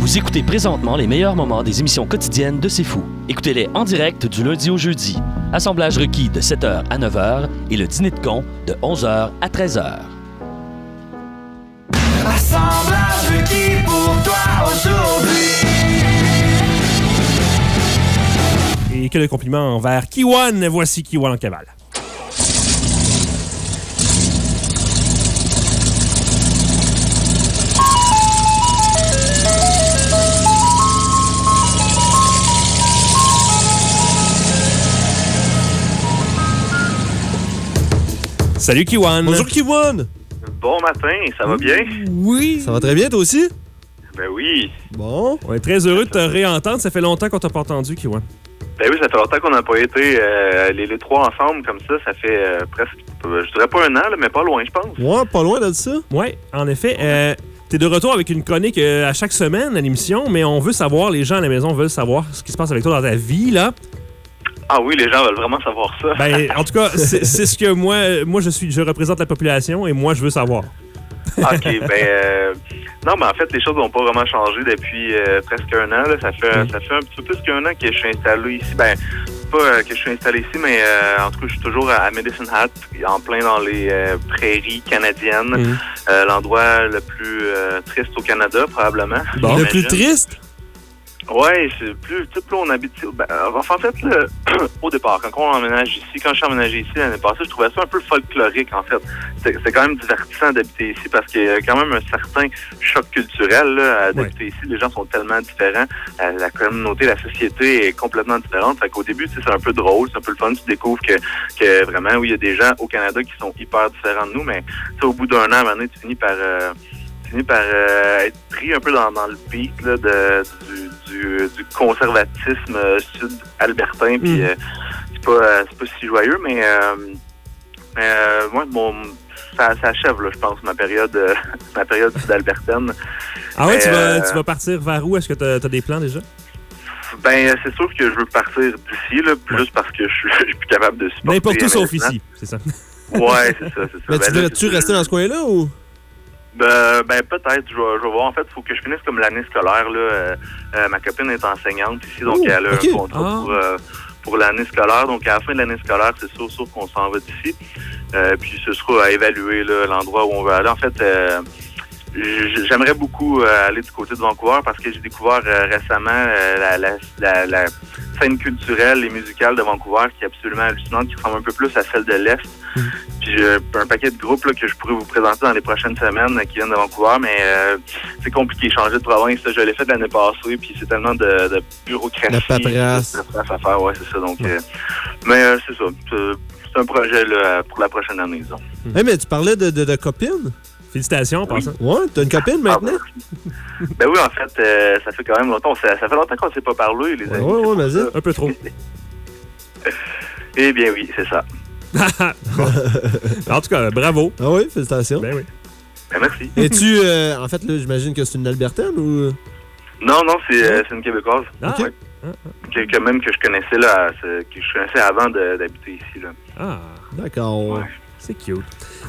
Vous écoutez présentement les meilleurs moments des émissions quotidiennes de C'est Fou. Écoutez-les en direct du lundi au jeudi. Assemblage requis de 7h à 9h et le dîner de con de 11h à 13h. Assemblage requis pour toi aujourd'hui. Et que de compliments envers Kiwan. Voici Kiwan en cavale. Salut Kiwan. Bonjour Kiwan. Bon matin, ça va bien? Oui. Ça va très bien toi aussi? Ben oui. Bon. On est très heureux de te réentendre. Ça fait longtemps qu'on t'a pas entendu, Kiwan. Ben oui, ça fait longtemps qu'on n'a pas été euh, les, les trois ensemble comme ça. Ça fait euh, presque, je dirais pas un an, là, mais pas loin, je pense. Ouais, pas loin de ça. Oui, en effet. Euh, T'es de retour avec une chronique euh, à chaque semaine à l'émission, mais on veut savoir, les gens à la maison veulent savoir ce qui se passe avec toi dans ta vie, là. Ah oui, les gens veulent vraiment savoir ça. Ben, en tout cas, c'est ce que moi, moi je suis, je représente la population et moi je veux savoir. OK, ben... euh, non, mais en fait, les choses n'ont pas vraiment changé depuis euh, presque un an. Là. Ça, fait, Mm. ça fait un petit peu plus qu'un an que je suis installé ici. Ben, pas euh, que je suis installé ici, mais en tout cas, je suis toujours à, Medicine Hat, en plein dans les prairies canadiennes. Mhm. L'endroit le plus triste au Canada, probablement. Bon. le plus triste? Ouais, c'est plus, tu sais, plus on habite ici. Ben, enfin, en fait, là, au départ, quand on emménage ici, quand je suis emménagé ici l'année passée, je trouvais ça un peu folklorique, en fait. C'est quand même divertissant d'habiter ici parce qu'il y a quand même un certain choc culturel là, d'habiter ici. Les gens sont tellement différents. Euh, La communauté, la société est complètement différente. Fait qu'au début, c'est un peu drôle, c'est un peu le fun. Tu découvres que, que vraiment, oui, il y a des gens au Canada qui sont hyper différents de nous, mais au bout d'un an, à un moment donné, tu finis par... euh, tu finis par euh, être pris un peu dans, dans le pic là, de, du, du, du conservatisme euh, sud-albertain. Puis Mm. euh, c'est pas, euh, c'est pas si joyeux, mais, euh, moi, mon, ça, ça achève, là, je pense, ma période, ma période sud-albertaine. Ah ouais, tu vas, tu vas partir vers où? Est-ce que t'as as des plans déjà? Ben, c'est sûr que je veux partir d'ici, là, juste parce que je suis, je suis plus capable de supporter. N'importe où sauf ici, c'est ça. Ouais, c'est ça, c'est ça. Mais Ben tu voudrais-tu rester dans ce coin-là ou? Ben, ben, peut-être, je vais, je vais voir. En fait, il faut que je finisse comme l'année scolaire. Là. Euh, euh, ma copine est enseignante ici, donc elle a un contrat Ah. pour, euh, pour l'année scolaire. Donc, à la fin de l'année scolaire, c'est sûr, sûr qu'on s'en va d'ici. Euh, puis, ce sera à évaluer là, l'endroit où on veut aller. En fait, euh, j'aimerais beaucoup aller du côté de Vancouver parce que j'ai découvert récemment euh, la, la, la, la scène culturelle et musicale de Vancouver qui est absolument hallucinante, qui ressemble un peu plus à celle de l'Est. Puis j'ai un paquet de groupes là, que je pourrais vous présenter dans les prochaines semaines euh, qui viennent de Vancouver, mais euh, c'est compliqué. Changer de province, je l'ai fait l'année passée, puis c'est tellement de, de bureaucratie. La paperasse. de paperasse à faire, ouais, c'est ça. Donc, euh, mais euh, c'est ça. C'est un projet là, pour la prochaine année, disons. Eh, mais tu parlais de, de, de copine? Félicitations en passant. Ouais, t'as une copine maintenant? Ben oui, en fait, euh, ça fait quand même longtemps. Ça, ça fait longtemps qu'on ne s'est pas parlé, les Ouais, amis. ouais, pour vas-y. ça. Un peu trop. Eh bien oui, c'est ça. En tout cas, bravo. Ah oui, félicitations. Ben oui. Ben, merci. Et tu, euh, en fait, là, j'imagine que c'est une Albertaine ou? Non, non, c'est euh, c'est une Québécoise. Ah, Ok. Que, que même que je connaissais là, que je connaissais avant de- d'habiter ici. Là. ah, D'accord. Ouais. c'est cute.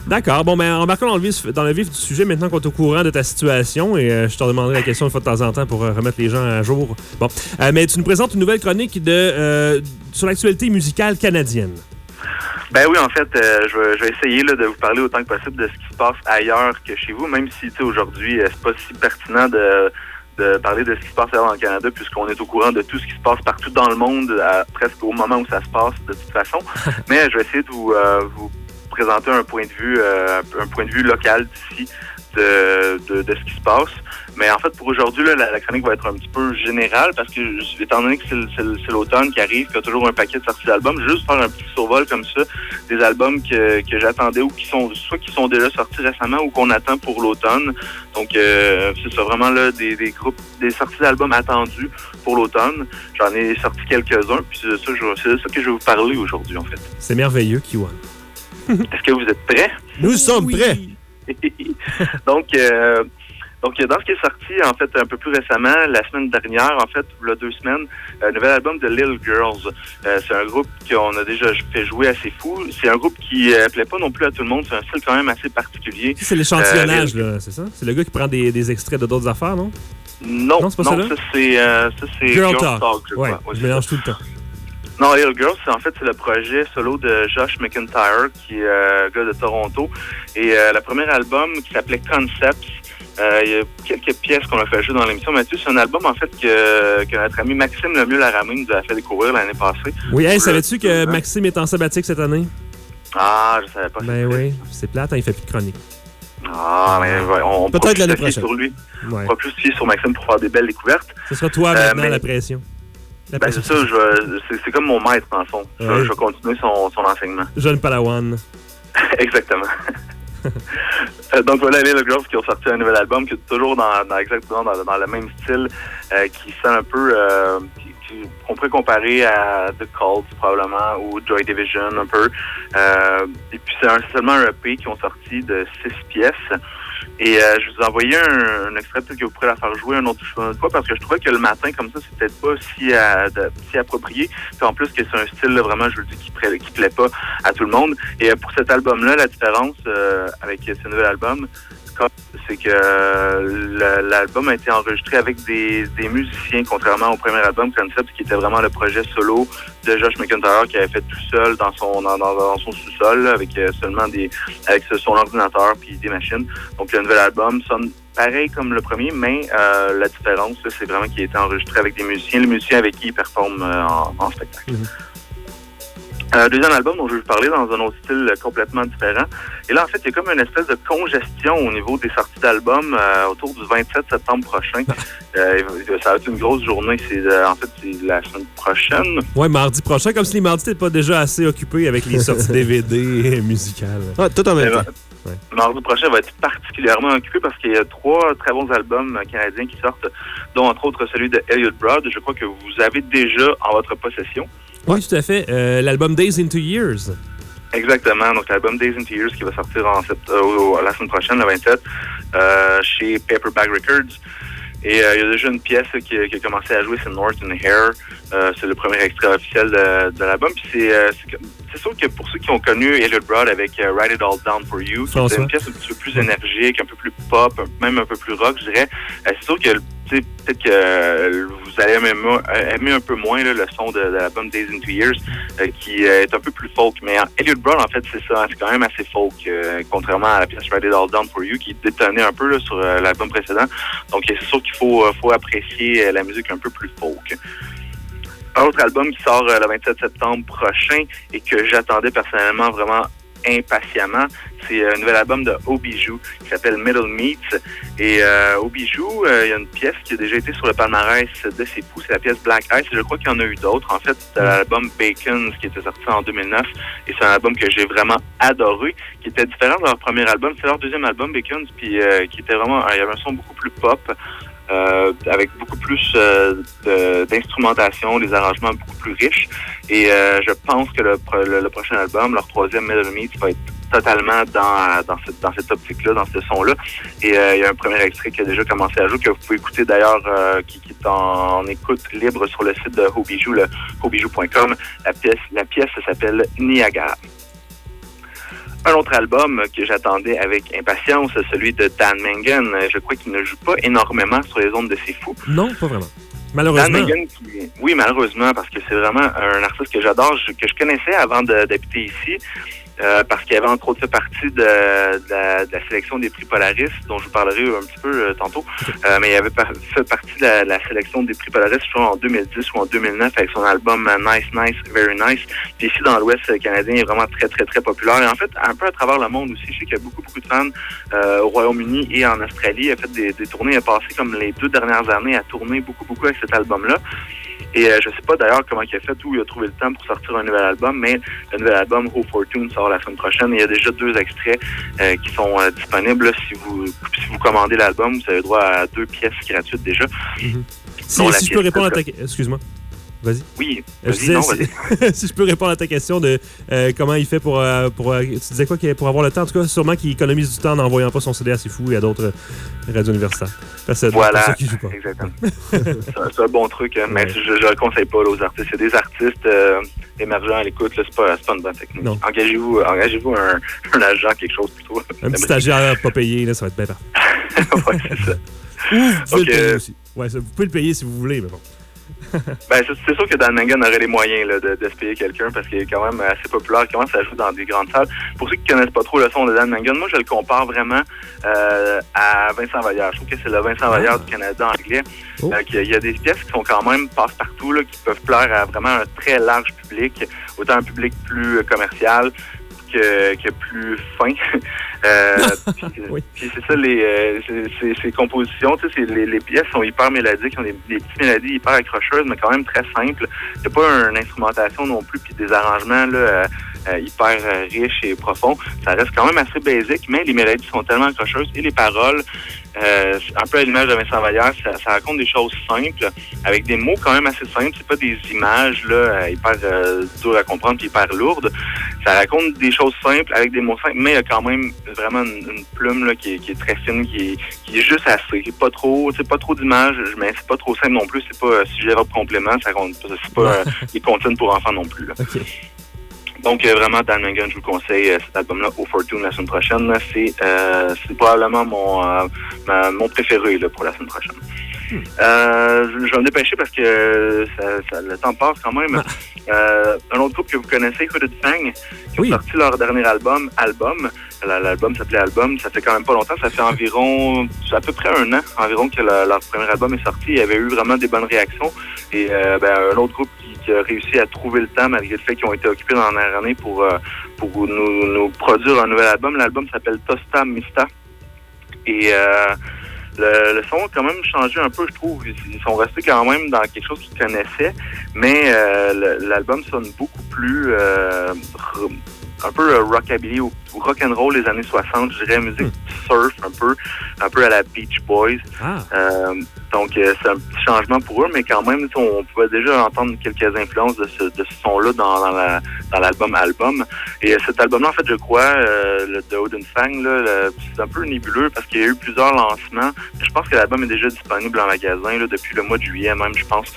D'accord. Bon, ben, embarquons dans le, vif, dans le vif du sujet maintenant qu'on est au courant de ta situation et euh, je te demanderai la question une fois de temps en temps pour euh, remettre les gens à jour. Bon. Euh, mais tu nous présentes une nouvelle chronique de, sur l'actualité musicale canadienne. Ben oui, en fait, je, vais, je vais essayer là, de vous parler autant que possible de ce qui se passe ailleurs que chez vous, même si tu sais, aujourd'hui, c'est pas si pertinent de, de parler de ce qui se passe ailleurs dans le Canada, puisqu'on est au courant de tout ce qui se passe partout dans le monde, à- presque au moment où ça se passe, de toute façon. Mais je vais essayer de vous, vous présenter un point de vue, euh, un point de vue local d'ici. De, ce qui se passe. Mais en fait, pour aujourd'hui, la, chronique va être un petit peu générale parce que, étant donné que c'est l'automne qui arrive, qu'il y a toujours un paquet de sorties d'albums, juste faire un petit survol comme ça des albums que, j'attendais ou qui sont soit qui sont déjà sortis récemment ou qu'on attend pour l'automne. Donc euh, c'est vraiment là des, sorties d'albums attendus pour l'automne. J'en ai sorti quelques-uns puis c'est ça, ça que je vais vous parler aujourd'hui en fait. C'est merveilleux, Kiwan. Est-ce que vous êtes prêts? Nous sommes Oui. prêts. donc, euh, donc, dans ce qui est sorti, en fait, un peu plus récemment, la semaine dernière, en fait, il y a deux semaines, un nouvel album de Little Girls. Euh, c'est un groupe qu'on a déjà fait jouer assez fou. C'est un groupe qui euh, plaît pas non plus à tout le monde. C'est un style quand même assez particulier. C'est l'échantillonnage, là, c'est ça? C'est le gars qui prend des, des extraits de d'autres affaires, non? Non, Non, c'est pas celle-là? ça c'est euh, ça, c'est Girl Girl Talk. Talk, je ouais, je mélange tout le temps. Non, Little Girls, c'est en fait c'est le projet solo de Josh McIntyre, qui est euh, gars de Toronto. Et euh, le premier album qui s'appelait Concepts, euh, il y a quelques pièces qu'on a fait jouer dans l'émission. Mathieu, c'est un album en fait que, que notre ami Maxime Lemieux Laramine nous a fait découvrir l'année passée. Oui, hey, savais-tu que? Maxime est en sabbatique cette année? Ah, je savais pas. Ben oui, c'est plate, hein, il fait plus de chronique. Ah, mais ouais, on, Peut-être l'année prochaine. sur lui. Ouais. On va plus sur Maxime pour faire des belles découvertes. Ce sera toi Euh, maintenant mais- la pression. Ben, pression. c'est ça, c'est c'est comme mon maître, le fond. Je, vais- Ouais. je vais continuer son, son enseignement. Jeune Palawan. Exactement. Euh, Donc voilà, Little Girls qui ont sorti un nouvel album qui est toujours dans, dans exactement dans, dans le même style, euh, qui sent un peu, euh, qu'on pourrait comparer à The Cult probablement ou Joy Division un peu. Euh, et puis c'est un- seulement un EP qui ont sorti de six pièces. Et euh, je vous ai envoyé un, un extrait peut-être que vous pourrez la faire jouer un autre fois parce que je trouvais que le matin comme ça peut-être pas si, euh, de- si approprié. En plus que c'est un style là, vraiment je vous le dis qui, qui plaît pas à tout le monde. Et euh, pour cet album-là, la différence euh, avec ce nouvel album, c'est que euh, l'album a été enregistré avec des, musiciens, contrairement au premier album Concept, qui était vraiment le projet solo de Josh McIntyre qui avait fait tout seul dans son dans, son sous-sol avec euh, seulement des avec son ordinateur puis des machines. Donc le nouvel album sonne pareil comme le premier, mais euh, la différence c'est vraiment qu'il a été enregistré avec des musiciens, les musiciens avec qui il performe en, spectacle. Mhm. Euh, deuxième album dont je vais vous parler dans un autre style complètement différent. Et là, en fait, il y a comme une espèce de congestion au niveau des sorties d'albums euh, autour du 27 septembre prochain. Euh, ça va être une grosse journée. C'est euh, en fait c'est la semaine prochaine. Ouais, mardi prochain, comme si les mardis n'étaient pas déjà assez occupés avec les sorties DVD musicales. Ah, tout en même temps. Ouais. Mardi prochain va être particulièrement occupé parce qu'il y a trois très bons albums canadiens qui sortent, dont entre autres celui de Elliot Broad. Je crois que vous avez déjà en votre possession. Oui, tout à fait. Euh, L'album Days into Years. Exactement. Donc, l'album Days into Years qui va sortir en sept- euh, la semaine prochaine, le 27, euh, chez Paperback Records. Et il y a déjà une pièce qui, a- qui a commencé à jouer, c'est Norton Hair. C'est le premier extrait officiel de, de l'album. Puis c'est, c'est, c'est sûr que pour ceux qui ont connu Elliot Broad avec Write It All Down for You, était une pièce un petit peu plus énergique, un peu plus pop, même un peu plus rock, je dirais, c'est sûr que peut-être que vous allez aimer, euh, un peu moins le son de, l'album Days into Years, euh, qui euh, est un peu plus folk. Mais Elliot Brown, en fait, c'est ça. C'est quand même assez folk, contrairement à la pièce Write It All Down for You, qui détonnait un peu sur l'album précédent. Donc, c'est sûr qu'il faut, faut apprécier la musique un peu plus folk. Un autre album qui sort le 27 septembre prochain et que j'attendais personnellement vraiment impatiemment, c'est euh, un nouvel album de Obijou qui s'appelle Middle Meats. Et euh, Obijou, euh, il y a une pièce qui a déjà été sur le palmarès de ses poux, c'est la pièce Black Ice. Je crois qu'il y en a eu d'autres. En fait, c'est l'album Bacon qui était sorti en 2009 et c'est un album que j'ai vraiment adoré, qui était différent de leur premier album. C'est leur deuxième album, Bacon, puis euh, qui était vraiment, il y avait un son beaucoup plus pop. Euh, avec beaucoup plus euh, d'instrumentation, des arrangements beaucoup plus riches. Et euh, je pense que le, le, prochain album, leur troisième Middle Meat, va être totalement dans, dans, cette, dans cette optique-là, dans ce son-là. Et euh, il y a un premier extrait qui a déjà commencé à jouer, que vous pouvez écouter d'ailleurs, euh, qui, qui est en, en écoute libre sur le site de Hobijou, le hobijou.com. La pièce, la pièce s'appelle Niagara. Un autre album que j'attendais avec impatience, celui de Dan Mangan. Je crois qu'il ne joue pas énormément sur les ondes de ses fous. Non, pas vraiment. Dan Malheureusement. Mangan, qui- oui, malheureusement, parce que c'est vraiment un artiste que j'adore, je- que je connaissais avant d'habiter ici, euh, parce qu'il avait entre autres fait partie de, de la, de la sélection des prix Polaris, dont je vous parlerai un petit peu euh, tantôt. Euh, mais il avait par- fait partie de la, la sélection des prix Polaris, je crois, en 2010 ou en 2009, avec son album euh, Nice, Nice, Very Nice. Puis ici, dans l'Ouest canadien, il est vraiment très, très, très populaire. Et en fait, un peu à travers le monde aussi, je sais qu'il y a beaucoup, beaucoup de fans euh, au Royaume-Uni et en Australie. Il a fait des, des tournées, il a passé comme les deux dernières années à tourner beaucoup, beaucoup avec cet album-là. Et euh, je sais pas d'ailleurs comment il a fait, où il a trouvé le temps pour sortir un nouvel album, mais le nouvel album Hope Fortune sort la semaine prochaine. Il y a déjà deux extraits euh, qui sont euh, disponibles. Si vous si vous commandez l'album, vous avez droit à deux pièces gratuites déjà. Si, Non, la si je peux répondre à ta. Excuse-moi. Vas-y. Oui, Je vas-y, disais, non, si, je peux répondre à ta question de euh, comment il fait pour. euh, pour euh, tu disais quoi pour avoir le temps? En tout cas, sûrement qu'il économise du temps en n'envoyant pas son CD à ses fous et à d'autres radios universitaires. Parce que c'est Voilà, pour ça qu'il joue pas. exactement. c'est un- bon truc, hein, mais Ouais. je ne le conseille pas là, aux artistes. C'est des artistes émergents à l'écoute, c'est pas, pas une bonne technique. Non. Engagez-vous engagez-vous un, un agent, quelque chose plutôt. Un petit stagiaire pas payé, là, ça va être parfait. ouais, c'est ça. Ou vous pouvez Ok. le payer aussi. Ouais, ça, vous pouvez le payer si vous voulez, mais bon. Ben, c'est sûr que Dan Mangan aurait les moyens là, de, de se payer quelqu'un parce qu'il est quand même assez populaire, il commence à jouer dans des grandes salles. Pour ceux qui connaissent pas trop le son de Dan Mangan, moi je le compare vraiment euh, à Vincent Vallière. Je trouve que c'est le Vincent Vallière du Canada anglais. Oh. Euh, qu'il y a des pièces qui sont quand même passe-partout, qui peuvent plaire à vraiment un très large public, autant un public plus commercial que, que plus fin. Euh, puis Oui. puis c'est ça, les, euh, c'est- c'est- ces compositions, tu sais, c'est- les, les pièces sont hyper mélodiques, ont des, des petites mélodies hyper accrocheuses, mais quand même très simples. Il n'y a pas une instrumentation non plus, puis des arrangements là, euh, hyper euh, riches et profonds. Ça reste quand même assez basique, mais les mélodies sont tellement accrocheuses et les paroles, euh, un peu à l'image de Vincent Vallière, ça, ça raconte des choses simples, avec des mots quand même assez simples. C'est pas des images là, euh, hyper euh, dures à comprendre puis hyper lourdes. Ça raconte des choses simples avec des mots simples, mais il y a quand même vraiment une, une plume là, qui, est, qui est très fine, qui est, qui est juste assez. Pas trop, c'est pas trop d'images, mais c'est pas trop simple non plus. C'est pas euh, sujet verbe complément, ça compte. C'est pas des comptines pour enfants non plus. Là. OK. Donc, euh, vraiment, Dan Mangan, je vous conseille euh, cet album-là, au Fortune, la semaine prochaine. euh, c'est probablement mon, ma- mon préféré là, pour la semaine prochaine. Euh, je je vais me dépêcher parce que euh, ça, ça- le temps passe quand même. Euh, un autre groupe que vous connaissez, Hooded Fang, qui Oui. ont sorti leur dernier album, Album. La- L'album s'appelait Album. Ça fait quand même pas longtemps. Ça fait environ, à peu près un an environ que le- leur premier album est sorti. Il y avait eu vraiment des bonnes réactions. Et euh, ben, un autre groupe qui, qui a réussi à trouver le temps malgré le fait qu'ils ont été occupés dans la dernière année pour, pour nous, nous produire un nouvel album. L'album s'appelle Tosta Mista. Et euh, le, le son a quand même changé un peu, je trouve. Ils sont restés quand même dans quelque chose qu'ils connaissaient, mais euh, l'album sonne beaucoup plus euh, un peu euh, rockabilly rock and roll des années 60, je dirais musique surf un peu, un peu à la Beach Boys. Ah, Euh, donc, euh, c'est un petit changement pour eux, mais quand même, on pouvait déjà entendre quelques influences de ce, de ce son-là dans, dans, la- dans l'album Album. Et euh, cet album-là, en fait, je crois, euh, le de Odin Fang, là, c'est un peu nébuleux parce qu'il y a eu plusieurs lancements. Je pense que l'album est déjà disponible en magasin là, depuis le mois de juillet même, je pense.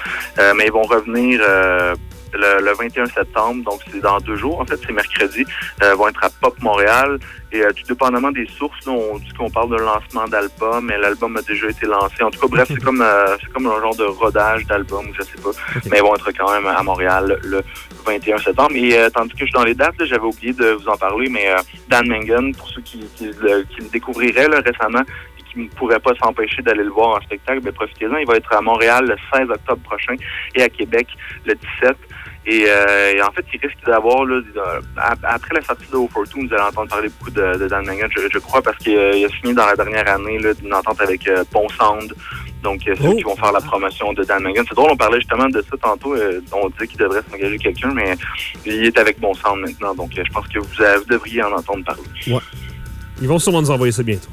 Mais ils vont revenir... le, le 21 septembre, donc c'est dans deux jours, en fait, c'est mercredi, vont être à Pop Montréal. Et euh, tout dépendamment des sources, là, on dit qu'on parle d'un lancement d'album, mais l'album a déjà été lancé. En tout cas, bref, c'est comme euh, c'est comme un genre de rodage d'album, je sais pas. Mais ils vont être quand même à Montréal le 21 septembre. Et euh, tandis que je suis dans les dates, là, j'avais oublié de vous en parler, mais Dan Mangan, pour ceux qui, qui, le, qui le découvriraient là, récemment et qui ne pourraient pas s'empêcher d'aller le voir en spectacle, ben, profitez-en. Il va être à Montréal le 16 octobre prochain et à Québec le 17. Et, euh, et en fait, il risque d'avoir, là, euh, ap- après la sortie de O42, vous allez entendre parler beaucoup de, de Dan Mangan, je, je crois, parce qu'il euh, a signé dans la dernière année là, d'une entente avec euh, Bon Sound. Donc, ceux Oh. qui vont faire la promotion de Dan Mangan. C'est drôle, on parlait justement de ça tantôt. euh, on disait qu'il devrait s'engager quelqu'un, mais il est avec Bon Sound maintenant. Donc, je pense que vous, vous devriez en entendre parler. ils vont sûrement nous envoyer ça bientôt.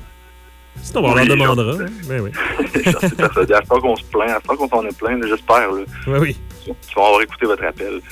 Sinon, on Oui, leur demandera. hein. Ben oui. À ce temps qu'on se plaint, à qu'on s'en est plaint, là, j'espère. Ouais, oui. qui vont avoir écouté votre appel.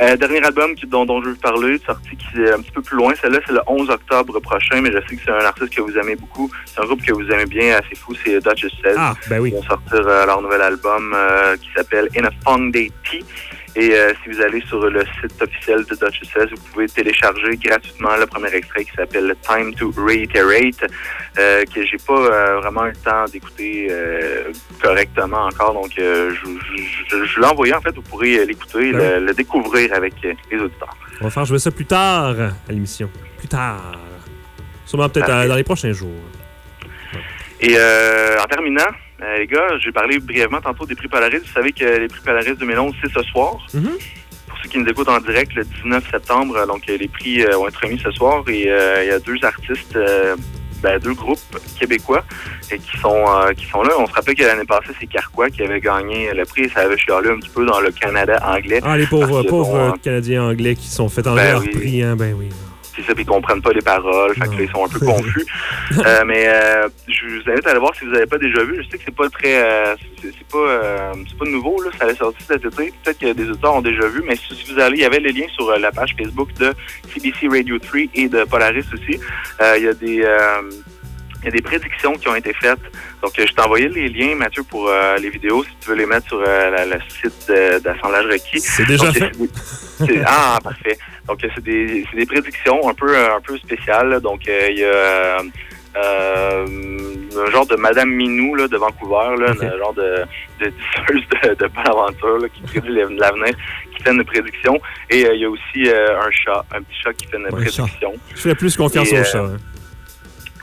Euh, dernier album qui- dont, dont je veux vous parler, sorti qui est un petit peu plus loin, celle-là c'est le 11 octobre prochain, mais je sais que c'est un artiste que vous aimez beaucoup. C'est un groupe que vous aimez bien, assez fou, c'est Duchess 16. Ah, ben oui. Ils vont sortir euh, leur nouvel album euh, qui s'appelle In a Fun Day Tea. Et euh, si vous allez sur le site officiel de 16, vous pouvez télécharger gratuitement le premier extrait qui s'appelle Time to Reiterate, euh, que j'ai pas euh, vraiment eu le temps d'écouter euh, correctement encore. Donc, euh, je, je, l'ai envoyé. En fait, vous pourrez l'écouter, Ben le, le découvrir avec euh, les auditeurs. On va faire jouer ça plus tard à l'émission. Plus tard. Sûrement peut-être dans les prochains jours. Et euh, en terminant, euh, les gars, j'ai parlé brièvement tantôt des prix Polaris. Vous savez que les prix Polaris 2011, c'est ce soir. Mhm. Pour ceux qui nous écoutent en direct, le 19 septembre, euh, donc les prix euh, vont être remis ce soir. Et il y a deux artistes, ben, deux groupes québécois et qui sont qui sont là. On se rappelle que l'année passée, c'est Carquois qui avait gagné le prix. Ça avait chialé un petit peu dans le Canada anglais. Ah, les pauvres, pauvres bon, euh, Canadiens anglais qui sont fait enlever Ben leur oui. prix, hein, ben oui. C'est ça, puis ils comprennent pas les paroles, fait que Non. là, ils sont un peu confus. Euh, mais euh, je vous invite à aller voir si vous n'avez pas déjà vu. Je sais que c'est pas très, euh, c'est pas, euh, c'est pas nouveau là. Ça allait sortir cet été. Peut-être que des auteurs ont déjà vu, mais si, si vous allez, il y avait les liens sur la page Facebook de CBC Radio 3 et de Polaris aussi. Il y a des il y a des prédictions qui ont été faites. Donc, euh, je t'ai envoyé les liens, Mathieu, pour euh, les vidéos, si tu veux les mettre sur euh, la- le site d'assemblage requis. C'est déjà Donc, fait. des- ah, parfait. Donc, euh, c'est des, des prédictions un peu, un peu spéciales. Donc, il y a euh, genre de Madame Minou là, de Vancouver, là, un genre de, de disseuse de, de bonne aventure là, qui prédit l'av- l'avenir, qui fait une prédiction. Et il y a aussi un chat, un petit chat qui fait une Ouais, chat. prédiction. Je ferais plus confiance Et, au chat. hein.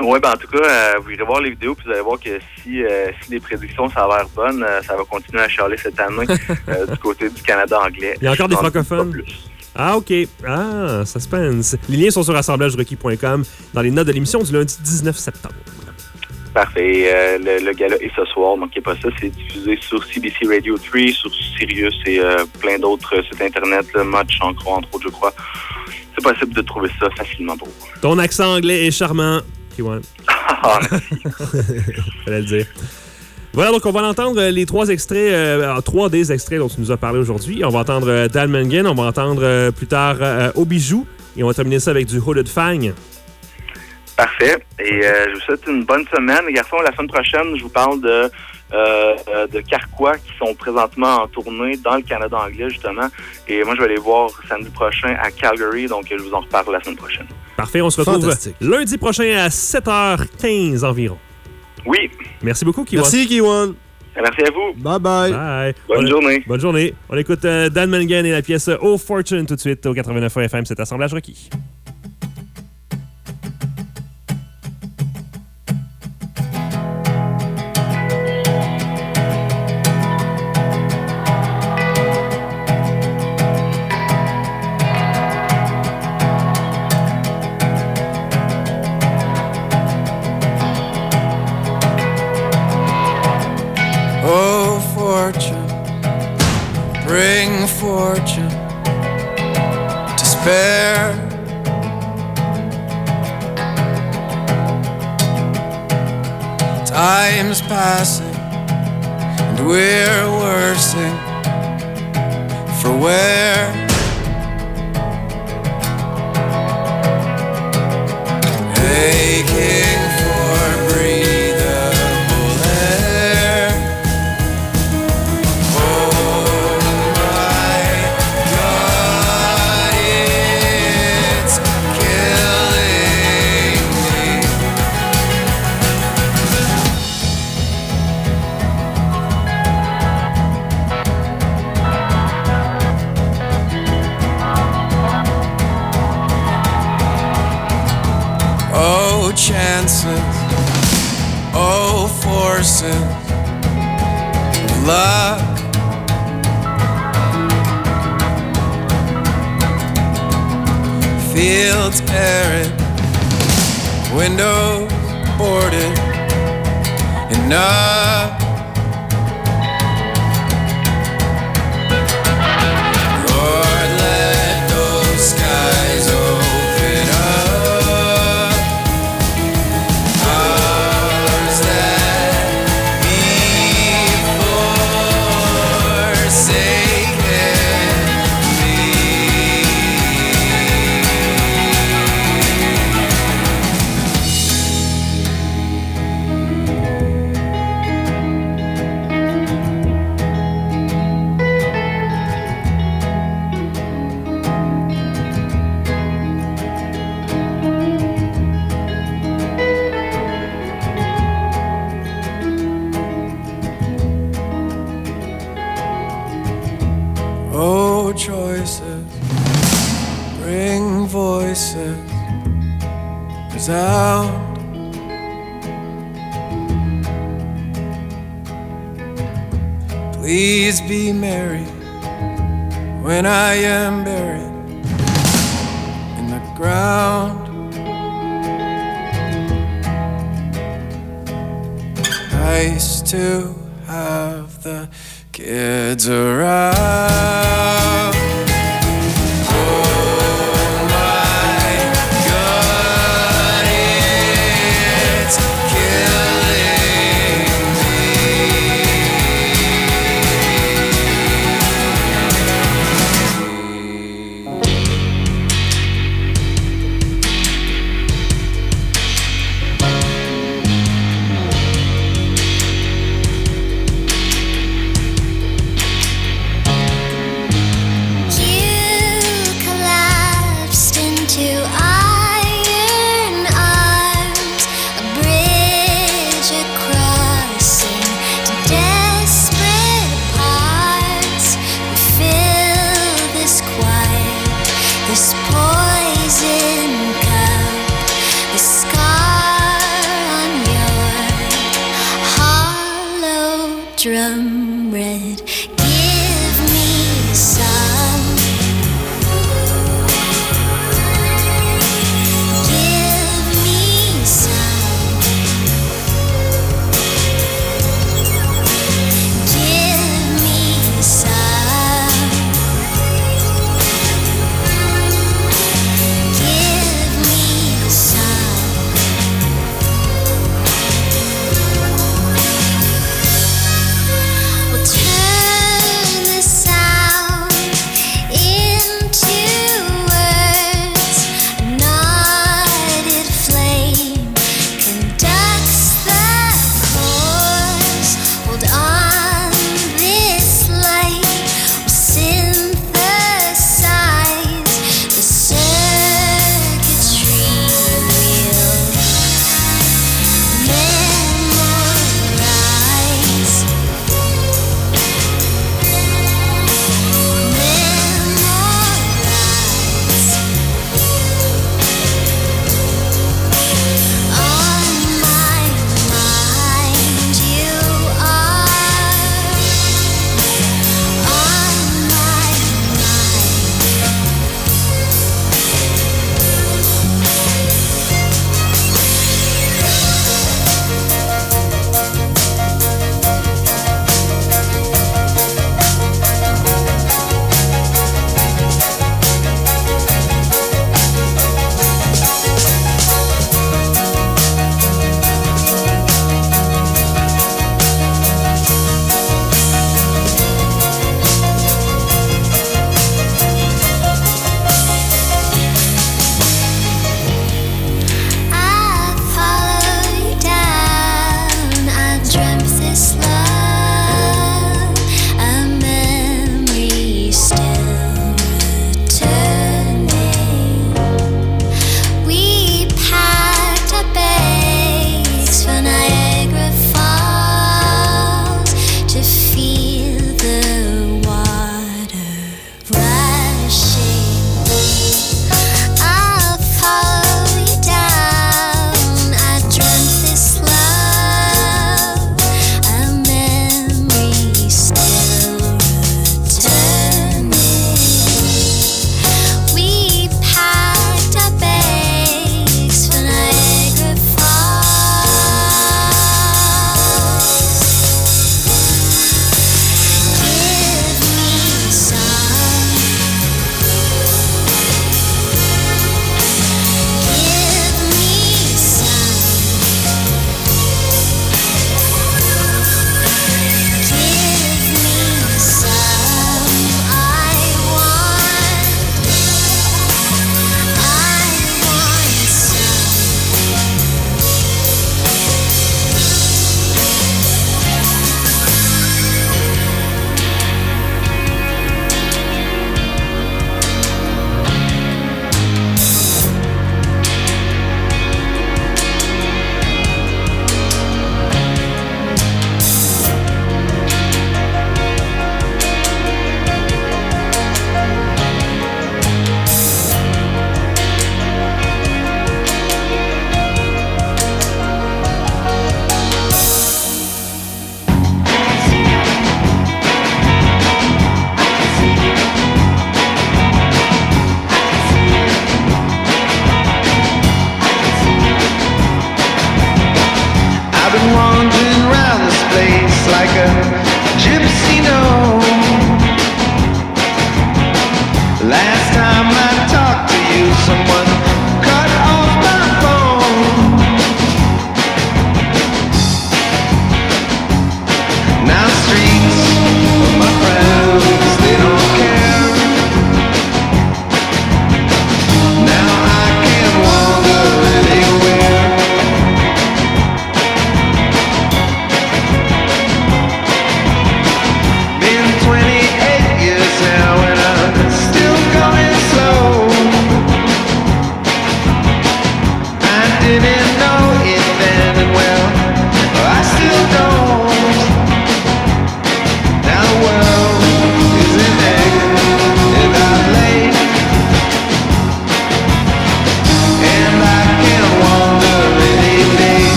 Ouais, ben en tout cas, euh, vous irez voir les vidéos, puis vous allez voir que si, euh, si les prédictions s'avèrent bonnes, euh, ça va continuer à charler cette année du côté du Canada anglais. Il y a encore des francophones? Ah, OK. Ah, suspense. Les liens sont sur assemblagerequis.com dans les notes de l'émission du lundi 19 septembre. Parfait. Euh, le, le gala est ce soir, manquez pas ça. C'est diffusé sur CBC Radio 3, sur Sirius et euh, plein d'autres sites internet, le Match en croix, entre autres, je crois. C'est possible de trouver ça facilement pour vous. Ton accent anglais est charmant. Ah, fallait le dire. Voilà, donc on va entendre euh, les trois extraits, euh, trois des extraits dont tu nous as parlé aujourd'hui. On va entendre euh, Dan Mangan, on va entendre euh, plus tard euh, et on va terminer ça avec du Hooded Fang. Parfait. Et je vous souhaite une bonne semaine. Les garçons, la semaine prochaine, je vous parle de, euh, de Carquois qui sont présentement en tournée dans le Canada anglais, justement. Et moi, je vais aller voir samedi prochain à Calgary, donc je vous en reparle la semaine prochaine. Parfait, on se retrouve lundi prochain à 7h15 environ. Oui, Merci beaucoup, Kiwan. Merci, Kiwan. merci à vous. Bye bye. Bye. Bonne On- journée. Bonne journée. On écoute euh, Dan Mangan et la pièce Oh Fortune tout de suite au 89 FM, cet assemblage requis. Fortune to spare. Time's passing, and we're worsing for where.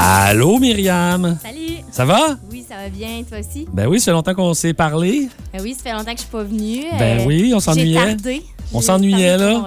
Allô, Myriam? Salut! Ça va? Oui, ça va bien, toi aussi? Ben oui, ça fait longtemps qu'on s'est parlé. Ben oui, ça fait longtemps que je suis pas venue. Ben oui, on s'ennuyait. J'ai tardé. On s'ennuyait, là.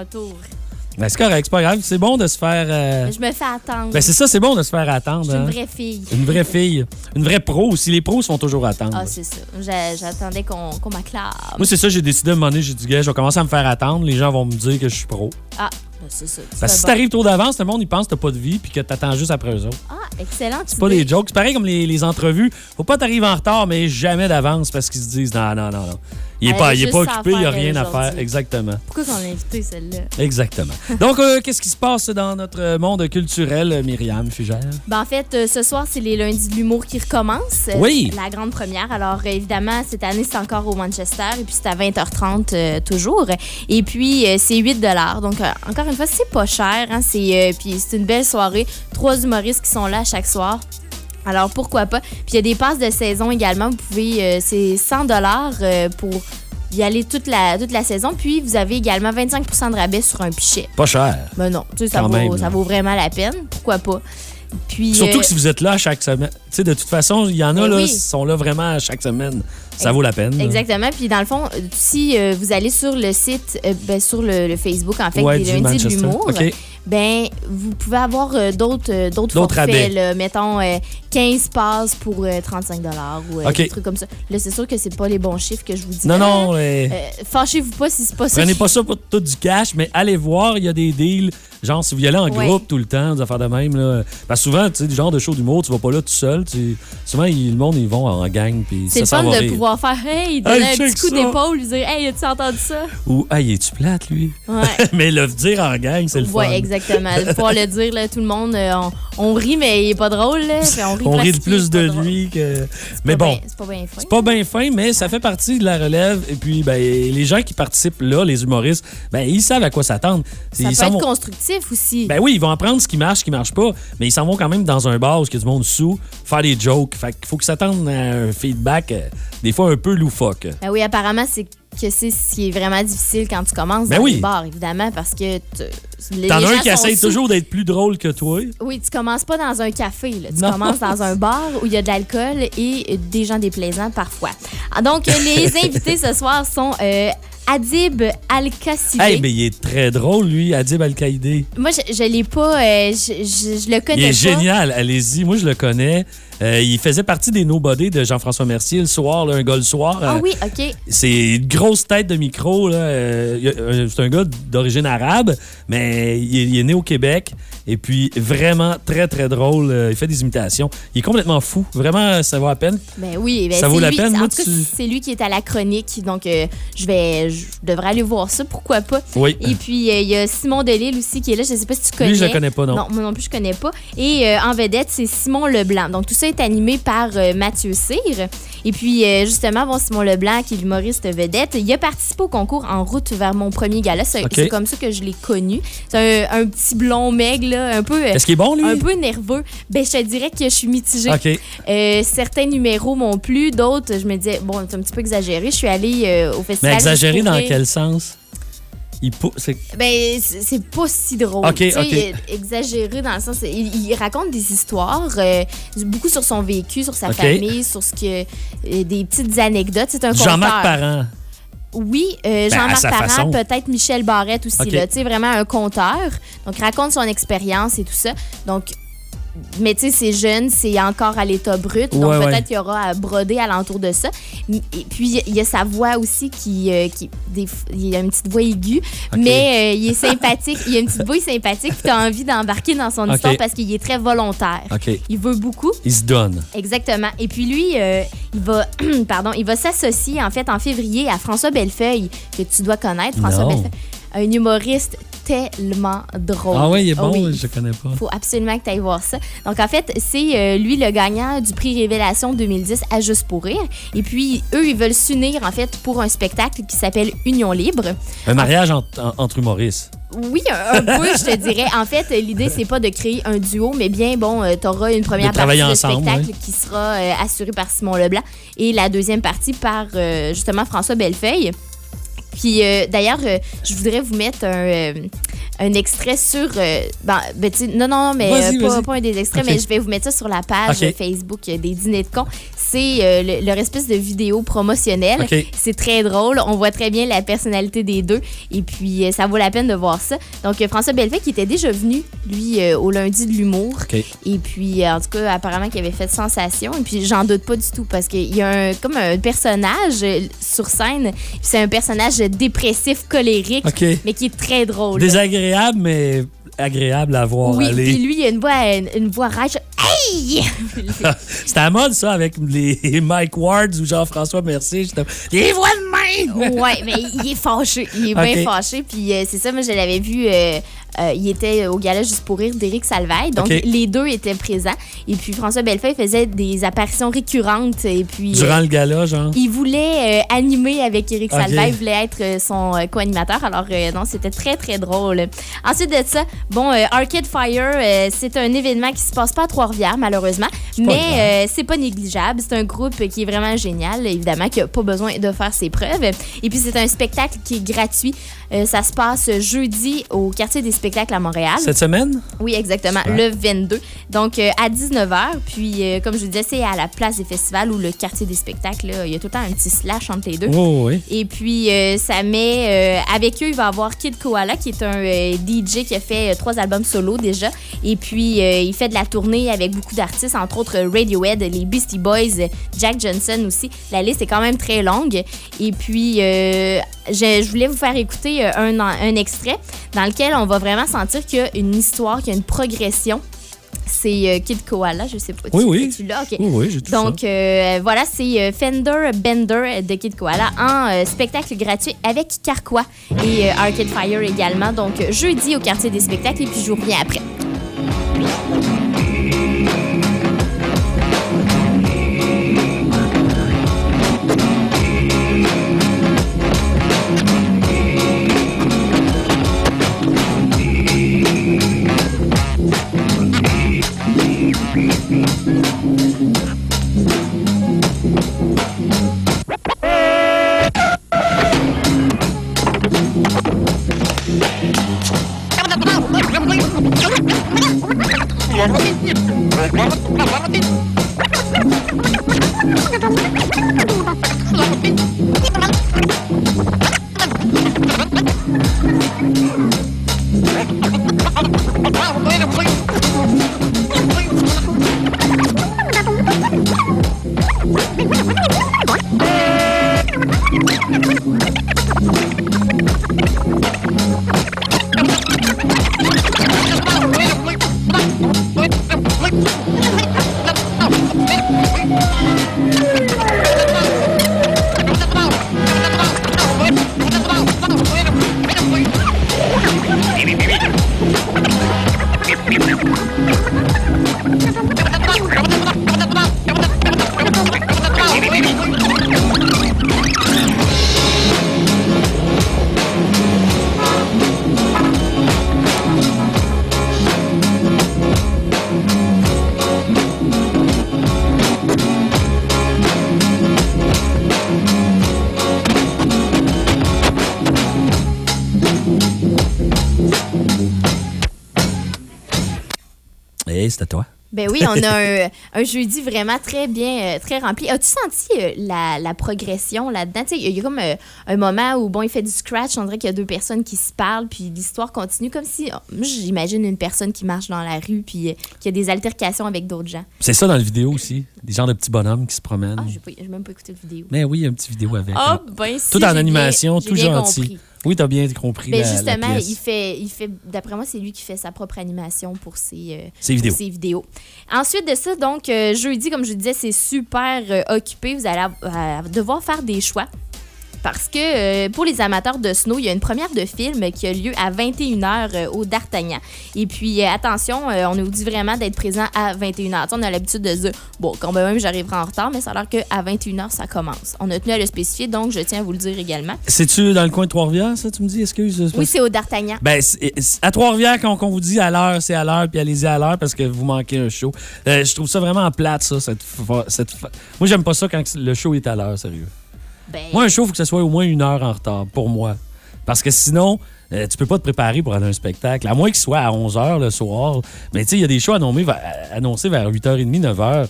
Ben c'est correct, c'est pas grave. C'est bon de se faire. euh, Je me fais attendre. Ben c'est ça, c'est bon de se faire je attendre. suis une hein. vraie fille. Une vraie fille. Une vraie pro aussi. Les pros se font toujours attendre. Ah, c'est ça. J'a- J'attendais qu'on m'acclame. Moi, c'est ça, j'ai décidé à un moment donné, j'ai dit, gars, je vais commencer à me faire attendre. Les gens vont me dire que je suis pro. Ah, ben c'est ça. tu Parce que si bon. t'arrives trop d'avance, le monde, il pense que t'as pas de vie puis que t'attends juste après eux autres. Ah, excellent. C'est pas des jokes. C'est pareil comme les, les entrevues. Faut pas t'arriver en retard, mais jamais d'avance parce qu'ils se disent, non, non, non, non. Il est Elle pas, a il est juste pas occupé, il a faire, rien à faire. Exactement. Pourquoi qu'on l'a invité, celle-là? Exactement. Donc, euh, qu'est-ce qui se passe dans notre monde culturel, Myriam Fugère? Ben, en fait, euh, ce soir, c'est les lundis de l'humour qui recommencent. Oui. La grande première. Alors, euh, évidemment, cette année, c'est encore au Manchester. Et puis, c'est à 20h30 euh, toujours. Et puis, c'est 8 Donc, encore une fois, c'est pas cher. Hein? C'est, puis, c'est une belle soirée. Trois humoristes qui sont là chaque soir. Alors, pourquoi pas? Puis, il y a des passes de saison également. Vous pouvez... euh, c'est 100 euh, pour y aller toute la, toute la saison. Puis, vous avez également 25% de rabais sur un pichet. Pas cher. Ben non, tu sais, ça, Quand vaut, même, ça là. vaut vraiment la peine. Pourquoi pas? Puis, Surtout euh, que si vous êtes là chaque semaine. Tu sais, de toute façon, il y en a Ben là, oui. qui sont là vraiment chaque semaine. Ça vaut la peine. Exactement. Puis dans le fond, euh, si euh, vous allez sur le site, euh, ben, sur le, le Facebook, en fait, Ouais, des lundis de l'humour. Ben vous pouvez avoir euh, d'autres euh, d'autres D'autres forfaits. là. mettons euh, 15 passes pour euh, 35 ou euh, OK. des trucs comme ça. Là, c'est sûr que c'est pas les bons chiffres que je vous dis. Non, non, euh, Fâchez-vous pas si c'est pas ça. prenez pas ça pour tout du cash, mais allez voir, il y a des deals. Genre, si vous y allez en Ouais. groupe tout le temps, des affaires de même. Là. Parce que souvent, tu sais, du genre de show d'humour, tu vas pas là tout seul. tu- Souvent, il- le monde, ils vont en gang. puis C'est fun de rire. pouvoir faire Hey, donner Hey, un petit coup d'épaule, lui dire Hey, as-tu entendu ça? Ou, hey, es-tu plate, lui? Ouais. mais le dire en gang, c'est le fun. Exactement. Pouvoir le dire, là, tout le monde, euh, on, on rit, mais il est pas drôle. Là. On rit, On rit plus de drôle. lui que. Mais bon. C'est pas bien fin. C'est pas bien fin, mais ça fait partie de la relève. Et puis, ben, les gens qui participent là, les humoristes, ben, ils savent à quoi s'attendre. Ça Ils peut être vont- constructif aussi. Ben oui, ils vont apprendre ce qui marche, ce qui marche pas, mais ils s'en vont quand même dans un bar où il y a du monde sous, faire des jokes. Fait qu'il faut qu'ils s'attendent à un feedback, euh, des fois un peu loufoque. Ben oui, apparemment, c'est que c'est ce qui est vraiment difficile quand tu commences Ben dans oui. les bars, évidemment, parce que tu- les T'en as un gens qui sous. toujours d'être plus drôle que toi. Oui, tu commences pas dans un café, là. tu Non. commences dans un bar où il y a de l'alcool et des gens déplaisants parfois. Ah, Donc, les invités ce soir sont euh, Adib Al-Kassibé. Hey, mais il est très drôle, lui, Adib Al-Qaïdé. Moi, je, je l'ai pas, euh, je, je- je le connais Il est pas. génial, allez-y. Moi, je le connais. Euh, il faisait partie des Nobody de Jean-François Mercier le soir, là, un gars le soir. Ah Euh, oui, OK. C'est une grosse tête de micro. Euh, c'est un gars d'origine arabe, mais il est né au Québec. Et puis, vraiment très, très drôle. Euh, Il fait des imitations. Il est complètement fou. Vraiment, ça vaut à peine. Ben oui, ben Ça vaut la lui- peine, En moi, tout cas, tu- c'est lui qui est à la chronique, donc euh, je vais, je devrais aller voir ça, pourquoi pas. Oui. Et puis euh, il y a Simon Delille aussi qui est là, je sais pas si tu connais. Lui, je le connais pas, non. Non, moi non plus je connais pas. Et euh, en vedette, c'est Simon Leblanc. Donc tout ça est animé par Mathieu Cyr. Et puis justement, bon Simon Leblanc qui est l'humoriste vedette, il a participé au concours en route vers mon premier gala. C'est comme ça que je l'ai connu. C'est un, un petit blond maigre là, un peu. euh, Est-ce qu'il est bon, lui? Un peu nerveux. Ben je te dirais que je suis mitigée. Euh, certains numéros m'ont plu, d'autres, je me disais, bon, c'est un petit peu exagéré. Je suis allée euh, au festival. Mais exagéré dans quel sens? Il c'est- Ben, c'est pas si drôle. Exagéré dans le sens. Il, il raconte des histoires, euh, beaucoup sur son vécu, sur sa famille, sur ce que. euh, des petites anecdotes. C'est un Jean-Marc. Parent. Oui, euh, Ben, Jean-Marc Parent, peut-être Michel Barrette aussi. Ok. là. Tu sais, vraiment un conteur. Donc, raconte son expérience et tout ça. Donc, mais tu sais, c'est jeune, c'est encore à l'état brut. Donc, Ouais, ouais. peut-être qu'il y aura à broder alentour de ça. Et puis, il y a sa voix aussi qui. euh, qui des, il a une petite voix aiguë, mais euh, il est sympathique. il a une petite voix sympathique. Puis, tu as envie d'embarquer dans son histoire parce qu'il est très volontaire. Il veut beaucoup. Il se donne. Exactement. Et puis lui, euh, il va, pardon, il va s'associer en fait en février à François Bellefeuille que tu dois connaître. François Non. Bellefeuille. Un humoriste tellement drôle. Ah ouais, il est bon, Oui. je connais pas. faut absolument que tu ailles voir ça. Donc, en fait, c'est euh, lui le gagnant du prix Révélation 2010 à Juste pour rire. Et puis, eux, ils veulent s'unir, en fait, pour un spectacle qui s'appelle Union Libre. Un mariage en- en- entre humoristes. Oui, un, peu, je te dirais. En fait, l'idée, c'est pas de créer un duo, mais bien, bon, tu auras une première De partie de ensemble, spectacle qui sera euh, assurée par Simon Leblanc et la deuxième partie par, euh, justement, François Bellefeuille. Puis euh, d'ailleurs, euh, je voudrais vous mettre un, euh, un extrait sur. euh, ben, ben, non, non, non, mais pas, pas un des extraits, mais je vais vous mettre ça sur la page Ok. Facebook des Dîners de cons. C'est euh, le- leur espèce de vidéo promotionnelle. C'est très drôle. On voit très bien la personnalité des deux. Et puis, euh, ça vaut la peine de voir ça. Donc, euh, François Bellefeuille qui était déjà venu, lui, au lundi de l'humour. Et puis, en tout cas, apparemment, qu'il avait fait sensation. Et puis, j'en doute pas du tout parce qu'il y a un, comme un personnage sur scène. C'est un personnage dépressif, colérique, mais qui est très drôle. Désagréable, mais agréable à voir oui, aller. puis lui, il a une voix, une, une voix rage. Hey! C'était à mode, ça, avec les Mike Wards ou Jean-François Mercier. Les voix de main! ouais, mais il est fâché. Il est bien fâché. Puis euh, c'est ça, moi, je l'avais vu. euh, euh, il était au gala juste pour rire d'Éric Salvaille. Donc, les deux étaient présents. Et puis, François Bellefeuille faisait des apparitions récurrentes. Et puis. Durant euh, le gala, genre? il voulait euh, animer avec Eric Ok. Salvaille, il voulait être son co-animateur. Alors, non, c'était très, très drôle. Ensuite de ça, bon, Arcade Fire, c'est un événement qui se passe pas à Trois-Rivières, malheureusement, mais c'est pas négligeable. C'est un groupe qui est vraiment génial, évidemment, qui a pas besoin de faire ses preuves. Et puis, c'est un spectacle qui est gratuit. Euh, ça se passe jeudi au quartier des spectacles à Montréal. Cette semaine? Oui, exactement, le 22. Donc, euh, à 19h. Puis, euh, comme je vous disais, c'est à la place des festivals ou le quartier des spectacles. là. Il y a tout le temps un petit slash entre les deux. Oh, oui. Et puis, ça met. avec eux, il va y avoir Kid Koala, qui est un DJ qui a fait trois albums solo déjà. Et puis, il fait de la tournée avec beaucoup d'artistes, entre autres Radiohead, les Beastie Boys, Jack Johnson aussi. La liste est quand même très longue. Et puis, je, je voulais vous faire écouter euh, un, un extrait dans lequel on va vraiment sentir qu'il y a une histoire, qu'il y a une progression. C'est euh, Kid Koala, je sais pas. Oui, tu- oui. Tu l'as, ok. Oui, oui, j'ai tout Donc, euh, voilà, c'est Fender Bender de Kid Koala en euh, spectacle gratuit avec Carquois et euh, Arcade Fire également. Donc, jeudi au quartier des spectacles et puis je vous reviens après. On a un, un jeudi vraiment très bien, euh, très rempli. As-tu senti euh, la, la progression là-dedans? Il y a comme euh, un moment où, bon, il fait du scratch, on dirait qu'il y a deux personnes qui se parlent, puis l'histoire continue comme si, oh, j'imagine une personne qui marche dans la rue, puis euh, qui a des altercations avec d'autres gens. C'est ça dans la vidéo aussi. Des genres de petits bonhommes qui se promènent. Ah, j'ai même pas écouté la vidéo. Mais oui, il y a une petite vidéo avec. Ah, ben si, Tout en animation, tout gentil. compris. Oui, t'as bien compris Ben la, la justement, pièce. il fait, il fait d'après moi, c'est lui qui fait sa propre animation pour ses, euh, Ses vidéos. pour ses vidéos. Ensuite de ça, donc, euh, jeudi, comme je disais, c'est super euh, occupé. Vous allez euh, devoir faire des choix. Parce que euh, pour les amateurs de snow, il y a une première de film qui a lieu à 21h euh, au D'Artagnan. Et puis, euh, attention, on nous dit vraiment d'être présent à 21h. Tu sais, on a l'habitude de se dire, bon, quand même, j'arriverai en retard, mais ça a l'air qu'à 21h, ça commence. On a tenu à le spécifier, donc je tiens à vous le dire également. C'est-tu dans le coin de Trois-Rivières, ça, tu me dis? Excuse. Oui, c'est au D'Artagnan. Ben, à Trois-Rivières, quand, quand on vous dit à l'heure, c'est à l'heure, puis allez-y à l'heure parce que vous manquez un show. Euh, je trouve ça vraiment plate, ça. Cette, cette Moi, j'aime pas ça quand le show est à l'heure, sérieux. Ben, Moi, un show, il faut que ce soit au moins une heure en retard, pour moi. Parce que sinon, euh, tu peux pas te préparer pour aller à un spectacle. À moins qu'il soit à 11 h le soir. Mais tu sais, il y a des shows annoncés, vers- annoncés vers 8h30, 9h.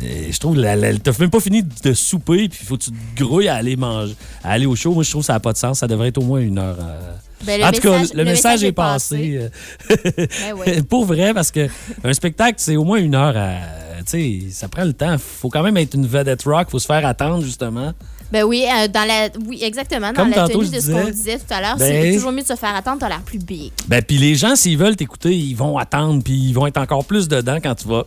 Et je trouve, la- t'as même pas fini de souper, puis il faut que tu te grouilles à aller manger, à aller au show. Moi, je trouve que ça n'a pas de sens. Ça devrait être au moins une heure. euh. Ben, en tout cas, le, message, est passé. euh, Ben ouais. Pour vrai, parce que un spectacle, c'est au moins une heure. à- Tu sais, ça prend le temps. faut quand même être une vedette rock. faut se faire attendre, justement. Ben oui, euh, dans la, oui, exactement. Dans Comme la tantôt, tenue je de ce qu'on disais. disait tout à l'heure, Ben- c'est toujours mieux de se faire attendre, t'as l'air plus big. Ben, puis les gens, s'ils veulent t'écouter, ils vont attendre, puis ils vont être encore plus dedans quand tu vas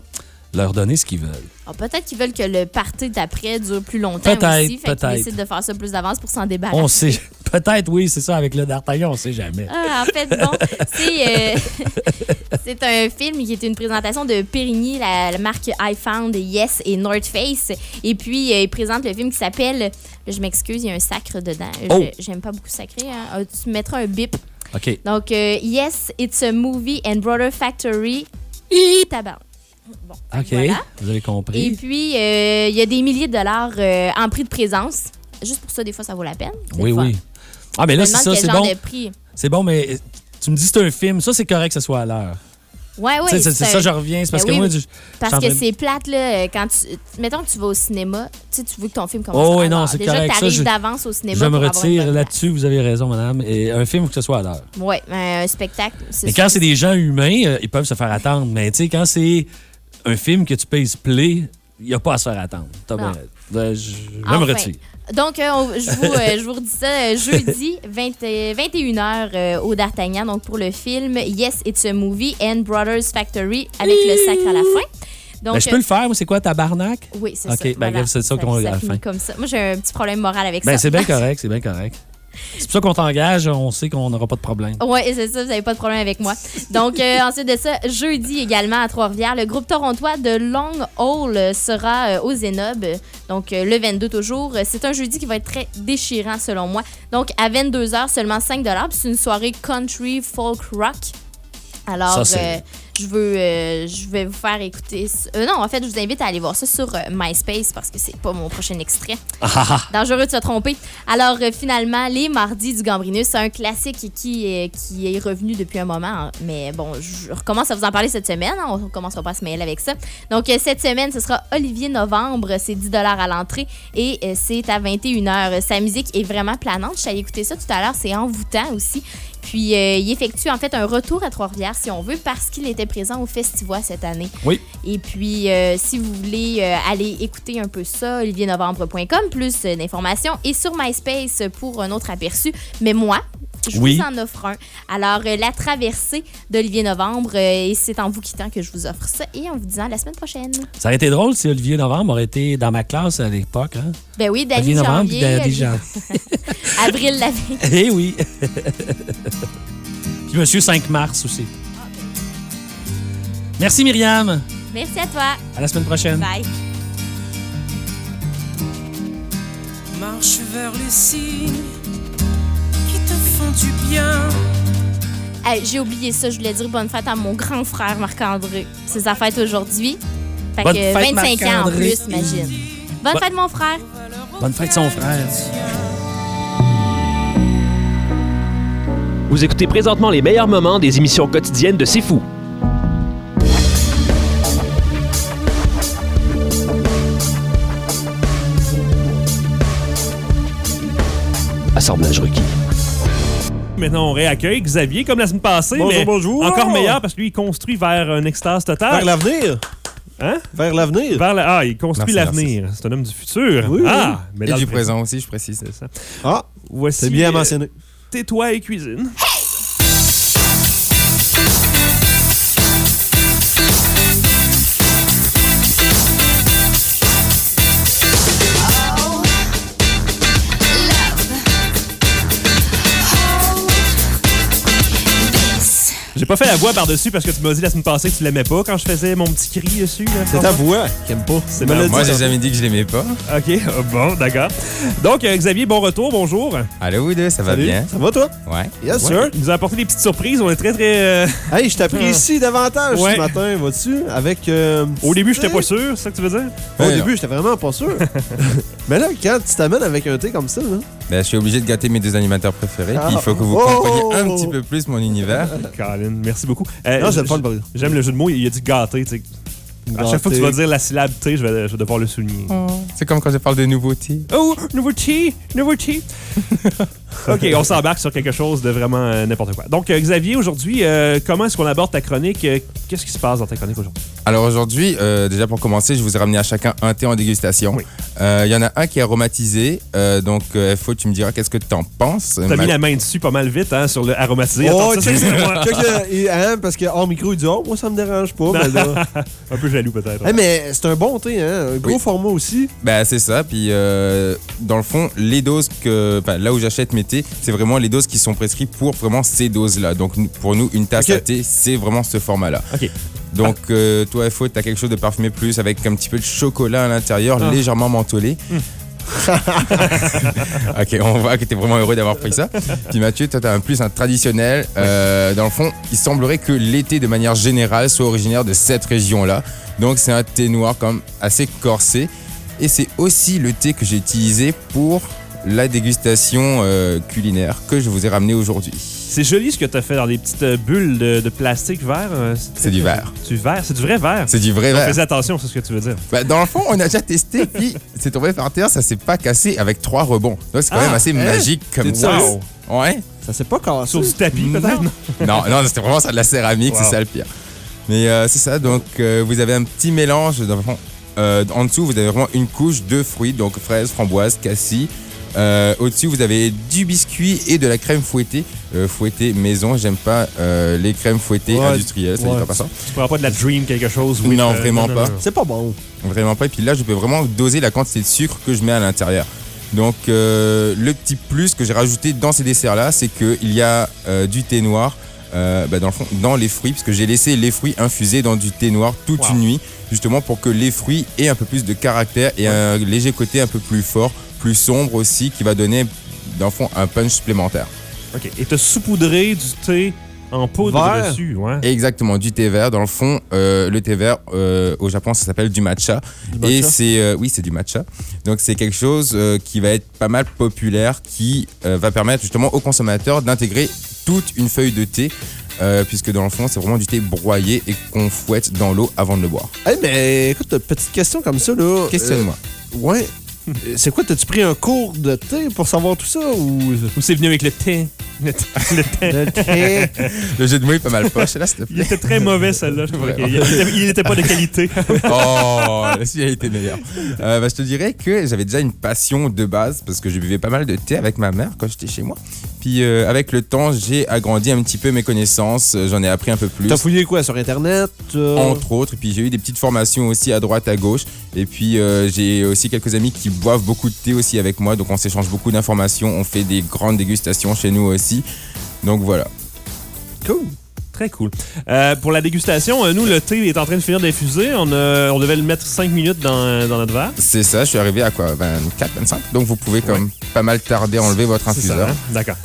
leur donner ce qu'ils veulent. Ah, peut-être qu'ils veulent que le party d'après dure plus longtemps Peut-être, aussi. Fait qu'ils peut-être. décident de faire ça plus d'avance pour s'en débarrasser. On sait. Peut-être, oui, c'est ça, avec le D'Artagnan, on sait jamais. Ah, en fait, bon, c'est euh, c'est un film qui est une présentation de Périgny, la, la marque I Found, Yes et North Face. Et puis, euh, il présente le film qui s'appelle. Je m'excuse, il y a un sacre dedans. Je- Oh. J'aime pas beaucoup sacré. hein. Ah, Tu mettras un bip. OK. Donc, euh, Yes, it's a movie and Brother Factory. Tabac. Bon, OK. voilà. Vous avez compris. Et puis, euh, il y a des milliers de dollars en prix de présence. Juste pour ça, des fois, ça vaut la peine. Oui, oui. Ah, mais là, c'est ça, c'est bon. C'est bon, mais euh, tu me dis que c'est un film. Ça, c'est correct que ce soit à l'heure. Ouais, ouais. Tu c'est ça, je reviens. C'est parce Ben que oui, moi, oui. Parce que c'est plate, là, quand tu. Mettons que tu vas au cinéma, tu sais, tu veux que ton film commence Oh, à oui, non, c'est Déjà, correct. T'arrives je- d'avance au cinéma. Je me retire là-dessus, vous avez raison, madame. Et un film, il faut que ce soit à l'heure. mais un spectacle, Mais quand c'est des gens humains, euh, ils peuvent se faire attendre. Mais tu sais, quand c'est un film que tu payes play, il n'y a pas à se faire attendre. Ben, je me Enfin. Donc, euh, on- je, vous, euh, je vous redis ça euh, jeudi, 20, euh, 21h au D'Artagnan, donc pour le film Yes, It's a Movie and Brothers Factory avec le sacre à la fin. Donc, Ben, je peux euh, le faire, c'est quoi, tabarnak? Oui, c'est OK, ça. ben, voilà. c'est ça qu'on ça fin. comme ça. Moi, j'ai un petit problème moral avec Ben, ça. c'est bien correct, c'est bien correct. C'est pour ça qu'on t'engage, on sait qu'on n'aura pas de problème. Oui, c'est ça, vous n'avez pas de problème avec moi. Donc, euh, ensuite de ça, jeudi également à Trois-Rivières, le groupe torontois de Long Hall sera euh, au Zénob, donc euh, le 22 toujours. C'est un jeudi qui va être très déchirant selon moi. Donc, à 22h, seulement 5 puis C'est une soirée country folk rock. Alors, Ça, euh, je veux, euh, je vais vous faire écouter. euh, non, en fait, je vous invite à aller voir ça sur euh, MySpace parce que c'est pas mon prochain extrait. Ah, ah, ah. Dangereux de se tromper. Alors, euh, finalement, les mardis du Gambrinus, c'est un classique qui, est- qui est revenu depuis un moment. hein. Mais bon, je recommence à vous en parler cette semaine. hein. On ne commencera pas à se mêler avec ça. Donc, cette semaine, ce sera Olivier Novembre. C'est 10 à l'entrée et c'est à 21h. Sa musique est vraiment planante. Je suis allée écouter ça tout à l'heure. C'est envoûtant aussi. Puis, euh, il effectue en fait un retour à Trois-Rivières, si on veut, parce qu'il était présent au Festival cette année. Oui. Et puis, euh, si vous voulez euh, aller écouter un peu ça, oliviernovembre.com, plus d'informations, et sur MySpace pour un autre aperçu. Mais moi, je Oui. vous en offre un. Alors, euh, la traversée d'Olivier Novembre, euh, et c'est en vous quittant que je vous offre ça, et en vous disant à la semaine prochaine. Ça aurait été drôle si Olivier Novembre aurait été dans ma classe à l'époque. Hein? Ben oui, Dany Olivier Novembre Dany Janvier. Avril Lavigne. Eh oui. Puis Monsieur 5 mars aussi. Merci Myriam. Merci à toi. À la semaine prochaine. Bye. Marche vers les signes du bien? Hey, J'ai oublié ça, je voulais dire bonne fête à mon grand frère Marc-André. C'est sa fête aujourd'hui. Fait Bonne que fête, 25 ans en plus, imagine. Bonne Bon- fête, mon frère. Bonne fête son frère. Vous écoutez présentement les meilleurs moments des émissions quotidiennes de C'est Fou. Assemblage requis. Maintenant, on réaccueille Xavier comme la semaine passée. Bonjour, mais bonjour. Encore meilleur parce que lui, il construit vers une extase totale. Vers l'avenir. Hein? Vers l'avenir. Vers la- Ah, il construit l'avenir. C'est un homme du futur. Oui, ah, mais Et du présent aussi, je précise. C'est ça. Ah, Voici. c'est bien euh, mentionné. Tais-toi et cuisine. J'ai pas fait la voix par-dessus parce que tu m'as dit la semaine passée que tu l'aimais pas quand je faisais mon petit cri dessus. là, C'est ta voix qui aime pas. C'est dit, Moi, j'ai jamais dit que je l'aimais pas. OK, euh, bon, d'accord. Donc, euh, Xavier, bon retour, bonjour. Allô, vous deux, ça va Salut. bien? Ça va, toi? Ouais. Yes, Ouais, sir. Il nous a apporté des petites surprises. On est très, très. euh, Hey, je t'apprécie davantage Ouais. ce matin, vois-tu? Avec. euh, Au début, j'étais pas sûr, c'est ça que tu veux dire? Au Ouais, début, j'étais vraiment pas sûr. Mais là, quand tu t'amènes avec un thé comme ça, là. Ben, je suis obligé de gâter mes deux animateurs préférés. Ah. Puis il faut que vous Oh! compreniez un petit peu plus mon univers. Colin, merci beaucoup. Euh, Non, j'aime pas le. J'aime le jeu de mots, il a dit gâté, tu sais. À chaque fois que tu vas dire la syllabe T, je vais, je vais devoir le souligner. C'est comme quand je parle de nouveautés. Oh, nouveau T, nouveau T. OK, on s'embarque sur quelque chose de vraiment euh, n'importe quoi. Donc, euh, Xavier, aujourd'hui, euh, comment est-ce qu'on aborde ta chronique? Qu'est-ce qui se passe dans ta chronique aujourd'hui? Alors aujourd'hui, euh, déjà pour commencer, je vous ai ramené à chacun un thé en dégustation. Oui. Euh, Il y en a un qui est aromatisé. euh, donc, euh, FO, tu me diras qu'est-ce que tu en penses. T'as Ma- mis la main dessus pas mal vite, hein, sur le aromatisé. Oh, Attends, ça, et, hein, parce que hors micro, il dit Oh, moi, ça me dérange pas. Un peu jaloux, peut-être. Hey, mais c'est un bon thé, hein? Un gros Oui. format aussi. Ben, c'est ça. Puis, euh, dans le fond, les doses que. ben, là où j'achète mes thés, c'est vraiment les doses qui sont prescrites pour vraiment ces doses-là. Donc, pour nous, une tasse Ok. à thé, c'est vraiment ce format-là. OK. Donc, euh, toi, FO, tu as quelque chose de parfumé plus avec un petit peu de chocolat à l'intérieur, Ah. légèrement mentholé. ok, on voit que tu es vraiment heureux d'avoir pris ça. Puis Mathieu, toi, tu as un plus un traditionnel. Euh, dans le fond, il semblerait que l'été, de manière générale, soit originaire de cette région-là. Donc, c'est un thé noir comme assez corsé. Et c'est aussi le thé que j'ai utilisé pour la dégustation euh, culinaire que je vous ai ramené aujourd'hui. C'est joli ce que t'as fait dans des petites euh, bulles de, de plastique vert. euh, C'est du verre. Du verre? C'est du vrai verre? C'est du vrai verre. Fais attention, c'est ce que tu veux dire. Bah, dans le fond, on a déjà testé, puis c'est tombé par terre, ça s'est pas cassé avec trois rebonds. Donc c'est quand Ah, même assez hein? magique comme ça. sérieux? Ouais. Ça s'est pas cassé. Sur du tapis, Non. peut-être? Non, non, c'était vraiment ça de la céramique, Wow. c'est ça le pire. Mais euh, c'est ça, donc euh, vous avez un petit mélange. Dans le fond, euh, en dessous, vous avez vraiment une couche de fruits, donc fraises, framboises, cassis. Euh, Au-dessus, vous avez du biscuit et de la crème fouettée. Euh, fouettée maison, j'aime pas euh, les crèmes fouettées Ouais. industrielles, ça dit Ouais. pas passant. Tu prends pas de la Dream quelque chose? Non, euh, vraiment pas. C'est pas bon. Vraiment pas. Et puis là, je peux vraiment doser la quantité de sucre que je mets à l'intérieur. Donc, le petit plus que j'ai rajouté dans ces desserts-là, c'est qu'il y a du thé noir, euh, bah, dans le fond, dans les fruits, parce que j'ai laissé les fruits infusés dans du thé noir toute Wow. une nuit, justement pour que les fruits aient un peu plus de caractère et un léger côté un peu plus fort, plus sombre aussi, qui va donner, dans le fond, un punch supplémentaire. OK. Et t'as saupoudré du thé en poudre Vert. dessus, ouais. Exactement, du thé vert. Dans le fond, euh, le thé vert, euh, au Japon, ça s'appelle du matcha. matcha? Et c'est, euh, oui, c'est du matcha. Donc, c'est quelque chose euh, qui va être pas mal populaire, qui euh, va permettre justement aux consommateurs d'intégrer toute une feuille de thé, euh, puisque dans le fond, c'est vraiment du thé broyé et qu'on fouette dans l'eau avant de le boire. Hey, mais écoute, petite question comme ça, là. Questionne-moi. Euh, ouais. Euh, C'est quoi, t'as-tu pris un cours de thé pour savoir tout ça ou. Ou c'est venu avec le thé? Le thé. Le thé. Le thé. Le jeu de mots est pas mal poche, là, s'il te Il était très mauvais, celle-là. Il était- n'était pas de qualité. Oh, la suite a été meilleure. Euh, bah, je te dirais que j'avais déjà une passion de base parce que je buvais pas mal de thé avec ma mère quand j'étais chez moi. Puis euh, avec le temps, j'ai agrandi un petit peu mes connaissances. Euh, J'en ai appris un peu plus. T'as fouillé quoi sur Internet? euh? Entre autres, et puis j'ai eu des petites formations aussi à droite, à gauche. Et puis euh, j'ai aussi quelques amis qui boivent beaucoup de thé aussi avec moi, donc on s'échange beaucoup d'informations. On fait des grandes dégustations chez nous aussi. Donc voilà. Cool. Très cool. Euh, pour la dégustation, euh, nous, le thé est en train de finir d'infuser. On, a- on devait le mettre 5 minutes dans, dans notre verre. C'est ça, je suis arrivé à quoi 24, 25 Donc vous pouvez comme pas mal tarder à enlever votre C'est ça, infuseur. hein? D'accord.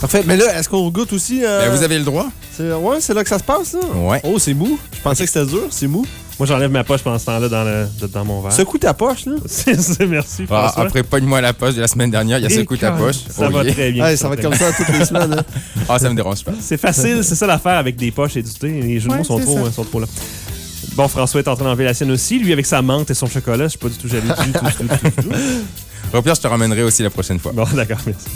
Parfait. Mais là, est-ce qu'on goûte aussi? euh, Ben, vous avez le droit c'est- Ouais, c'est là que ça se passe, là? Ouais. Oh, c'est mou. Je pensais que c'était dur, c'est mou. Moi, j'enlève ma poche pendant ce temps-là dans, le- dans mon verre. Secoue ta poche, là. C'est- merci, Ah, après, pogne-moi la poche de la semaine dernière, il y a coup ta poche. Ça Oh va yeah. très bien. Ouais, ça va être comme ça toutes les semaines. hein. Ah, ça me dérange pas. C'est facile, c'est ça l'affaire avec des poches et du thé. Les jeux de Ouais, mots sont trop, euh, sont trop là. Bon, François est en train d'enlever la sienne aussi. Lui, avec sa menthe et son chocolat, je suis pas du tout jaloux du tout, tout, du tout, du tout. Au pire, je te ramènerai aussi la prochaine fois. Bon, d'accord, merci.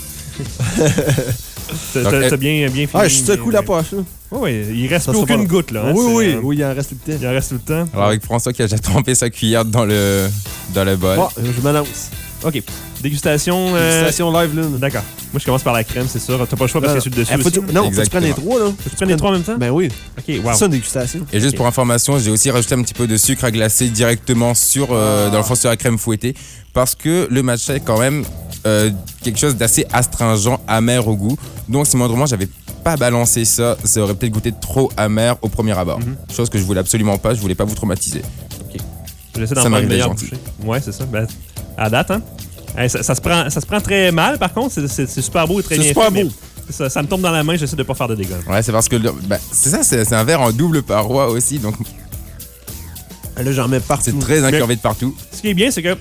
T'as bien, bien fini. Ah, je secoue la poche, là. Oui, il reste Ça plus aucune pas- goutte, là. hein, oui, c'est, oui, oui, il en reste tout le temps. Il en reste tout le temps. Alors, avec François qui a déjà trempé sa cuillère dans le, dans le bol. Bon, je m'annonce. OK. Dégustation. euh, Station live, là. D'accord. Moi, je commence par la crème, c'est sûr. T'as pas le choix parce que sur le dessus. Eh, faut aussi. tu- Non, faut que tu prennes les trois, là. Faut que tu prennes les trois en même temps? Ben oui. OK, C'est wow. ça, une dégustation. Et juste Ok. pour information, j'ai aussi rajouté un petit peu de sucre à glacer directement sur, euh, Ah. dans le fond, sur la crème fouettée. Parce que le matcha est quand même euh, quelque chose d'assez astringent, amer au goût. Donc si moindrement j'avais pas balancé ça, ça aurait peut-être goûté trop amer au premier abord. Mhm. Chose que je voulais absolument pas, je voulais pas vous traumatiser. J'essaie d'en Ça prendre une m'arrivait meilleure. Ouais, c'est ça. Ben, à date, hein. Hey, ça, ça se prend, ça se prend très mal, par contre. C'est- super beau et très C'est bien super fait, beau. Ça, ça me tombe dans la main, j'essaie de pas faire de dégâts. Ouais, c'est parce que le- ben, c'est ça, c'est un verre en double paroi aussi, donc Là, j'en mets partout. c'est très incurvé de partout. Ce qui est bien, c'est que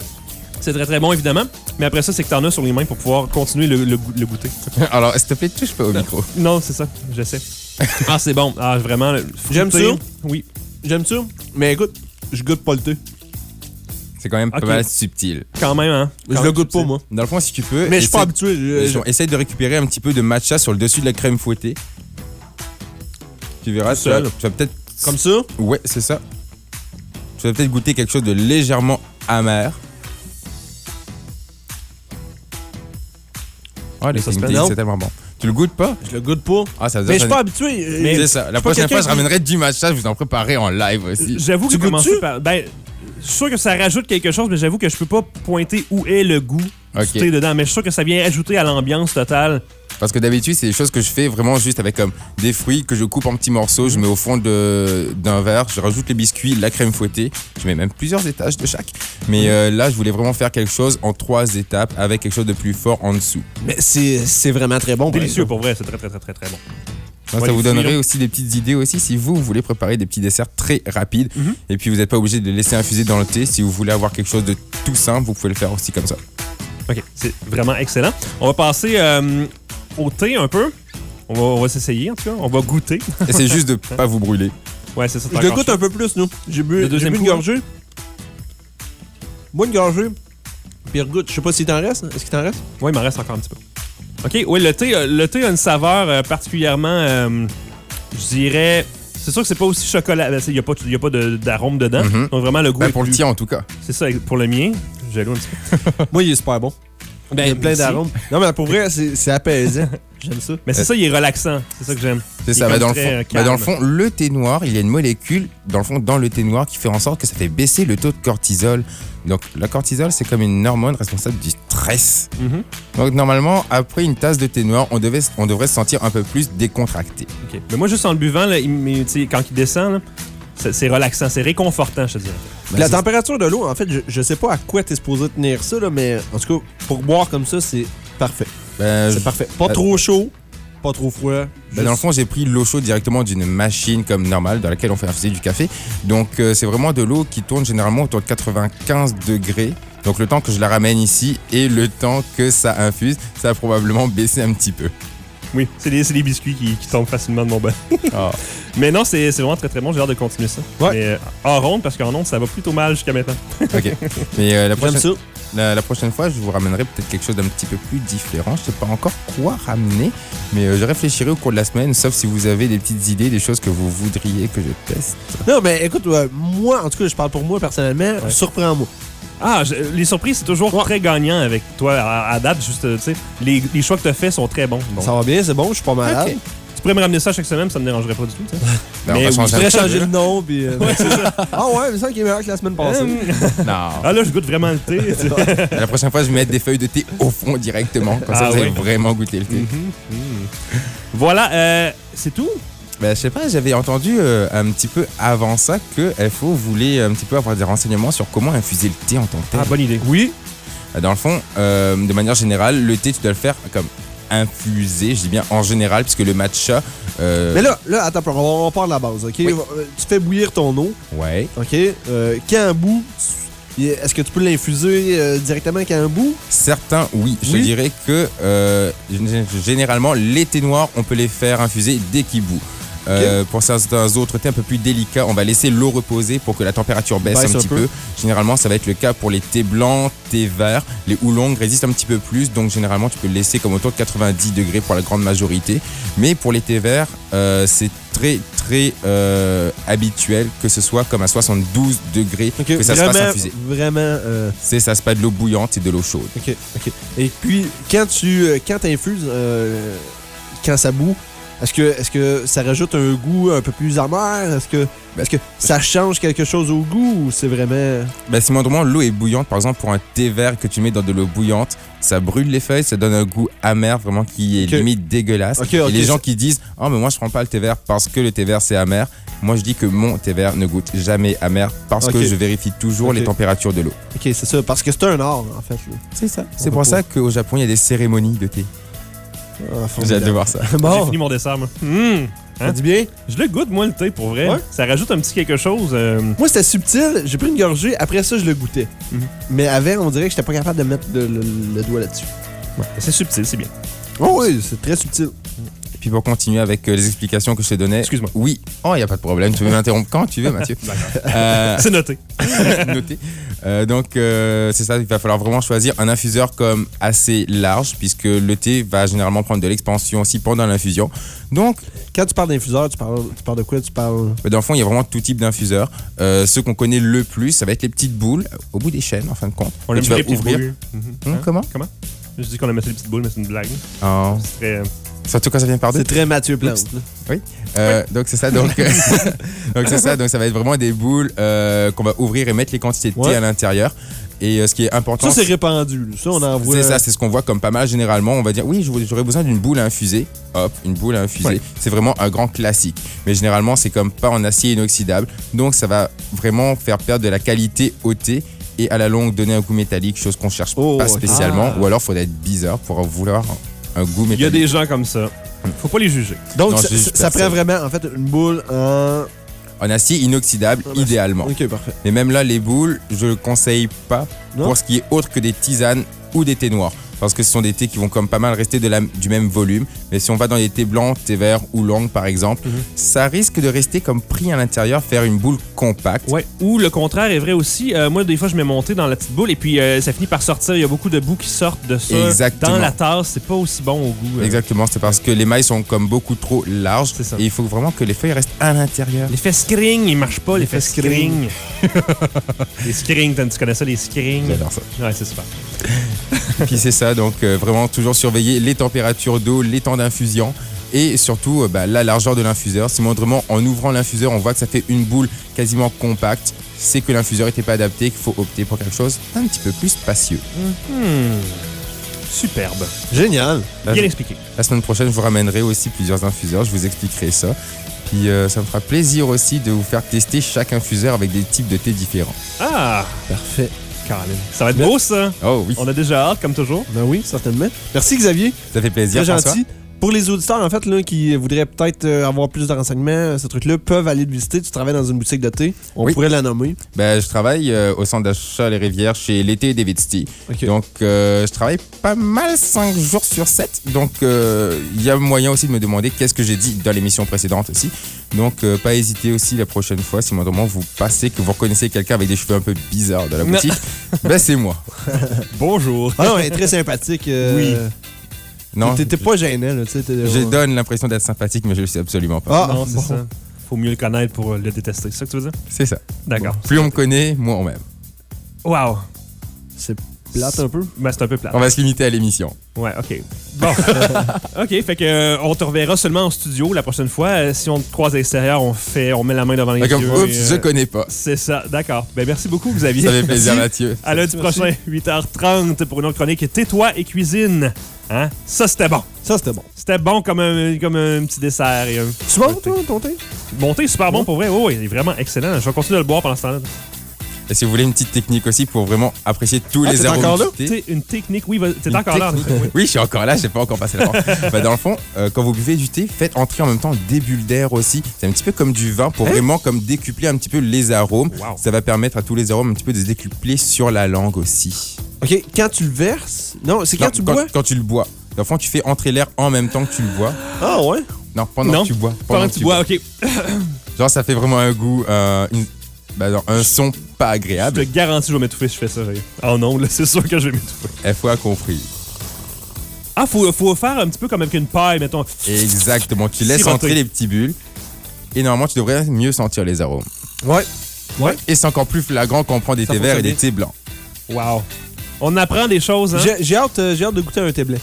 c'est très très bon, évidemment. Mais après ça, c'est que t'en as sur les mains pour pouvoir continuer le, le, le goûter. Alors, s'il te plaît, touche pas au micro. Non, c'est ça, j'essaie. ah, c'est bon. Ah, vraiment. le- J'aime ça. Oui. J'aime ça. Mais écoute, je goûte pas le thé. C'est quand même pas mal subtil. Quand même, hein. Je le goûte pas, moi. Dans le fond, si tu peux. Mais je suis pas habitué. je- je- Essaye de récupérer un petit peu de matcha sur le dessus de la crème fouettée. Tu verras, tu vas, seul. tu vas peut-être. Comme ça? Ouais, c'est ça. Tu vas peut-être goûter quelque chose de légèrement amer. Oh, les fait, non? c'est tellement bon. Tu le goûtes pas? Je le goûte pas. Ah, ça veut Mais je dire suis pas habitué. euh, Mais je c'est ça. La prochaine fois, je ramènerai du matcha, je vous en préparer en live aussi. J'avoue que Tu commencer goûtes-tu? par. Ben, je suis sûr que ça rajoute quelque chose, mais j'avoue que je peux pas pointer où est le goût Ok. du thé dedans. Mais je suis sûr que ça vient ajouter à l'ambiance totale. Parce que d'habitude, c'est des choses que je fais vraiment juste avec comme des fruits que je coupe en petits morceaux, je mets au fond de- d'un verre, je rajoute les biscuits, la crème fouettée, je mets même plusieurs étages de chaque. Mais euh, là, je voulais vraiment faire quelque chose en trois étapes avec quelque chose de plus fort en dessous. Mais c'est c'est vraiment très bon. Délicieux pour vrai, c'est très très très très très bon. Moi, Ouais, ça vous donnerait là. aussi des petites idées aussi si vous, vous voulez préparer des petits desserts très rapides Mhm. et puis vous n'êtes pas obligé de les laisser infuser dans le thé. Si vous voulez avoir quelque chose de tout simple, vous pouvez le faire aussi comme ça. Ok, c'est vraiment excellent. On va passer euh, au thé un peu. On va, on va s'essayer en tout cas. On va goûter. C'est juste de pas vous brûler. Ouais, c'est ça. Je le goûte un peu plus, nous. J'ai bu, Le j'ai deuxième bu une coup, gorgée. Moi, une gorgée. Puis regoute. Je sais pas s'il t'en reste. Est-ce qu'il t'en reste? Oui, il m'en reste encore un petit peu. OK, oui, le thé, le thé a une saveur euh, particulièrement, euh, je dirais... C'est sûr que c'est pas aussi chocolat. ben, Il n'y a pas, il y a pas de- d'arôme dedans. Mhm. Donc vraiment, le goût Ben, est pour le tien en tout cas. C'est ça, pour le mien. Jaloux un petit peu. Moi, il est super bon. Ben, il y a plein d'arômes. Non, mais pour vrai, c'est c'est apaisant. J'aime ça. Mais c'est ça, il est relaxant. C'est ça que j'aime. C'est ça, bah, dans, le fond, euh, bah, dans le fond, le thé noir, il y a une molécule, dans le fond, dans le thé noir, qui fait en sorte que ça fait baisser le taux de cortisol. Donc, la cortisol, c'est comme une hormone responsable du stress. Mhm. Donc, normalement, après une tasse de thé noir, on, devait, on devrait se sentir un peu plus décontracté. OK. Mais moi, juste en le buvant, là, il- quand il descend, c'est relaxant, c'est réconfortant, je te dirais. Ben, la température de l'eau, en fait, je, je sais pas à quoi t'es supposé tenir ça, là, mais en tout cas, pour boire comme ça, c'est parfait. Ben, C'est parfait. Pas euh, trop chaud, pas trop froid. ben, dans le fond, j'ai pris l'eau chaude directement d'une machine comme normale dans laquelle on fait infuser du café. Donc, euh, c'est vraiment de l'eau qui tourne généralement autour de 95 degrés. Donc, le temps que je la ramène ici et le temps que ça infuse, ça a probablement baissé un petit peu. Oui, c'est les, biscuits qui, qui tombent facilement de mon bain. Ah. Mais non, c'est vraiment très très bon. J'ai hâte de continuer ça. Ouais. Mais euh, en ronde, parce qu'en onde, ça va plutôt mal jusqu'à maintenant. OK. Mais euh, la, J'aime prochaine, ça. La, la prochaine fois, je vous ramènerai peut-être quelque chose d'un petit peu plus différent. Je sais pas encore quoi ramener, mais euh, je réfléchirai au cours de la semaine, sauf si vous avez des petites idées, des choses que vous voudriez que je teste. Non, mais écoute, euh, moi, en tout cas, je parle pour moi personnellement, Ouais. surprends-moi. Ah, je- les surprises, c'est toujours très gagnant avec toi à, à date. Juste, euh, tu sais, les, les choix que tu as faits sont très bons. Donc, Ça va bien, c'est bon, je suis pas malade. Ok. Tu pourrais me ramener ça chaque semaine, ça me dérangerait pas du tout. Ben, Mais oui, Je pourrais changer le nom, puis. euh, ah ouais, mais ça qui est meilleur que la semaine passée. Hum. Non. Ah là, je goûte vraiment le thé. La prochaine fois, je vais mettre des feuilles de thé au fond directement. Comme ça, Ah vous allez oui. vraiment goûter le thé. voilà, euh, c'est tout? Ben, je sais pas, j'avais entendu euh, un petit peu avant ça que FO voulait un petit peu avoir des renseignements sur comment infuser le thé en tant que tel. Ah, bonne idée. Oui, Dans le fond, euh, de manière générale, le thé, tu dois le faire comme infusé, je dis bien en général, puisque le matcha. euh, mais là, là, attends, on va part de la base, OK? Oui. Euh, Tu fais bouillir ton eau, Ouais. OK? Euh, quand bout, est-ce que tu peux l'infuser euh, directement quand un bout? Certains, oui. Je Oui. dirais que euh, généralement, les thés noirs, on peut les faire infuser dès qu'ils bouent. Euh, Pour certains autres thés un peu plus délicats, on va laisser l'eau reposer pour que la température baisse Baisse un un petit peu. peu. Généralement, ça va être le cas pour les thés blancs, thés verts. Les oolongs résistent un petit peu plus, donc généralement, tu peux le laisser comme autour de 90 degrés pour la grande majorité. Mais pour les thés verts, euh, c'est très, très euh, habituel que ce soit comme à 72 degrés que ça se fasse vraiment, infuser. vraiment... euh, C'est ça, c'est pas de l'eau bouillante, c'est de l'eau chaude. OK, OK. Et puis, quand tu quand infuses, quand ça bout, Est-ce que, est que ça rajoute un goût un peu plus amer? Est-ce que, est que ça change quelque chose au goût ou c'est vraiment. Ben, si moindrement l'eau est bouillante, par exemple pour un thé vert que tu mets dans de l'eau bouillante, ça brûle les feuilles, ça donne un goût amer vraiment qui est limite dégueulasse. Et les gens qui disent Oh, mais moi je prends pas le thé vert parce que le thé vert c'est amer. Moi je dis que mon thé vert ne goûte jamais amer parce que je vérifie toujours les températures de l'eau. Ok, c'est ça. Parce que c'est un art, en fait. C'est ça. C'est pour ça qu'au Japon il y a des cérémonies de thé. Ah, J'ai hâte de voir ça. J'ai Bon, fini mon dessert, moi. Hum, ça hein? dit bien. Je le goûte, moi, le thé, pour vrai. Ouais? Ça rajoute un petit quelque chose. euh, Moi, c'était subtil. J'ai pris une gorgée. Après ça, je le goûtais. Mhm. Mais avant, on dirait que j'étais pas capable de mettre le, le- le doigt là-dessus. C'est subtil, c'est bien. Oh oui, c'est très subtil. Puis pour continuer avec euh, les explications que je t'ai données. Excuse-moi. Oui. Oh, il n'y a pas de problème. Tu peux m'interrompre quand tu veux, Mathieu. Euh, C'est noté. Noté. Euh, donc, euh, c'est ça, il va falloir vraiment choisir un infuseur comme assez large, puisque le thé va généralement prendre de l'expansion aussi pendant l'infusion. Donc, Quand tu parles d'infuseur, tu parles, tu parles de quoi? Tu parles... bah, dans le fond, il y a vraiment tout type d'infuseurs. Euh, ceux qu'on connaît le plus, ça va être les petites boules, au bout des chaînes, en fin de compte. On tu vas les petites ouvrir. boules. Hum, Hein? comment? Comment? Je dis qu'on a mis les petites boules, mais c'est une blague. Oh. Très. Surtout quand ça vient par deux. C'est très Mathieu Plante. là. Euh, donc c'est ça, donc donc c'est ça, donc ça va être vraiment des boules euh, qu'on va ouvrir et mettre les quantités de thé Ouais. à l'intérieur. Et euh, ce qui est important, Ça, c'est répandu. Ça, on en voit. C'est ça, c'est ce qu'on voit comme pas mal généralement. On va dire, oui, j'aurais besoin d'une boule à infuser. Hop, une boule à infuser. Ouais. C'est vraiment un grand classique. Mais généralement, c'est comme pas en acier inoxydable. Donc, ça va vraiment faire perdre de la qualité au thé et à la longue donner un goût métallique, chose qu'on cherche Oh, pas spécialement. Ah. Ou alors, faudrait être bizarre pour vouloir un goût Il y a des gens comme ça. Faut pas les juger. Donc, Non, ça, juge prend vraiment, en fait, une boule en. En acier inoxydable, idéalement. Ok, parfait. Mais même là, les boules, je ne conseille pas Non? pour ce qui est autre que des tisanes ou des thés noirs. Parce que ce sont des thés qui vont comme pas mal rester de la- du même volume. Mais si on va dans les thés blancs, thé vert ou langue par exemple, Mhm. ça risque de rester comme pris à l'intérieur, faire une boule compacte. Ouais. Ou le contraire est vrai aussi. Euh, moi, des fois, je mets mon thé dans la petite boule et puis euh, ça finit par sortir. Il y a beaucoup de boue qui sortent de ça. Exactement. Dans la tasse, c'est pas aussi bon au goût. euh. Exactement, c'est parce que les mailles sont comme beaucoup trop larges. Et il faut vraiment que les feuilles restent à l'intérieur. L'effet scring, il marche pas, l'effet scring. les scring, tu connais ça, les scring? J'adore ça. Ouais, c'est super. Puis c'est ça, donc euh, vraiment toujours surveiller les températures d'eau, les temps d'infusion et surtout euh, bah, la largeur de l'infuseur. Si moindrement en ouvrant l'infuseur, on voit que ça fait une boule quasiment compacte, c'est que l'infuseur n'était pas adapté, qu'il faut opter pour quelque chose un petit peu plus spacieux. Hmm. Superbe. Génial. La, Bien expliqué. la semaine prochaine, je vous ramènerai aussi plusieurs infuseurs, je vous expliquerai ça. Puis euh, ça me fera plaisir aussi de vous faire tester chaque infuseur avec des types de thé différents. Ah, Parfait. Caroline. Ça va être beau, ça. Oh oui, On a déjà hâte, comme toujours. Ben oui, certainement. Merci, Xavier. ça fait plaisir. Très François. gentil. Pour les auditeurs, en fait, là, qui voudraient peut-être euh, avoir plus de renseignements, euh, ce truc-là, peuvent aller le visiter. Tu travailles dans une boutique de thé. On Oui. pourrait la nommer. Ben, je travaille euh, au centre d'achat Les Rivières chez l'été David Tea. OK. Donc, euh, je travaille pas mal 5 jours sur 7. Donc, euh, il y a moyen aussi de me demander qu'est-ce que j'ai dit dans l'émission précédente aussi. Donc, euh, pas hésiter aussi la prochaine fois, si moindrement vous passez, que vous reconnaissez quelqu'un avec des cheveux un peu bizarres de la boutique, ben c'est moi. Bonjour. Ah non, elle est très sympathique. euh, Non, T'es t'es pas gênant, là, sais. je donne l'impression d'être sympathique, mais je le suis absolument pas. Ah, non, c'est bon. ça. Faut mieux le connaître pour euh, le détester. C'est ça que tu veux dire? C'est ça. D'accord. Plus on me connaît, moins on m'aime. Wow. C'est plate un peu? Ben, c'est un peu plat. On va se limiter à l'émission. Ouais, OK. Bon. OK, fait que euh, on te reverra seulement en studio la prochaine fois. Euh, si on te croise à l'extérieur, on fait on met la main devant les Fait Comme, yeux. oups, et, euh, je connais pas. C'est ça, d'accord. Ben merci beaucoup Xavier. Ça fait plaisir, Merci. Mathieu. À lundi prochain, 8h30 pour une autre chronique Tais-toi et cuisine. Hein? Ça c'était bon. Ça, c'était bon. C'était bon comme un, comme un petit dessert et un Tu manges, toi, ton thé? Bon thé, super bon pour vrai. Oh, oui, il est vraiment excellent. Je vais continuer de le boire pendant ce temps-là. Et si vous voulez une petite technique aussi pour vraiment apprécier tous Ah, les arômes encore là? une technique. Oui, va- t'es encore là. en oui. Oui, je suis encore là, j'ai pas encore passé la. Bah, dans le fond, euh, quand vous buvez du thé, faites entrer en même temps des bulles d'air aussi. C'est un petit peu comme du vin pour vraiment comme décupler un petit peu les arômes. Wow. Ça va permettre à tous les arômes un petit peu de se décupler sur la langue aussi. OK, quand tu le verses... Non, c'est quand Non, tu bois? Quand tu le bois. Dans le fond, tu fais entrer l'air en même temps que tu le bois. Ah ouais? Non, pendant Non, que tu bois. Pendant que tu bois, ok. Genre, ça fait vraiment un goût, euh, une- bah, non, un son pas Je te agréable. garantis, je vais m'étouffer si je fais ça. Oh non, là, c'est sûr que je vais m'étouffer. FO a compris. Ah, faut, faut faire un petit peu comme avec une paille, mettons. Exactement. Tu laisses entrer les petits bulles. Et normalement, tu devrais mieux sentir les arômes. Ouais. Ouais. Et c'est encore plus flagrant quand on prend des Ça thés verts et des thés blancs. Wow. On apprend des choses, hein? J'ai hâte, euh, j'ai hâte de goûter un thé blanc.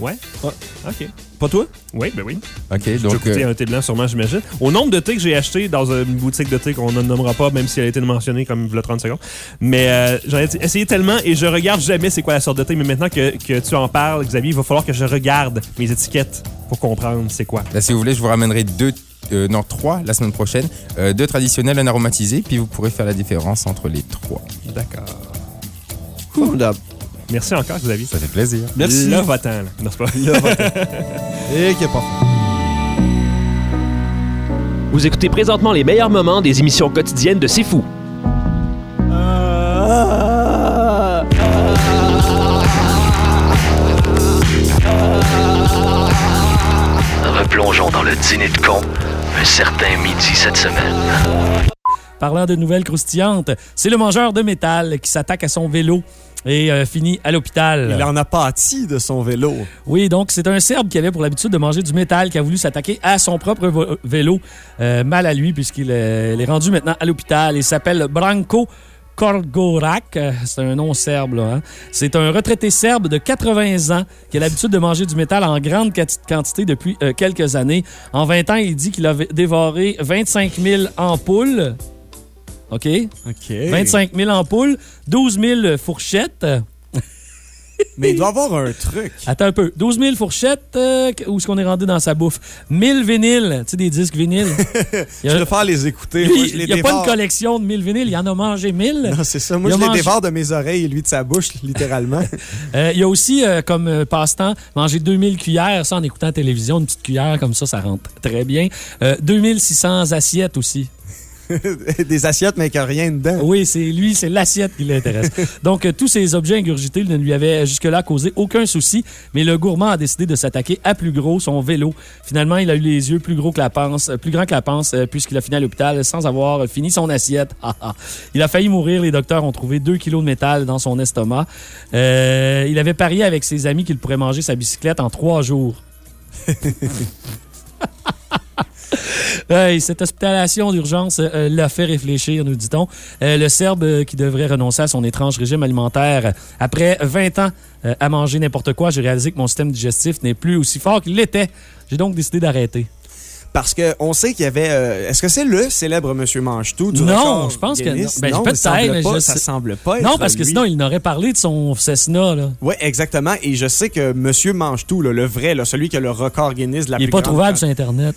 Ouais? Ouais. OK. Pas toi? Oui, ben oui. Ok, J'ai donc. goûté euh, un thé blanc, sûrement, j'imagine. Au nombre de thés que j'ai acheté dans une boutique de thé qu'on ne nommera pas, même si elle a été mentionnée comme il y a 30 secondes. Mais euh, j'en ai essayé tellement et je regarde jamais c'est quoi la sorte de thé. Mais maintenant que, que tu en parles, Xavier, il va falloir que je regarde mes étiquettes pour comprendre c'est quoi. Là, si vous voulez, je vous ramènerai deux, euh, non, trois la semaine prochaine. Euh, deux traditionnels, un aromatisé, puis vous pourrez faire la différence entre les trois. D'accord. Formidable. Merci encore, Xavier. Ça fait plaisir. Merci. Là, va-t'en. là. Non, c'est pas. Là, va-t'en. Et qui est pas fort. Vous écoutez présentement les meilleurs moments des émissions quotidiennes de C'est Fou. Replongeons dans le dîner de con un certain midi cette semaine. Parlant de nouvelles croustillantes, c'est le mangeur de métal qui s'attaque à son vélo et euh, finit à l'hôpital. Il en a pâti de son vélo. Oui, donc c'est un Serbe qui avait pour l'habitude de manger du métal qui a voulu s'attaquer à son propre vo- vélo. Euh, mal à lui puisqu'il est, il est rendu maintenant à l'hôpital. Il s'appelle Branko Korgorak. Euh, C'est un nom serbe, hein. C'est un retraité serbe de 80 ans qui a l'habitude de manger du métal en grande quantité depuis euh, quelques années. En 20 ans, il dit qu'il a dévoré 25 000 ampoules. OK? OK. 25 000 ampoules, 12 000 fourchettes. Mais il doit avoir un truc. Attends un peu. 12 000 fourchettes, euh, où est-ce qu'on est rendu dans sa bouffe? 1000 vinyles, tu sais, des disques vinyles. Je vais faire les écouter. Lui, Moi, je il n'y a pas une collection de 1000 vinyles, il en a mangé 1000. Non, c'est ça. Moi, Il a je les mangé- dévore de mes oreilles et lui de sa bouche, littéralement. Euh, il y a aussi, euh, comme passe-temps, manger 2000 cuillères, ça en écoutant la télévision, une petite cuillère comme ça, ça rentre très bien. Euh, 2600 assiettes aussi. Des assiettes, mais qu'il n'y a rien dedans. Oui, c'est lui, c'est l'assiette qui l'intéresse. Donc, euh, tous ces objets ingurgités ne lui avaient jusque-là causé aucun souci, mais le gourmand a décidé de s'attaquer à plus gros, son vélo. Finalement, il a eu les yeux plus gros que la panse, euh, plus grands que la panse, euh, puisqu'il a fini à l'hôpital sans avoir fini son assiette. Ah, ah. il a failli mourir. Les docteurs ont trouvé 2 kilos de métal dans son estomac. Euh, il avait parié avec ses amis qu'il pourrait manger sa bicyclette en trois jours. Hey, cette hospitalisation d'urgence euh, l'a fait réfléchir, nous dit-on. Euh, le Serbe euh, qui devrait renoncer à son étrange régime alimentaire. Après 20 ans euh, à manger n'importe quoi, j'ai réalisé que mon système digestif n'est plus aussi fort qu'il l'était. J'ai donc décidé d'arrêter. Parce qu'on sait qu'il y avait. euh, Est-ce que c'est le célèbre Monsieur Mange-Tout du Non, je pense que Guinness? non. Ben, non. peut-être, ça semble mais pas, je ça sais- semble pas. Non, parce que lui. sinon, il n'aurait parlé de son Cessna. Oui, exactement. Et je sais que Monsieur Mange-Tout, le vrai, là, celui qui a le record Guinness de la Il n'est pas trouvable sur Internet.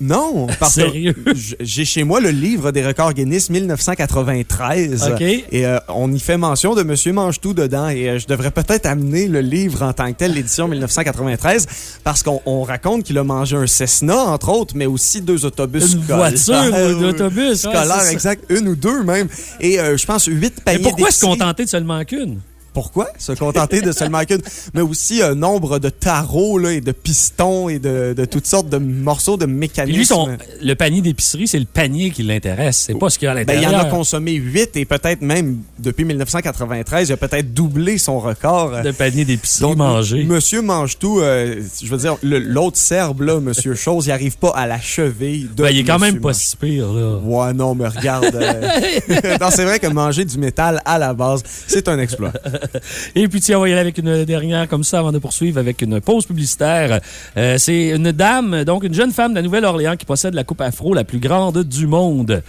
Non, parce Sérieux? que j'ai chez moi le livre des records Guinness 1993 OK. et euh, on y fait mention de Monsieur Mange-Tout dedans et euh, je devrais peut-être amener le livre en tant que tel, l'édition 1993, parce qu'on on raconte qu'il a mangé un Cessna, entre autres, mais aussi deux autobus Une scolaires. voiture autobus, Scolaire, exact. Une ou deux même. Et euh, je pense huit paniers Mais pourquoi se contenter de seulement qu'une? Pourquoi? Se contenter de seulement qu'une? Mais aussi un nombre de tarots là, et de pistons et de, de toutes sortes de morceaux de mécanismes. lui, son, le panier d'épicerie, c'est le panier qui l'intéresse. C'est pas ce qu'il y a à Ben, il l'intérieur. en a consommé 8 et peut-être même depuis 1993, il a peut-être doublé son record. de panier d'épicerie mangé. Monsieur mange tout. euh, je veux dire, l'autre serbe, là, Monsieur Chose, il arrive pas à la cheville de Ben, il est quand Monsieur même pas si pire, là. Ouais, non, mais regarde. euh, non, c'est vrai que manger du métal à la base, c'est un exploit. Et puis, tiens, on va y aller avec une dernière comme ça avant de poursuivre avec une pause publicitaire. Euh, c'est une dame, donc une jeune femme de la Nouvelle-Orléans qui possède la coupe afro la plus grande du monde.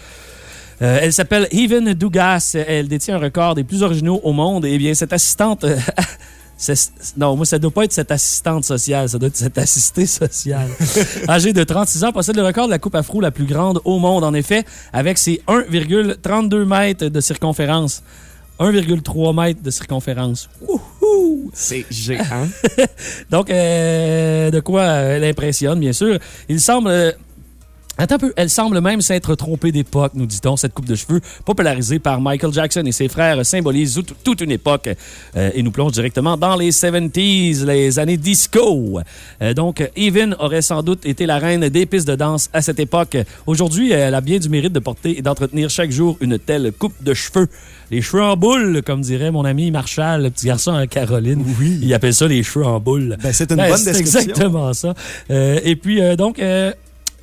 Euh, elle s'appelle Even Dugas. Elle détient un record des plus originaux au monde. Et bien, cette assistante. euh, non, moi, ça doit pas être cette assistante sociale, ça doit être cette assistée sociale. Âgée de 36 ans, possède le record de la coupe afro la plus grande au monde, en effet, avec ses 1,32 mètres de circonférence. 1,3 mètres de circonférence. C'est géant. Donc, euh, de quoi euh, elle impressionne, bien sûr. Il semble. Attends un peu, elle semble même s'être trompée d'époque, nous dit-on. Cette coupe de cheveux, popularisée par Michael Jackson et ses frères, symbolise tout- toute une époque euh, et nous plonge directement dans les 70s, les années disco. Euh, donc, Even aurait sans doute été la reine des pistes de danse à cette époque. Aujourd'hui, elle a bien du mérite de porter et d'entretenir chaque jour une telle coupe de cheveux. Les cheveux en boule, comme dirait mon ami Marshall, le petit garçon à Caroline. Oui. Il appelle ça les cheveux en boule. Ben, c'est une Ben, bonne c'est description. exactement ça. Euh, et puis, donc,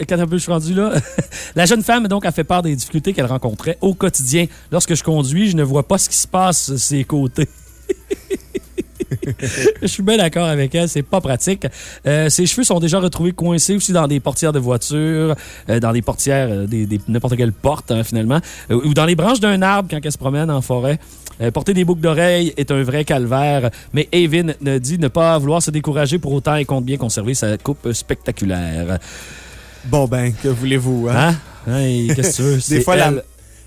quand un peu je suis rendu là, la jeune femme donc a fait part des difficultés qu'elle rencontrait au quotidien. Lorsque je conduis, je ne vois pas ce qui se passe sur ses côtés. Je suis bien d'accord avec elle, c'est pas pratique. Euh, ses cheveux sont déjà retrouvés coincés aussi dans des portières de voiture, euh, dans des portières, euh, des, n'importe quelle porte hein, finalement, ou dans les branches d'un arbre quand elle se promène en forêt. Porter des boucles d'oreilles est un vrai calvaire, mais Avin ne dit ne pas vouloir se décourager pour autant et compte bien conserver sa coupe spectaculaire. Bon, ben, que voulez-vous, hein? Hein? Qu'est-ce que tu veux? Des fois, la, elle.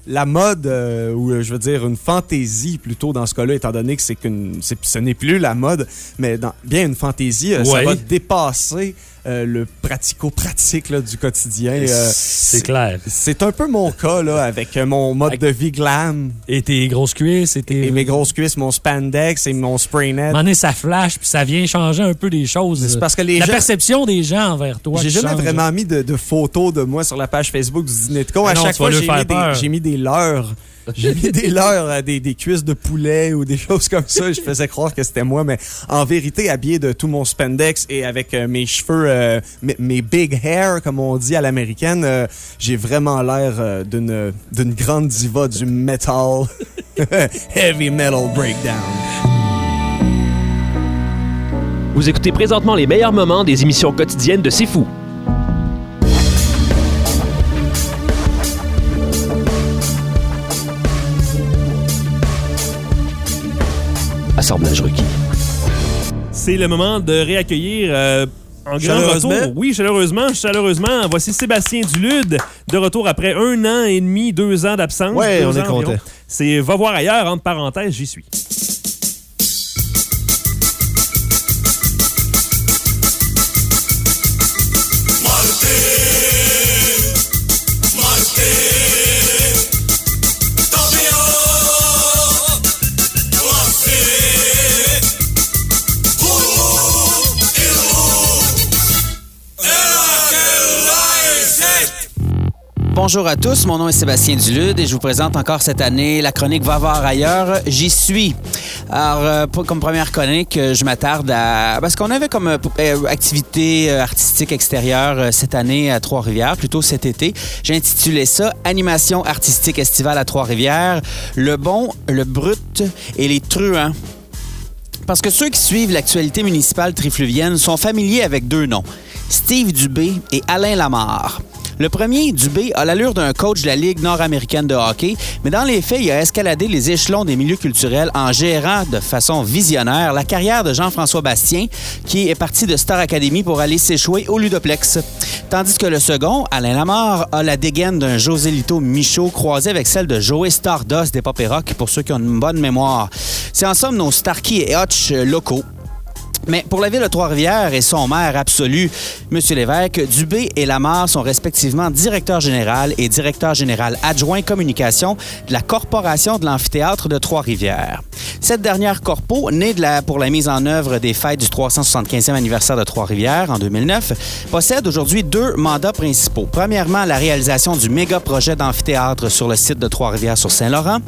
la mode, euh, ou euh, je veux dire une fantaisie plutôt dans ce cas-là, étant donné que c'est qu'une, ce n'est plus la mode, mais dans, bien une fantaisie, euh, ça Ouais. va dépasser euh, le pratico-pratique du quotidien. euh, c'est clair. C'est un peu mon cas là, avec euh, mon mode de vie glam. Et tes grosses cuisses, et tes... Et mes grosses cuisses, mon spandex et mon spray net. Donné, ça flash, puis ça vient changer un peu des choses. C'est parce que les La gens- perception des gens envers toi. J'ai jamais change. vraiment mis de, de photos de moi sur la page Facebook du Dîner de con. Ah à non, chaque fois, j'ai mis, des- mis leurres. J'ai mis des leurres à des, des cuisses de poulet ou des choses comme ça. Je faisais croire que c'était moi, mais en vérité, habillé de tout mon spandex et avec euh, mes cheveux, euh, mes, mes big hair, comme on dit à l'américaine, euh, j'ai vraiment l'air euh, d'une d'une grande diva du metal. Heavy metal breakdown. Vous écoutez présentement les meilleurs moments des émissions quotidiennes de C'est Fou. Assemblage requis. C'est le moment de réaccueillir euh, en grand retour. Oui, chaleureusement, chaleureusement. Voici Sébastien Dulude, de retour après un an et demi, deux ans d'absence. Deux on est content. C'est Va voir ailleurs, entre parenthèses, j'y suis. Bonjour à tous, mon nom est Sébastien Dulude et je vous présente encore cette année la chronique Va voir ailleurs, j'y suis. Alors, euh, comme première chronique, euh, je m'attarde à... Parce qu'on avait comme euh, activité artistique extérieure cette année à Trois-Rivières, plutôt cet été. J'ai intitulé ça Animation artistique estivale à Trois-Rivières, le bon, le brut et les truands. Parce que ceux qui suivent l'actualité municipale trifluvienne sont familiers avec deux noms, Steve Dubé et Alain Lamarre. Le premier, Dubé, a l'allure d'un coach de la Ligue nord-américaine de hockey, mais dans les faits, il a escaladé les échelons des milieux culturels en gérant de façon visionnaire la carrière de Jean-François Bastien, qui est parti de Star Academy pour aller s'échouer au Ludoplex. Tandis que le second, Alain Lamarre, a la dégaine d'un Joselito Michaud croisé avec celle de Joey Stardust des Pop et Rock, pour ceux qui ont une bonne mémoire. C'est en somme nos Starkey et Hutch locaux. Mais pour la ville de Trois-Rivières et son maire absolu, M. Lévesque, Dubé et Lamar sont respectivement directeur général et directeur général adjoint communication de la Corporation de l'amphithéâtre de Trois-Rivières. Cette dernière corpo, née de la, pour la mise en œuvre des fêtes du 375e anniversaire de Trois-Rivières en 2009, possède aujourd'hui deux mandats principaux. Premièrement, la réalisation du méga projet d'amphithéâtre sur le site de Trois-Rivières sur Saint-Laurent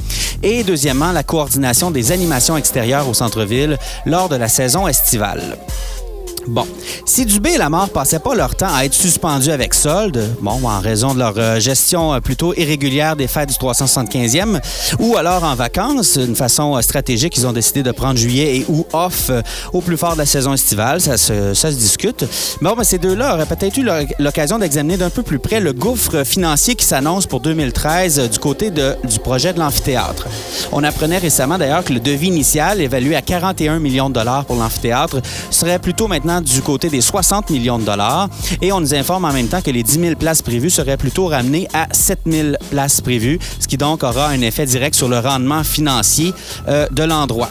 et deuxièmement, la coordination des animations extérieures au centre-ville lors de la saison estivale. rival. Bon, si Dubé et Lamar passaient pas leur temps à être suspendus avec solde, bon, en raison de leur euh, gestion euh, plutôt irrégulière des fêtes du 375e, ou alors en vacances, d'une façon euh, stratégique, ils ont décidé de prendre juillet et ou off au plus fort de la saison estivale, ça se, discute. Bon, ben, ces deux-là auraient peut-être eu l'oc- l'occasion d'examiner d'un peu plus près le gouffre financier qui s'annonce pour 2013 euh, du côté de- du projet de l'amphithéâtre. On apprenait récemment d'ailleurs que le devis initial, évalué à 41 millions de dollars pour l'amphithéâtre, serait plutôt maintenant du côté des 60 millions de dollars. Et on nous informe en même temps que les 10 000 places prévues seraient plutôt ramenées à 7 000 places prévues, ce qui donc aura un effet direct sur le rendement financier euh, de l'endroit.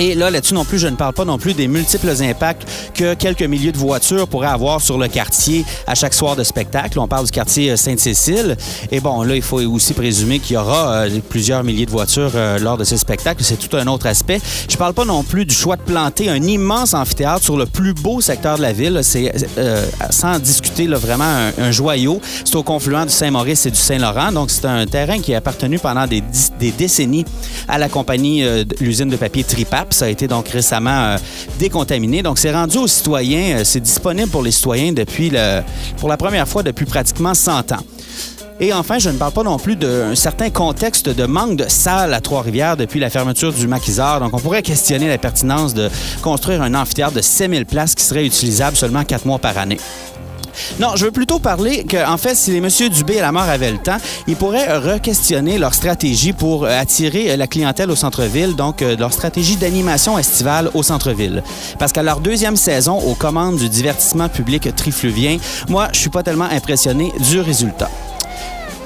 Et là, là-dessus non plus, je ne parle pas non plus des multiples impacts que quelques milliers de voitures pourraient avoir sur le quartier à chaque soir de spectacle. On parle du quartier euh, Sainte-Cécile. Et bon, là, il faut aussi présumer qu'il y aura euh, plusieurs milliers de voitures euh, lors de ces spectacles. C'est tout un autre aspect. Je parle pas non plus du choix de planter un immense amphithéâtre sur le plus beau secteur de la ville. C'est sans discuter vraiment un, joyau. C'est au confluent du Saint-Maurice et du Saint-Laurent. Donc, c'est un terrain qui a appartenu pendant des, décennies à la compagnie, l'usine de papier Tripap. Ça a été donc récemment euh, décontaminé. Donc, c'est rendu aux citoyens. euh, c'est disponible pour les citoyens depuis pour la première fois depuis pratiquement 100 ans. Et enfin, je ne parle pas non plus d'un certain contexte de manque de salles à Trois-Rivières depuis la fermeture du maquisard. Donc, on pourrait questionner la pertinence de construire un amphithéâtre de 7000 places qui serait utilisable seulement quatre mois par année. Non, je veux plutôt parler que, en fait, si les Monsieur Dubé et la mort avaient le temps, ils pourraient re-questionner leur stratégie pour euh, attirer euh, la clientèle au centre-ville, donc euh, leur stratégie d'animation estivale au centre-ville. Parce qu'à leur deuxième saison aux commandes du divertissement public trifluvien, moi, je suis pas tellement impressionné du résultat.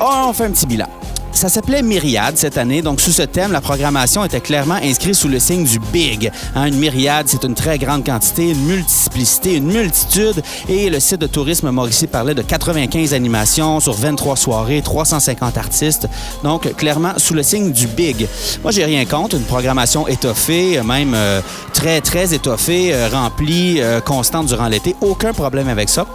Oh, on fait un petit bilan. Ça s'appelait Myriade cette année, donc sous ce thème, la programmation était clairement inscrite sous le signe du big. Hein, une myriade, c'est une très grande quantité, une multiplicité, une multitude. Et le site de tourisme Mauricie parlait de 95 animations sur 23 soirées, 350 artistes. Donc, clairement, sous le signe du big. Moi, j'ai rien contre. Une programmation étoffée, même euh, très, très étoffée, euh, remplie, euh, constante durant l'été. Aucun problème avec ça.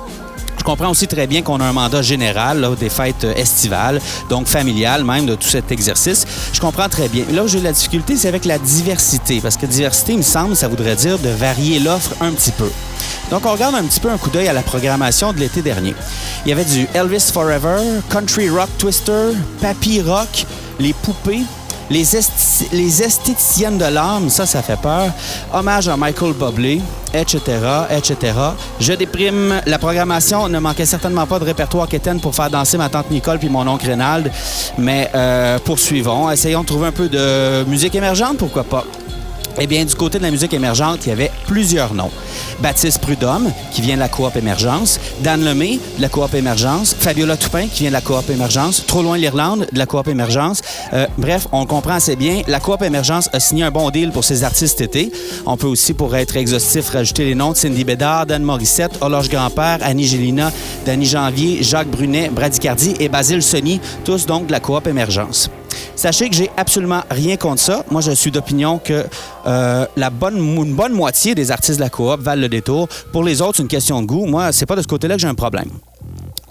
Je comprends aussi très bien qu'on a un mandat général là, des fêtes euh, estivales, donc familial même de tout cet exercice. Je comprends très bien. Là où j'ai la difficulté, c'est avec la diversité, parce que diversité, il me semble, ça voudrait dire de varier l'offre un petit peu. Donc, on regarde un petit peu un coup d'œil à la programmation de l'été dernier. Il y avait du Elvis Forever, Country Rock Twister, Papy Rock, Les Poupées, les, esthéticiennes de l'âme, ça, ça fait peur. Hommage à Michael Bublé, etc., etc. Je déprime. La programmation ne manquait certainement pas de répertoire quétaine pour faire danser ma tante Nicole puis mon oncle Rénald. Mais euh, poursuivons. Essayons de trouver un peu de musique émergente, pourquoi pas. Eh bien, du côté de la musique émergente, il y avait plusieurs noms. Baptiste Prudhomme, qui vient de la coop Émergence. Dan Lemay, de la coop Émergence. Fabiola Toupin, qui vient de la coop Émergence. Trop loin l'Irlande, de la coop Émergence. Euh, bref, on comprend assez bien. La coop Émergence a signé un bon deal pour ses artistes été. On peut aussi, pour être exhaustif, rajouter les noms de Cindy Bédard, Dan Morissette, Horloge Grand-Père, Annie Gélina, Danny Janvier, Jacques Brunet, Brady et Basile Sony, tous donc de la coop Émergence. Sachez que j'ai absolument rien contre ça. Moi, je suis d'opinion que euh, la bonne, moitié des artistes de la coop valent le détour. Pour les autres, c'est une question de goût. Moi, c'est pas de ce côté-là que j'ai un problème.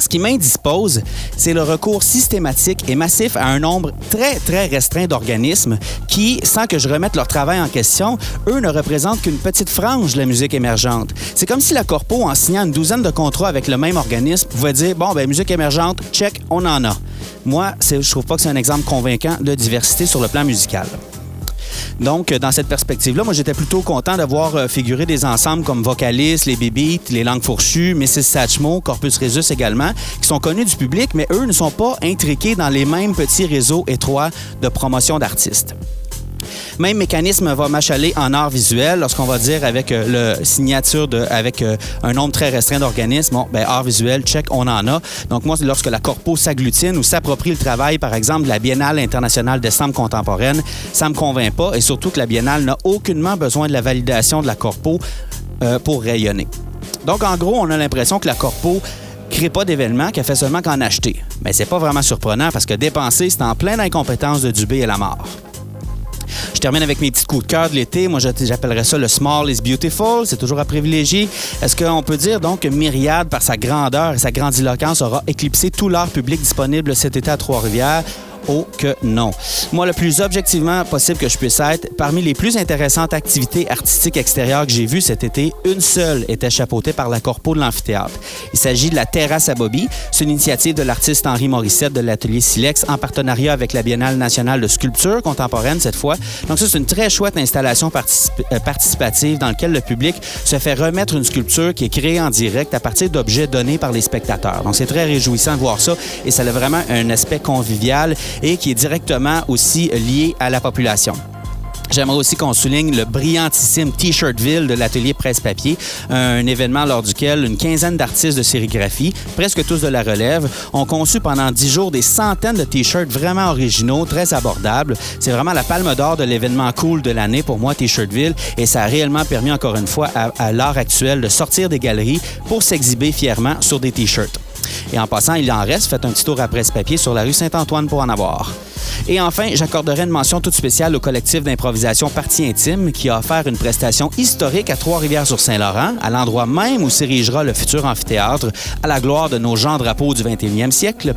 Ce qui m'indispose, c'est le recours systématique et massif à un nombre très, très restreint d'organismes qui, sans que je remette leur travail en question, eux ne représentent qu'une petite frange de la musique émergente. C'est comme si la Corpo, en signant une douzaine de contrats avec le même organisme, pouvait dire Bon, ben, musique émergente, check, on en a. Moi, je trouve pas que c'est un exemple convaincant de diversité sur le plan musical. Donc, dans cette perspective-là, moi, j'étais plutôt content de voir euh, figurer des ensembles comme Vocalis, les Bébites, les Langues Fourchues, Mrs. Satchmo, Corpus Resus également, qui sont connus du public, mais eux ne sont pas intriqués dans les mêmes petits réseaux étroits de promotion d'artistes. Même mécanisme va m'achaler en art visuel lorsqu'on va dire avec euh, le signature avec euh, un nombre très restreint d'organismes, bon, ben, art visuel, check, on en a. Donc moi, lorsque la corpo s'agglutine ou s'approprie le travail, par exemple, la Biennale internationale des Sembles contemporaines, ça me convainc pas et surtout que la Biennale n'a aucunement besoin de la validation de la corpo euh, pour rayonner. Donc en gros, on a l'impression que la corpo crée pas d'événements, qu'elle fait seulement qu'en acheter. Mais c'est pas vraiment surprenant parce que dépenser, c'est en pleine incompétence de Dubé et la mort. Je termine avec mes petits coups de cœur de l'été. Moi, j'appellerais ça le small is beautiful. C'est toujours à privilégier. Est-ce qu'on peut dire donc que Myriade, par sa grandeur et sa grandiloquence, aura éclipsé tout l'art public disponible cet été à Trois-Rivières? Que non. Moi, le plus objectivement possible que je puisse être, parmi les plus intéressantes activités artistiques extérieures que j'ai vues cet été, une seule était chapeautée par la Corpo de l'amphithéâtre. Il s'agit de la Terrasse à Bobby. C'est une initiative de l'artiste Henri Morissette de l'atelier Silex en partenariat avec la Biennale nationale de sculpture contemporaine cette fois. Donc ça, c'est une très chouette installation euh, participative dans laquelle le public se fait remettre une sculpture qui est créée en direct à partir d'objets donnés par les spectateurs. Donc c'est très réjouissant de voir ça et ça a vraiment un aspect convivial et qui est directement aussi lié à la population. J'aimerais aussi qu'on souligne le brillantissime T-Shirtville de l'atelier Presse-Papier, un événement lors duquel une quinzaine d'artistes de sérigraphie, presque tous de la relève, ont conçu pendant dix jours des centaines de T-shirts vraiment originaux, très abordables. C'est vraiment la palme d'or de l'événement cool de l'année pour moi, T-Shirtville, et ça a réellement permis encore une fois à, à l'art actuel de sortir des galeries pour s'exhiber fièrement sur des T-shirts. Et en passant, il en reste. Faites un petit tour à presse-papier sur la rue Saint-Antoine pour en avoir. Et enfin, j'accorderai une mention toute spéciale au collectif d'improvisation Partie Intime qui a offert une prestation historique à Trois-Rivières-sur-Saint-Laurent, à l'endroit même où s'érigera le futur amphithéâtre, à la gloire de nos gens drapeaux du 21e siècle.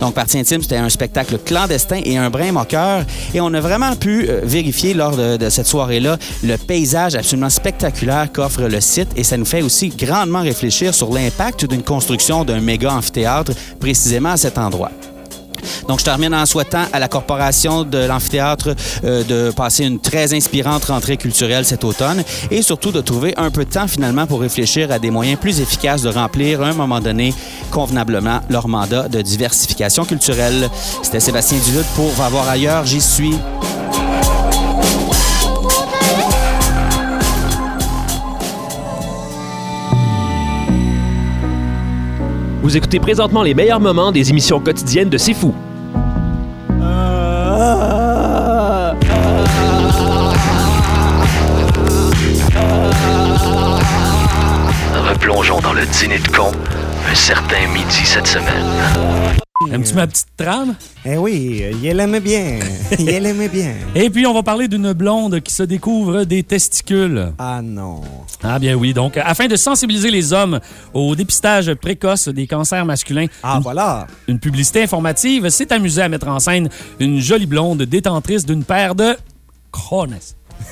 Donc, Partie Intime, c'était un spectacle clandestin et un brin moqueur. Et on a vraiment pu euh, vérifier lors de, de cette soirée-là le paysage absolument spectaculaire qu'offre le site. Et ça nous fait aussi grandement réfléchir sur l'impact d'une construction d'un méga amphithéâtre précisément à cet endroit. Donc, je termine en souhaitant à la corporation de l'amphithéâtre euh, de passer une très inspirante rentrée culturelle cet automne et surtout de trouver un peu de temps finalement pour réfléchir à des moyens plus efficaces de remplir à un moment donné convenablement leur mandat de diversification culturelle. C'était Sébastien Duluth pour Va voir ailleurs, j'y suis. Vous écoutez présentement les meilleurs moments des émissions quotidiennes de C'est Fou. Replongeons dans le dîner de con un certain midi cette semaine. Aimes-tu ma petite trame? Eh oui, il l'aimait bien. Il l'aimait bien. Et puis, on va parler d'une blonde qui se découvre des testicules. Ah non. Ah bien oui, donc afin de sensibiliser les hommes au dépistage précoce des cancers masculins. Ah voilà. Une publicité informative s'est amusée à mettre en scène une jolie blonde détentrice d'une paire de crones.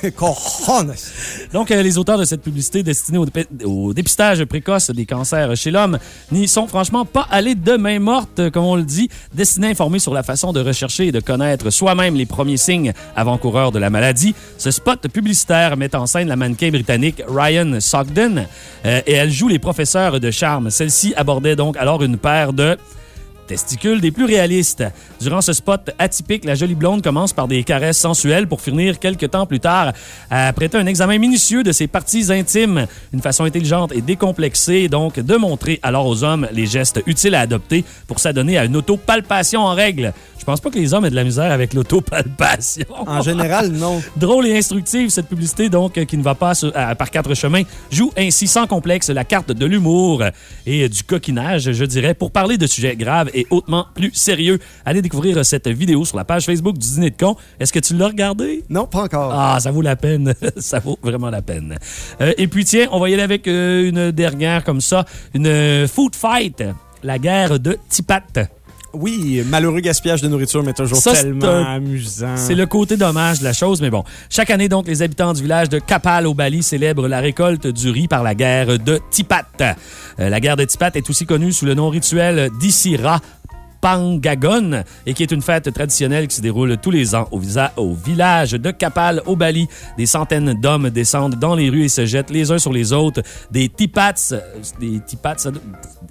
Donc, euh, les auteurs de cette publicité destinée au dépistage précoce des cancers chez l'homme n'y sont franchement pas allés de main morte, euh, comme on le dit, destinés à informer sur la façon de rechercher et de connaître soi-même les premiers signes avant-coureurs de la maladie. Ce spot publicitaire met en scène la mannequin britannique Ryan Sogden euh, et elle joue les professeurs de charme. Celle-ci abordait donc alors une paire de testicules des plus réalistes. Durant ce spot atypique, la jolie blonde commence par des caresses sensuelles pour finir quelques temps plus tard à prêter un examen minutieux de ses parties intimes. Une façon intelligente et décomplexée, donc, de montrer alors aux hommes les gestes utiles à adopter pour s'adonner à une autopalpation en règle. Je pense pas que les hommes aient de la misère avec l'autopalpation. En général, non. Drôle et instructive, cette publicité, donc, qui ne va pas sur- à- par quatre chemins, joue ainsi sans complexe la carte de l'humour et du coquinage, je dirais, pour parler de sujets graves et hautement plus sérieux. Allez découvrir euh, cette vidéo sur la page Facebook du Dîner de con. Est-ce que tu l'as regardé? Non, pas encore. Ah, ça vaut la peine. ça vaut vraiment la peine. Euh, et puis, tiens, on va y aller avec euh, une dernière comme ça, une food fight, la guerre de Tipat. Oui, malheureux gaspillage de nourriture, mais toujours Ça, tellement un- amusant. C'est le côté dommage de la chose, mais bon. Chaque année, donc, les habitants du village de Kapal au Bali célèbrent la récolte du riz par la guerre de Tipat. Euh, la guerre de Tipat est aussi connue sous le nom rituel d'Issira Pangagon et qui est une fête traditionnelle qui se déroule tous les ans au, au village de Kapal au Bali. Des centaines d'hommes descendent dans les rues et se jettent les uns sur les autres. Des tipats, euh, des tipats,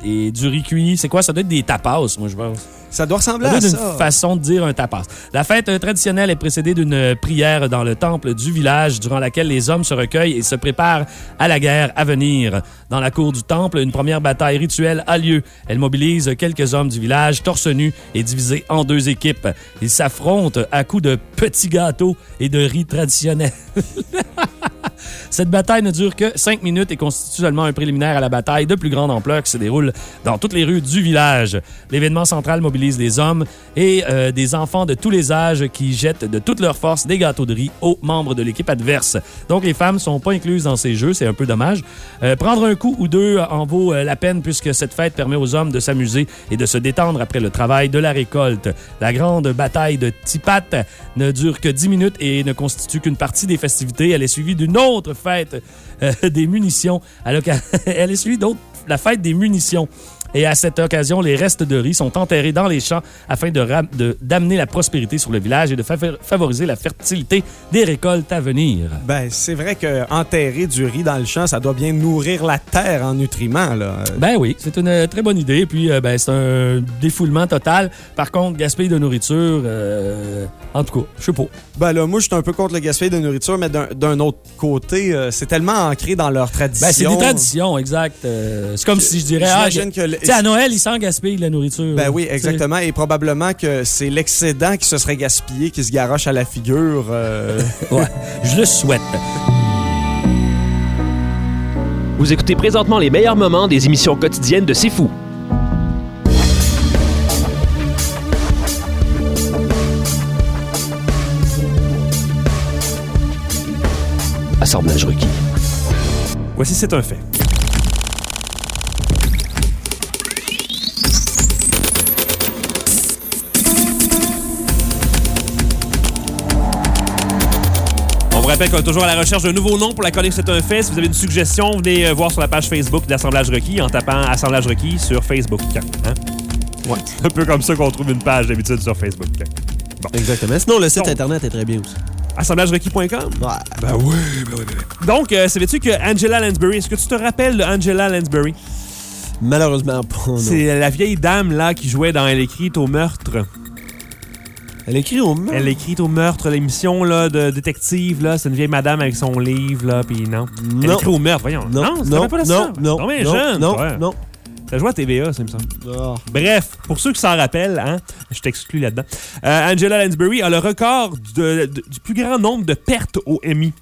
et du riz cuit. C'est quoi? Ça doit être des tapas, moi, je pense. Ça doit ressembler Ça à doit être ça. une façon de dire un tapas. La fête euh, traditionnelle est précédée d'une euh, prière dans le temple du village durant laquelle les hommes se recueillent et se préparent à la guerre à venir. Dans la cour du temple, une première bataille rituelle a lieu. Elle mobilise quelques hommes du village torse nu et divisés en deux équipes. Ils s'affrontent à coups de petits gâteaux et de riz traditionnels. Cette bataille ne dure que cinq minutes et constitue seulement un préliminaire à la bataille de plus grande ampleur qui se déroule dans toutes les rues du village. L'événement central mobilise les hommes et euh, des enfants de tous les âges qui jettent de toute leur force des gâteaux de riz aux membres de l'équipe adverse. Donc les femmes sont pas incluses dans ces jeux, c'est un peu dommage. Euh, prendre un coup ou deux en vaut euh, la peine puisque cette fête permet aux hommes de s'amuser et de se détendre après le travail de la récolte. La grande bataille de Tipat ne dure que 10 minutes et ne constitue qu'une partie des festivités. Elle est suivie d'une autre fête euh, des munitions. à l'oca- Elle est suivie d'autres la fête des munitions. Et à cette occasion, les restes de riz sont enterrés dans les champs afin de ram- de- d'amener la prospérité sur le village et de favor- favoriser la fertilité des récoltes à venir. Ben, c'est vrai que enterrer du riz dans le champ, ça doit bien nourrir la terre en nutriments, là. Ben oui, c'est une euh, très bonne idée. Puis, euh, ben, c'est un défoulement total. Par contre, gaspiller de nourriture, euh, en tout cas, je sais pas. Ben là, moi, je suis un peu contre le gaspillage de nourriture, mais d'un- autre côté, euh, c'est tellement ancré dans leur tradition. Ben, c'est des traditions, exact. Euh, c'est comme si je dirais, ah, J'imagine que le- tu sais, à Noël, ils s'en gaspillent de la nourriture. Ben oui, exactement. Et probablement que c'est l'excédent qui se serait gaspillé qui se garoche à la figure. euh. Ouais, je le souhaite. Vous écoutez présentement les meilleurs moments des émissions quotidiennes de C'est Fou. Assemblage requis. Voici, c'est un fait. Rappelle qu'on est toujours à la recherche d'un nouveau nom pour la chronique C'est un fait. Si vous avez une suggestion, venez euh, voir sur la page Facebook de l'Assemblage requis en tapant Assemblage requis sur Facebook. Hein? Ouais. C'est un peu comme ça qu'on trouve une page d'habitude sur Facebook. Bon. Exactement. Sinon, le site Donc, internet est très bien aussi. Assemblagerequis.com? Ouais. Ben oui, ben oui, ben oui. Donc, euh, savais-tu que Angela Lansbury, est-ce que tu te rappelles de Angela Lansbury? Malheureusement pas. non. C'est la vieille dame là qui jouait dans Elle écrit au meurtre. Elle écrit au meurtre? Elle écrit au meurtre, l'émission là, de détective. là. C'est une vieille madame avec son livre. là, Puis non. Elle Non. écrit au meurtre, voyons. Non, non, rappelles pas non, ça? non, mais non, jeune, non, toi. non. T'as joué à TVA, ça me semble. Ah. Bref, pour ceux qui s'en rappellent, hein, je t'exclus là-dedans. euh, Angela Lansbury a le record de- de- du plus grand nombre de pertes au Emmy.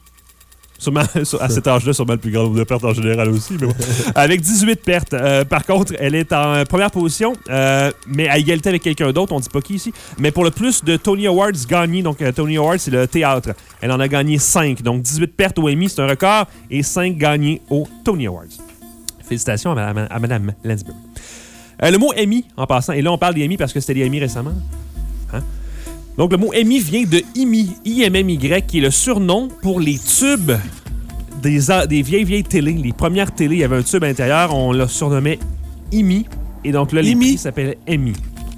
Sûrement, à cet âge-là, sûrement le plus grand nombre de pertes en général aussi. Mais bon. Avec 18 pertes. Euh, par contre, elle est en première position, euh, mais à égalité avec quelqu'un d'autre. On dit pas qui ici. Mais pour le plus de Tony Awards gagnés, donc euh, Tony Awards, c'est le théâtre. Elle en a gagné 5. Donc 18 pertes au Emmy, c'est un record, et 5 gagnés au Tony Awards. Félicitations à Mme, à Madame Lansbury. Euh, le mot Emmy, en passant, et là on parle des Emmy parce que c'était des Emmy récemment. Hein? Donc le mot Emmy vient de IMI, I-M-M-Y, qui est le surnom pour les tubes des, des vieilles, vieilles télés. Les premières télés, il y avait un tube à l'intérieur, on le surnommait IMI, et donc là, les IMI? s'appellent Emmy.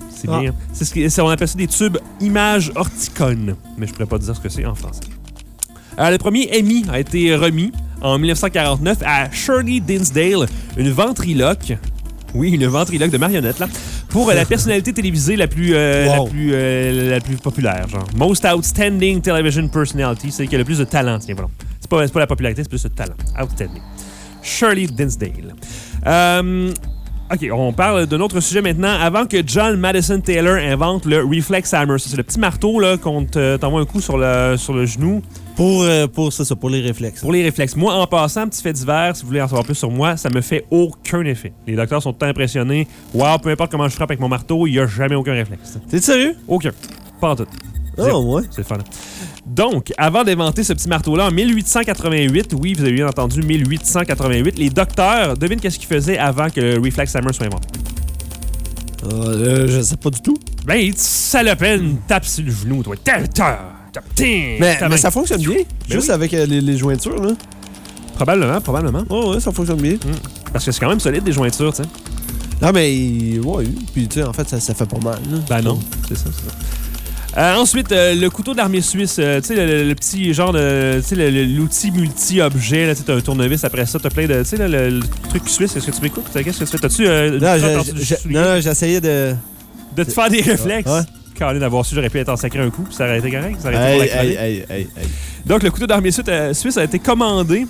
C'est Ah. bien. C'est ce on appelle ça des tubes images horticones, mais je pourrais pas dire ce que c'est en français. Euh, le premier Emmy a été remis en 1949 à Shirley Dinsdale, une ventriloque. Oui, une ventriloque de marionnette, là. Pour euh, la personnalité télévisée la plus, euh, Wow. la, plus, euh, la plus populaire, genre. Most Outstanding Television Personality, c'est qui a le plus de talent, tiens, voilà. C'est pas, pas la popularité, c'est plus le talent. Outstanding. Shirley Dinsdale. OK, on parle d'un autre sujet maintenant. Avant que John Madison Taylor invente le Reflex Hammer, c'est le petit marteau là, qu'on te- t'envoie un coup sur le, sur le genou Pour, euh, pour ça, ça, pour les réflexes. pour les réflexes. Moi, en passant, petit fait divers, si vous voulez en savoir plus sur moi, ça me fait aucun effet. Les docteurs sont tout impressionnés. Wow, peu importe comment je frappe avec mon marteau, il n'y a jamais aucun réflexe. T'es sérieux? Aucun. Pas en tout. Ah, Zéro. ouais. C'est fun. Donc, avant d'inventer ce petit marteau-là, en 1888, oui, vous avez bien entendu, 1888, les docteurs, devine qu'est-ce qu'ils faisaient avant que le Reflex Hammer soit inventé. Euh, je sais pas du tout. Ben, salopine, tape sur le genou, toi. Ting, Mais, mais ça fonctionne bien. Ben Juste oui. avec euh, les, les jointures, là. Probablement, probablement. Oh, ouais, ça fonctionne bien. Parce que c'est quand même solide, des jointures, tu sais. Non, mais ouais, puis tu sais, en fait, ça, ça fait pas mal. là. Ben non, c'est ça, c'est ça. Euh, ensuite, euh, le couteau d'armée suisse, euh, tu sais, le, le- le petit genre de. Tu sais, l'outil multi-objet, là, tu sais, t'as un tournevis après ça, t'as plein de. Tu sais, le, le truc suisse, est-ce que tu m'écoutes? Qu'est-ce que tu fais? T'as-tu. Non, j'essayais de. de te faire des réflexes? Ouais. Quand d'avoir su, j'aurais pu être en sacré un coup, puis ça aurait été correct. Ça aurait été. Donc, le couteau d'armée suisse, euh, a été commandé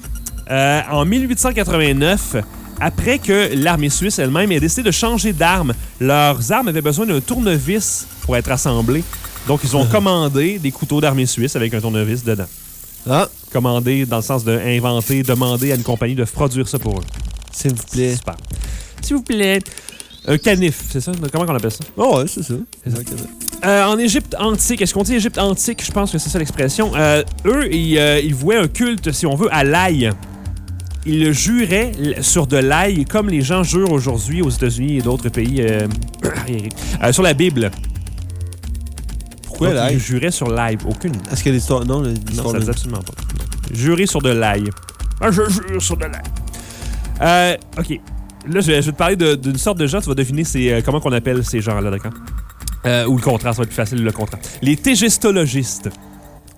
euh, en 1889 après que l'armée suisse elle-même ait décidé de changer d'arme. Leurs armes avaient besoin d'un tournevis pour être assemblées. Donc, ils ont commandé des couteaux d'armée suisse avec un tournevis dedans. Ah, Commandé dans le sens de inventer, demander à une compagnie de produire ça pour eux. s'il vous plaît. Super. S'il vous plaît. Un canif, c'est ça? Comment on appelle ça? Oh, ouais, c'est ça. C'est ça. Euh, en Égypte antique, est-ce qu'on dit Égypte antique? Je pense que c'est ça l'expression. Euh, eux, ils, euh, ils vouaient un culte, si on veut, à l'ail. Ils le juraient sur de l'ail, comme les gens jurent aujourd'hui aux États-Unis et d'autres pays euh. Euh, sur la Bible. Pourquoi l'ail? Ils juraient sur l'ail. Aucune. Est-ce que l'histoire. Non, Non, ça de- dit absolument pas. Jurer sur de l'ail. Ah, je jure sur de l'ail. Euh, OK. Là, je vais, je vais te parler d'une sorte de gens. Tu vas deviner c'est, euh, comment qu'on appelle ces gens-là, d'accord? Euh, ou le contraire, ça va être plus facile, le contraire. Les tégestologistes.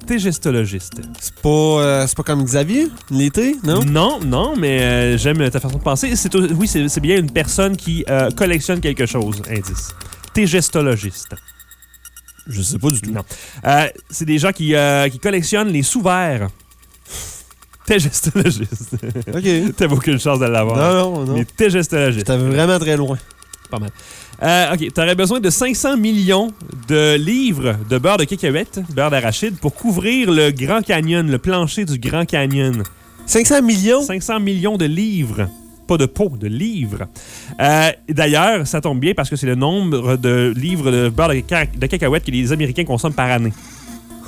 Tégestologistes. C'est pas, euh, c'est pas comme Xavier, l'été, non? Non, non, mais euh, j'aime ta façon de penser. C'est, oui, c'est, bien une personne qui collectionne quelque chose, indice. Tégestologiste. Je sais pas du tout. Non. C'est des gens qui, qui collectionnent les sous-verts. Tégestologistes. Ok. T'avais aucune chance de l'avoir. Non, non, non. Tégestologistes. T'es vraiment très loin. Pas mal. Euh, OK, t'aurais besoin de 500 millions de livres de beurre de cacahuète, beurre d'arachide, pour couvrir le Grand Canyon, le plancher du Grand Canyon. 500 millions? 500 millions de livres. Pas de pots, de livres. Euh, D'ailleurs, ça tombe bien parce que c'est le nombre de livres de beurre de, ca- de cacahuète que les Américains consomment par année.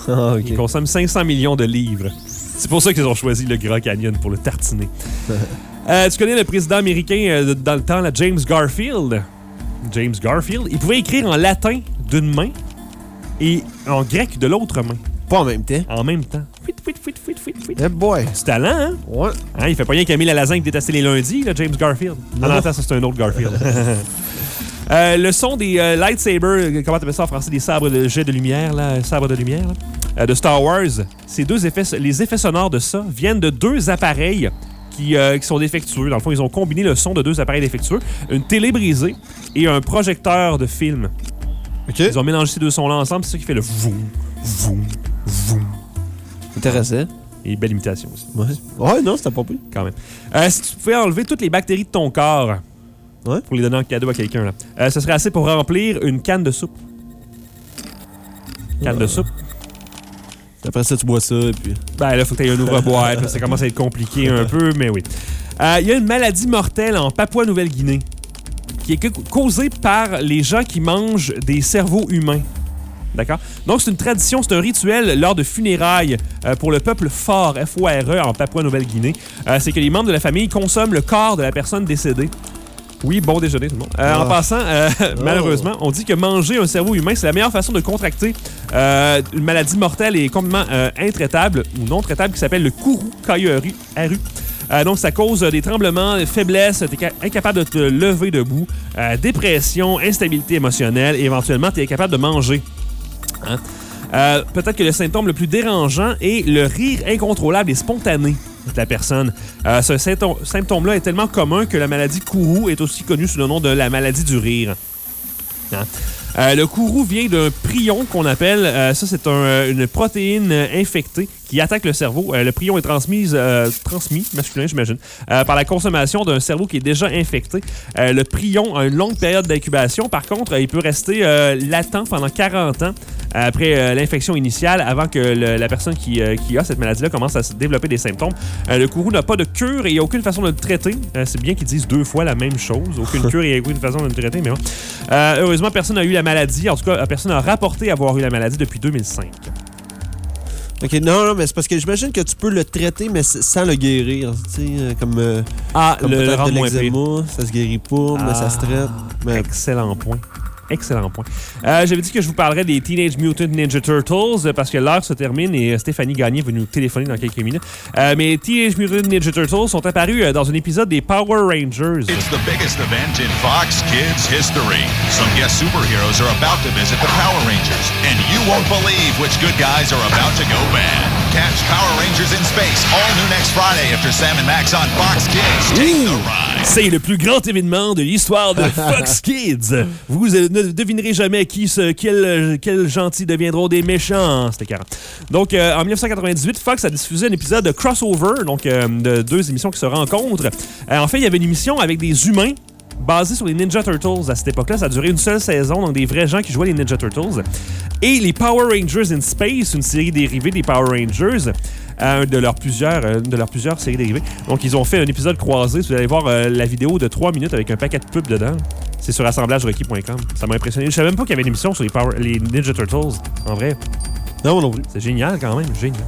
Ah, Ils ok. consomment 500 millions de livres. C'est pour ça qu'ils ont choisi le Grand Canyon pour le tartiner. Euh, tu connais le président américain euh, dans le temps, là, James Garfield? James Garfield. Il pouvait écrire en latin d'une main et en grec de l'autre main. Pas en même temps. En même temps. Fuit, fuit, fuit, fuit, fuit, fuit. Eh boy. C'est talent, hein? Ouais. Hein, Il fait pas rien qu'Amile la lasagne détester les lundis, là, James Garfield. Ah non, Non. attends, ça c'est un autre Garfield. Euh, le son des euh, lightsabers, euh, comment tu appelles ça en français, des sabres de jet de lumière, là, sabres de lumière, là, euh, de Star Wars, ces deux effets, les effets sonores de ça viennent de deux appareils qui, euh, qui sont défectueux. Dans le fond, ils ont combiné le son de deux appareils défectueux, une télé brisée et un projecteur de film. Ils ont mélangé ces deux sons-là ensemble, c'est ça qui fait le voum, voum, voum. Intéressant. Et belle imitation aussi. Ouais, ouais non, c'était pas pire. Quand même. Euh, si tu pouvais enlever toutes les bactéries de ton corps pour les donner en cadeau à quelqu'un, là, euh, ce serait assez pour remplir une canne de soupe. Canne de soupe. Après ça, tu bois ça, et puis... Ben là, faut que tu aies un ouvre-boîte. là, ça commence à être compliqué un peu, mais oui. Euh, Il y a une maladie mortelle en Papouasie-Nouvelle-Guinée qui est ca- causée par les gens qui mangent des cerveaux humains. D'accord? Donc, c'est une tradition, c'est un rituel lors de funérailles euh, pour le peuple fort, F-O-R-E, en Papouasie-Nouvelle-Guinée. Euh, c'est que les membres de la famille consomment le corps de la personne décédée. Oui, bon déjeuner tout le monde. Euh, En Ah. passant, euh, malheureusement, on dit que manger un cerveau humain, c'est la meilleure façon de contracter euh, une maladie mortelle et complètement intraitable ou non traitable qui s'appelle le kourou, K-I-R-U. R-U. Euh, donc, ça cause des tremblements, des faiblesses, t'es ca- incapable de te lever debout, dépression, instabilité émotionnelle et éventuellement, tu es incapable de manger. Hein? Peut-être que le symptôme le plus dérangeant est le rire incontrôlable et spontané de la personne. Euh, ce symptôme- symptôme-là est tellement commun que la maladie Kourou est aussi connue sous le nom de la maladie du rire. Hein? Euh, le kourou vient d'un prion qu'on appelle, euh, ça c'est un, une protéine infectée qui attaque le cerveau. Euh, le prion est transmise, euh, transmis, masculin j'imagine, euh, par la consommation d'un cerveau qui est déjà infecté. Le prion a une longue période d'incubation. Par contre, il peut rester latent pendant 40 ans après l'infection initiale, avant que le- la personne qui, qui a cette maladie-là commence à se développer des symptômes. Le kourou n'a pas de cure et il n'y a aucune façon de le traiter. C'est bien qu'ils disent deux fois la même chose. Aucune cure et aucune façon de le traiter, mais bon. Heureusement, personne n'a eu la maladie. En tout cas, personne n'a rapporté avoir eu la maladie depuis 2005. Ok, non, non, mais c'est parce que j'imagine que tu peux le traiter, mais sans le guérir. Tu sais, euh, comme. euh, Ah, comme le- le de l'eczéma, ça se guérit pas, mais ça se traite. Mais Excellent point. Excellent point. Euh, J'avais dit que je vous parlerais des Teenage Mutant Ninja Turtles euh, parce que l'heure se termine et euh, Stéphanie Gagné va nous téléphoner dans quelques minutes. Euh, mais Teenage Mutant Ninja Turtles sont apparus euh, dans un épisode des Power Rangers. It's the biggest event in Fox Kids history. Some guest superheroes are about to visit the Power Rangers, and you won't believe which good guys are about to go bad. Catch Power Rangers in space all new next Friday after Sam and Max on Fox Kids. Take the ride. C'est le plus grand événement de l'histoire de Fox Kids. Vous ne devinerez jamais qui se, quel, quel gentil deviendront des méchants. C'était 40. Donc, euh, en 1998, Fox a diffusé un épisode de crossover, donc euh, de deux émissions qui se rencontrent. Euh, en fait, il y avait une émission avec des humains basée sur les Ninja Turtles à cette époque-là. Ça a duré une seule saison, donc des vrais gens qui jouaient les Ninja Turtles. Et les Power Rangers in Space, une série dérivée des Power Rangers, euh, de, leurs plusieurs, euh, de leurs plusieurs séries dérivées. Donc, ils ont fait un épisode croisé. Vous allez voir euh, la vidéo de 3 minutes avec un paquet de pubs dedans. C'est sur assemblagerequis.com. Ça m'a impressionné. Je savais même pas qu'il y avait une émission sur les, Power- les Ninja Turtles, en vrai. Non, non plus. C'est génial quand même, génial.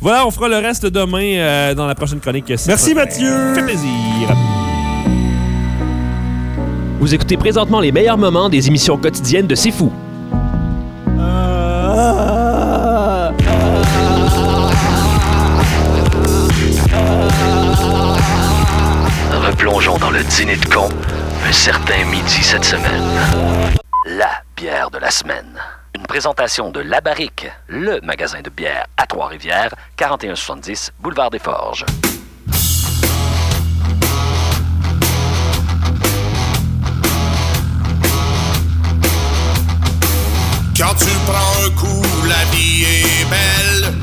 Voilà, on fera le reste demain euh, dans la prochaine chronique. Merci, Mathieu. Fait plaisir. Vous écoutez présentement les meilleurs moments des émissions quotidiennes de C'est Fou. Replongeons dans le dîner de con un certain midi cette semaine. La bière de la semaine. Une présentation de La Barrique, le magasin de bière à Trois-Rivières, 4170 Boulevard des Forges. Quand tu prends un coup, la vie est belle.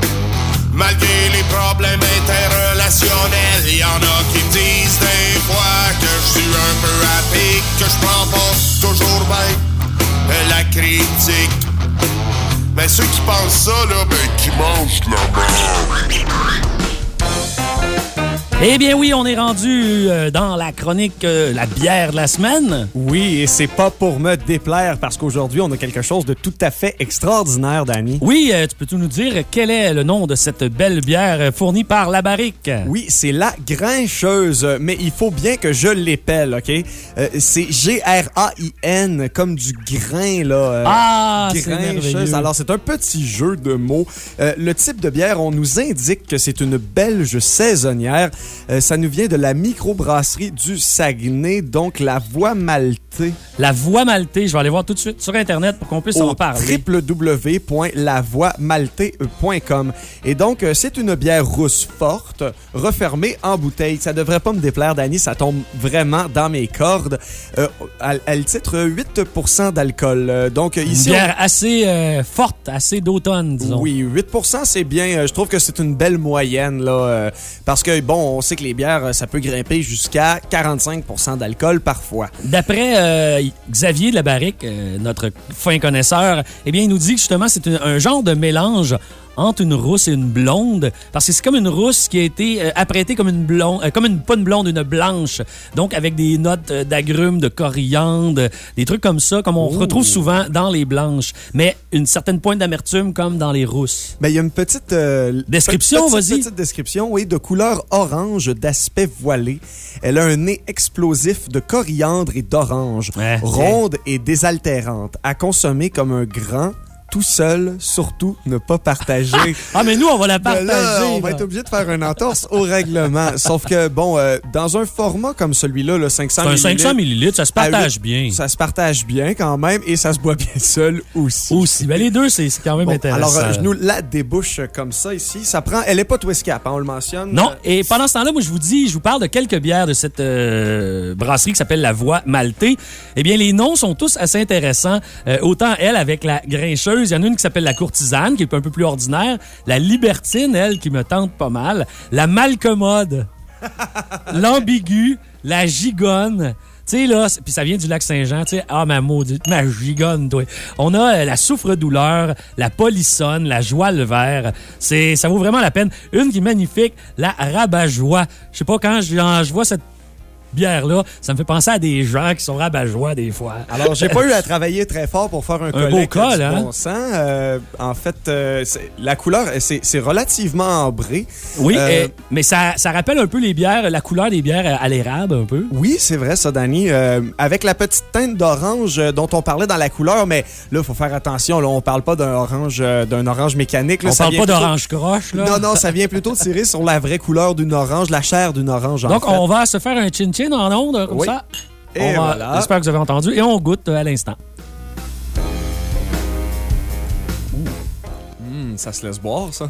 Malgré les problèmes interrelationnels, y en a qui me disent des fois que je suis un peu à que je prends pas toujours bien la critique. Mais ceux qui pensent ça, là, ben, qui mangent la merde. Eh bien oui, on est rendu euh, dans la chronique euh, La bière de la semaine. Oui, et c'est pas pour me déplaire parce qu'aujourd'hui, on a quelque chose de tout à fait extraordinaire, Danny. Oui, euh, tu peux tout nous dire quel est le nom de cette belle bière fournie par La Barrique? Oui, c'est la grincheuse, mais il faut bien que je l'épelle, OK? Euh, c'est G-R-A-I-N, comme du grain, là. Ah, c'est merveilleux. Alors, c'est un petit jeu de mots. Le type de bière, on nous indique que c'est une belge saisonnière. Euh, ça nous vient de la microbrasserie du Saguenay, donc la voie maltaise. maltais. La voix maltais, je vais aller voir tout de suite sur Internet pour qu'on puisse en parler. www.lavoiemaltais.com. Et donc, euh, c'est une bière rousse forte, refermée en bouteille. Ça devrait pas me déplaire, Danny, ça tombe vraiment dans mes cordes. Euh, elle, elle titre 8 d'alcool. Euh, Donc, Une ici... bière assez euh, forte, assez d'automne, disons. Oui, 8% c'est bien. Euh, Je trouve que c'est une belle moyenne, là. euh, parce que, bon, on sait que les bières, euh, ça peut grimper jusqu'à 45 d'alcool parfois. D'après euh, Xavier de la Barrique, euh, notre fin connaisseur, eh bien, il nous dit que justement, c'est un genre de mélange entre une rousse et une blonde, parce que c'est comme une rousse qui a été euh, apprêtée comme une blonde, euh, comme une pas une blonde, une blanche, donc avec des notes euh, d'agrumes, de coriandre, des trucs comme ça, comme on retrouve souvent dans les blanches, mais une certaine pointe d'amertume comme dans les rousses. Ben, il y a une petite... Description, petite- vas-y. Petite description, oui, de couleur orange, d'aspect voilé. Elle a un nez explosif de coriandre et d'orange, ronde et désaltérante, à consommer comme un grand, tout seul, surtout ne pas partager. Ah, mais nous, on va la Ben là, partager. on va être obligé de faire un entorse au règlement. Sauf que, bon, euh, dans un format comme celui-là, le 500 C'est un 500 millilitres, ça se à partage bien. Ça se partage bien quand même et ça se boit bien seul aussi. Aussi. Ben, les deux, c'est quand même Bon, intéressant. alors, euh, je nous la débouche comme ça ici. Ça prend. Elle est pas twist cap, hein, on le mentionne. Non, et pendant ce temps-là, moi, je vous dis, je vous parle de quelques bières de cette euh, brasserie qui s'appelle La Voix Maltais. Eh bien, les noms sont tous assez intéressants. Euh, autant elle, avec la grincheuse, il y en a une qui s'appelle La Courtisane, qui est un peu plus ordinaire. La Libertine, elle, qui me tente pas mal. La Malcommode. L'Ambigu. La Gigonne. Tu sais, là, puis ça vient du lac Saint-Jean, tu sais, ah, ma maudite, ma gigonne, toi. On a euh, la souffre-douleur, la polissonne, la joie le vert. C'est, ça vaut vraiment la peine. Une qui est magnifique, la rabat-joie. Je sais pas, quand je, quand je vois cette bière-là, ça me fait penser à des gens qui sont rabat-joie des fois. Alors, j'ai pas eu à travailler très fort pour faire un, Un beau col, du hein? bon sang. Euh, en fait, euh, la couleur, c'est c'est relativement ambré. Oui, Euh, euh, mais ça, ça rappelle un peu les bières, la couleur des bières à l'érable, un peu. Oui, c'est vrai ça, Danny. Euh, avec la petite teinte d'orange euh, dont on parlait dans la couleur, mais là, il faut faire attention. Là, on parle pas d'un orange, euh, d'un orange mécanique. là, On ça parle pas plutôt- d'orange croche, là. Non, non, ça vient plutôt tirer sur la vraie couleur d'une orange, la chair d'une orange. en Donc, fait. on va se faire un chin-chin en ondes, comme Oui. ça. Et On voilà. J'espère que vous avez entendu. Et on goûte euh, à l'instant. Hmm, ça se laisse boire, ça.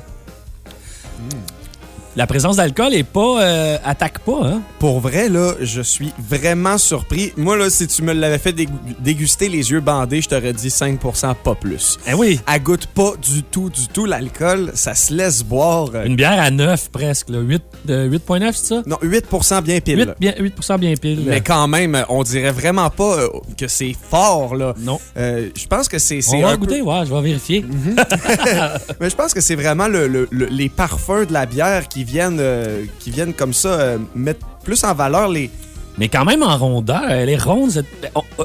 La présence d'alcool est pas euh, attaque pas, hein? Pour vrai, là, je suis vraiment surpris. Moi, là, si tu me l'avais fait dégu- déguster les yeux bandés, je t'aurais dit 5% pas plus. Eh oui. Elle goûte pas du tout, du tout l'alcool. Ça se laisse boire. euh, Une bière à 9 presque, là. 8, euh, 8.9, c'est ça? Non, 8% bien pile. 8, bien, 8 bien pile. Mais quand même, on dirait vraiment pas euh, que c'est fort, là. Non. Euh, je pense que c'est... On va un goûter, peu- ouais, je vais vérifier. Mais je pense que c'est vraiment le- le- le- les parfums de la bière qui viennent, euh, qui viennent comme ça euh, mettre plus en valeur les... Mais quand même en rondeur, elle est ronde.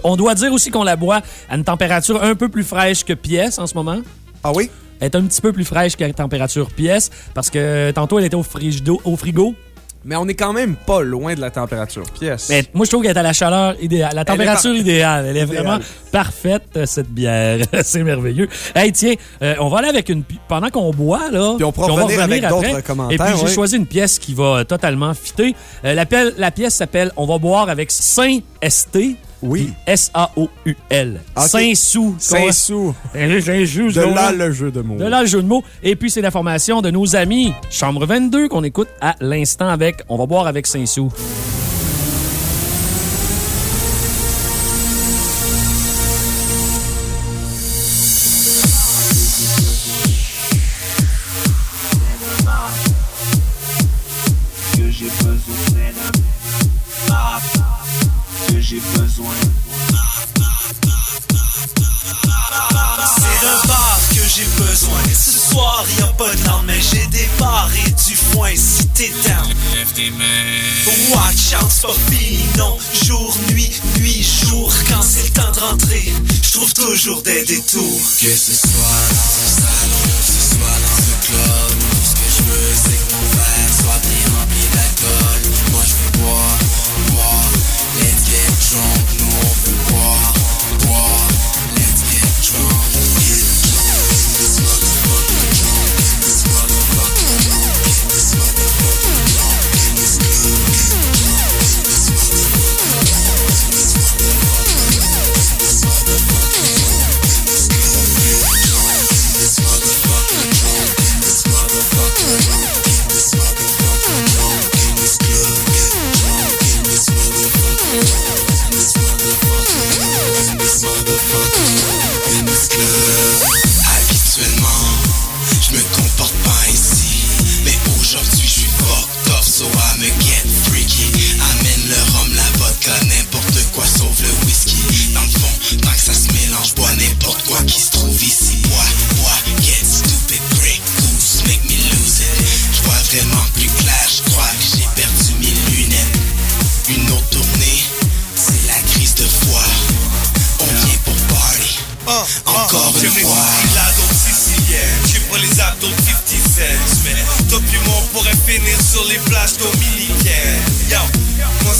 On, doit dire aussi qu'on la boit à une température un peu plus fraîche que pièce en ce moment. Ah oui? Elle est un petit peu plus fraîche que température pièce parce que tantôt elle était au frigo. Mais on est quand même pas loin de la température pièce. Mais moi, je trouve qu'elle est à la chaleur idéale, la température par- idéale. Elle est Idéale. vraiment parfaite, euh, cette bière. c'est merveilleux. Hey, tiens, euh, on va aller avec une... Pendant qu'on boit, là... Puis on va revenir avec d'autres commentaires, Et puis, j'ai oui. choisi une pièce qui va euh, totalement fitter. Euh, la, la pièce s'appelle « On va boire avec Saint-ST ». Oui. S-A-O-U-L. Ok. Saint-Sous. Saint-Sous. Saint-Sous. De là, le jeu de mots. De là le jeu de mots. Et puis, c'est la formation de nos amis Chambre 22 qu'on écoute à l'instant avec On va boire avec Saint-Sous. Si t'es down. Watch out, c'est pas non. Jour, nuit, nuit, jour. Quand c'est le temps de rentrer, je trouve toujours des détours. que ce soit dans un salon que ce soit dans un club tout ce que je veux c'est que mon verre soit bien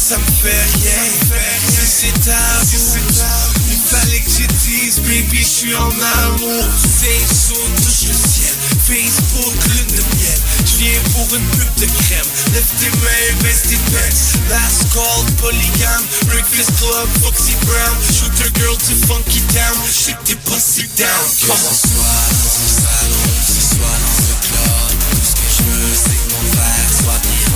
ça me fait rien. Si c'est tard, il fallait que baby, je suis en amour. C'est sous, touche le ciel. Facebook, lune de miel. Je viens pour une pub de crème. Lève tes mains, baisse tes pecs. Last call, polygame. Breakfast club, Foxy Brown. Shooter girl to funky town. Shake tes pussy down. On. Ce soit dans un salon, ce soit dans un club Tout ce que je veux c'est que mon verre soit bien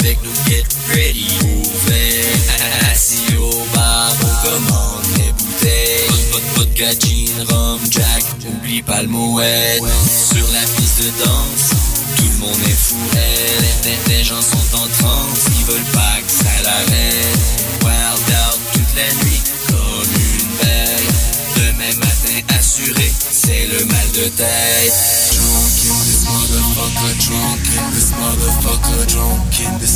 avec nous, get ready, move it. Assis au bar, on commande. Vodka, rum, jack, oublie pas le mouette. Sur la piste de danse, tout le monde est fou, les, les, gens sont en transe, ils veulent pas que ça l'arrête. Wild out toute la nuit, comme une belle. Demain matin assuré, c'est le mal de tête. Drunk in this motherfucker, drunk in this motherfucker, drunk in this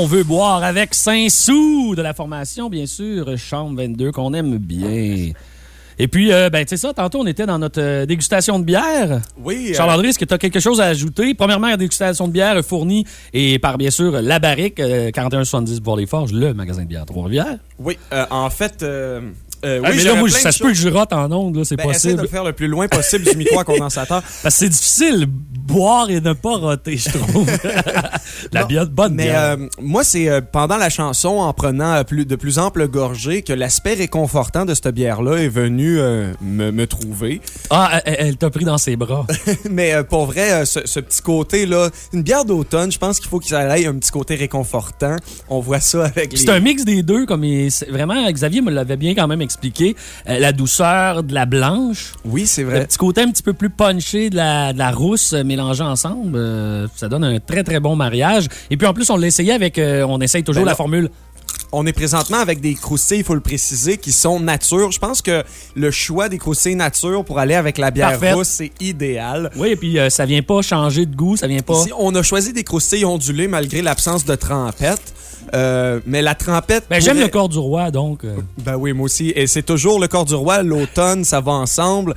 On veut boire avec Saint-Sou de la formation, bien sûr, Chambre 22, qu'on aime bien. Et puis, euh, ben, tu sais ça, tantôt, on était dans notre euh, dégustation de bière. Oui. euh, Charles-André, est-ce que tu as quelque chose à ajouter? Premièrement, la dégustation de bière fournie et par, bien sûr, La Barrique, euh, 4170 pour les Forges, le magasin de bière Trois-Rivières. Oui, en fait. Euh, Ah, oui, mais là, moi, ça de se peut que je rote en ondes, c'est Ben, possible. de le faire le plus loin possible du micro à condensateur. Parce que c'est difficile, boire et ne pas roter, je trouve. la bière, bonne Mais bière. euh, moi, c'est euh, pendant la chanson, en prenant euh, plus, de plus amples gorgées, que l'aspect réconfortant de cette bière-là est venu me, me trouver. Ah, elle, elle t'a pris dans ses bras. Mais pour vrai, ce, ce petit côté-là, une bière d'automne, je pense qu'il faut qu'il ait un petit côté réconfortant. On voit ça avec les... C'est un mix des deux, comme il- vraiment, Xavier me l'avait bien quand même expliqué. Euh, la douceur de la blanche. Oui, c'est vrai. Le petit côté un petit peu plus punché de la, de la rousse euh, mélangée ensemble. euh, ça donne un très, très bon mariage. Et puis en plus, on l'a essayé avec. euh, on essaye toujours Ben la formule. On est présentement avec des croustilles, il faut le préciser, qui sont nature. Je pense que le choix des croustilles nature pour aller avec la bière Parfait. rousse, c'est idéal. Oui, et puis euh, ça vient pas changer de goût, ça vient pas. Ici, on a choisi des croustilles ondulées malgré l'absence de trempette. Euh, mais la trempette. Ben, j'aime pourrait- le corps du roi, donc. euh, Ben oui, moi aussi. Et c'est toujours le corps du roi, l'automne, ça va ensemble.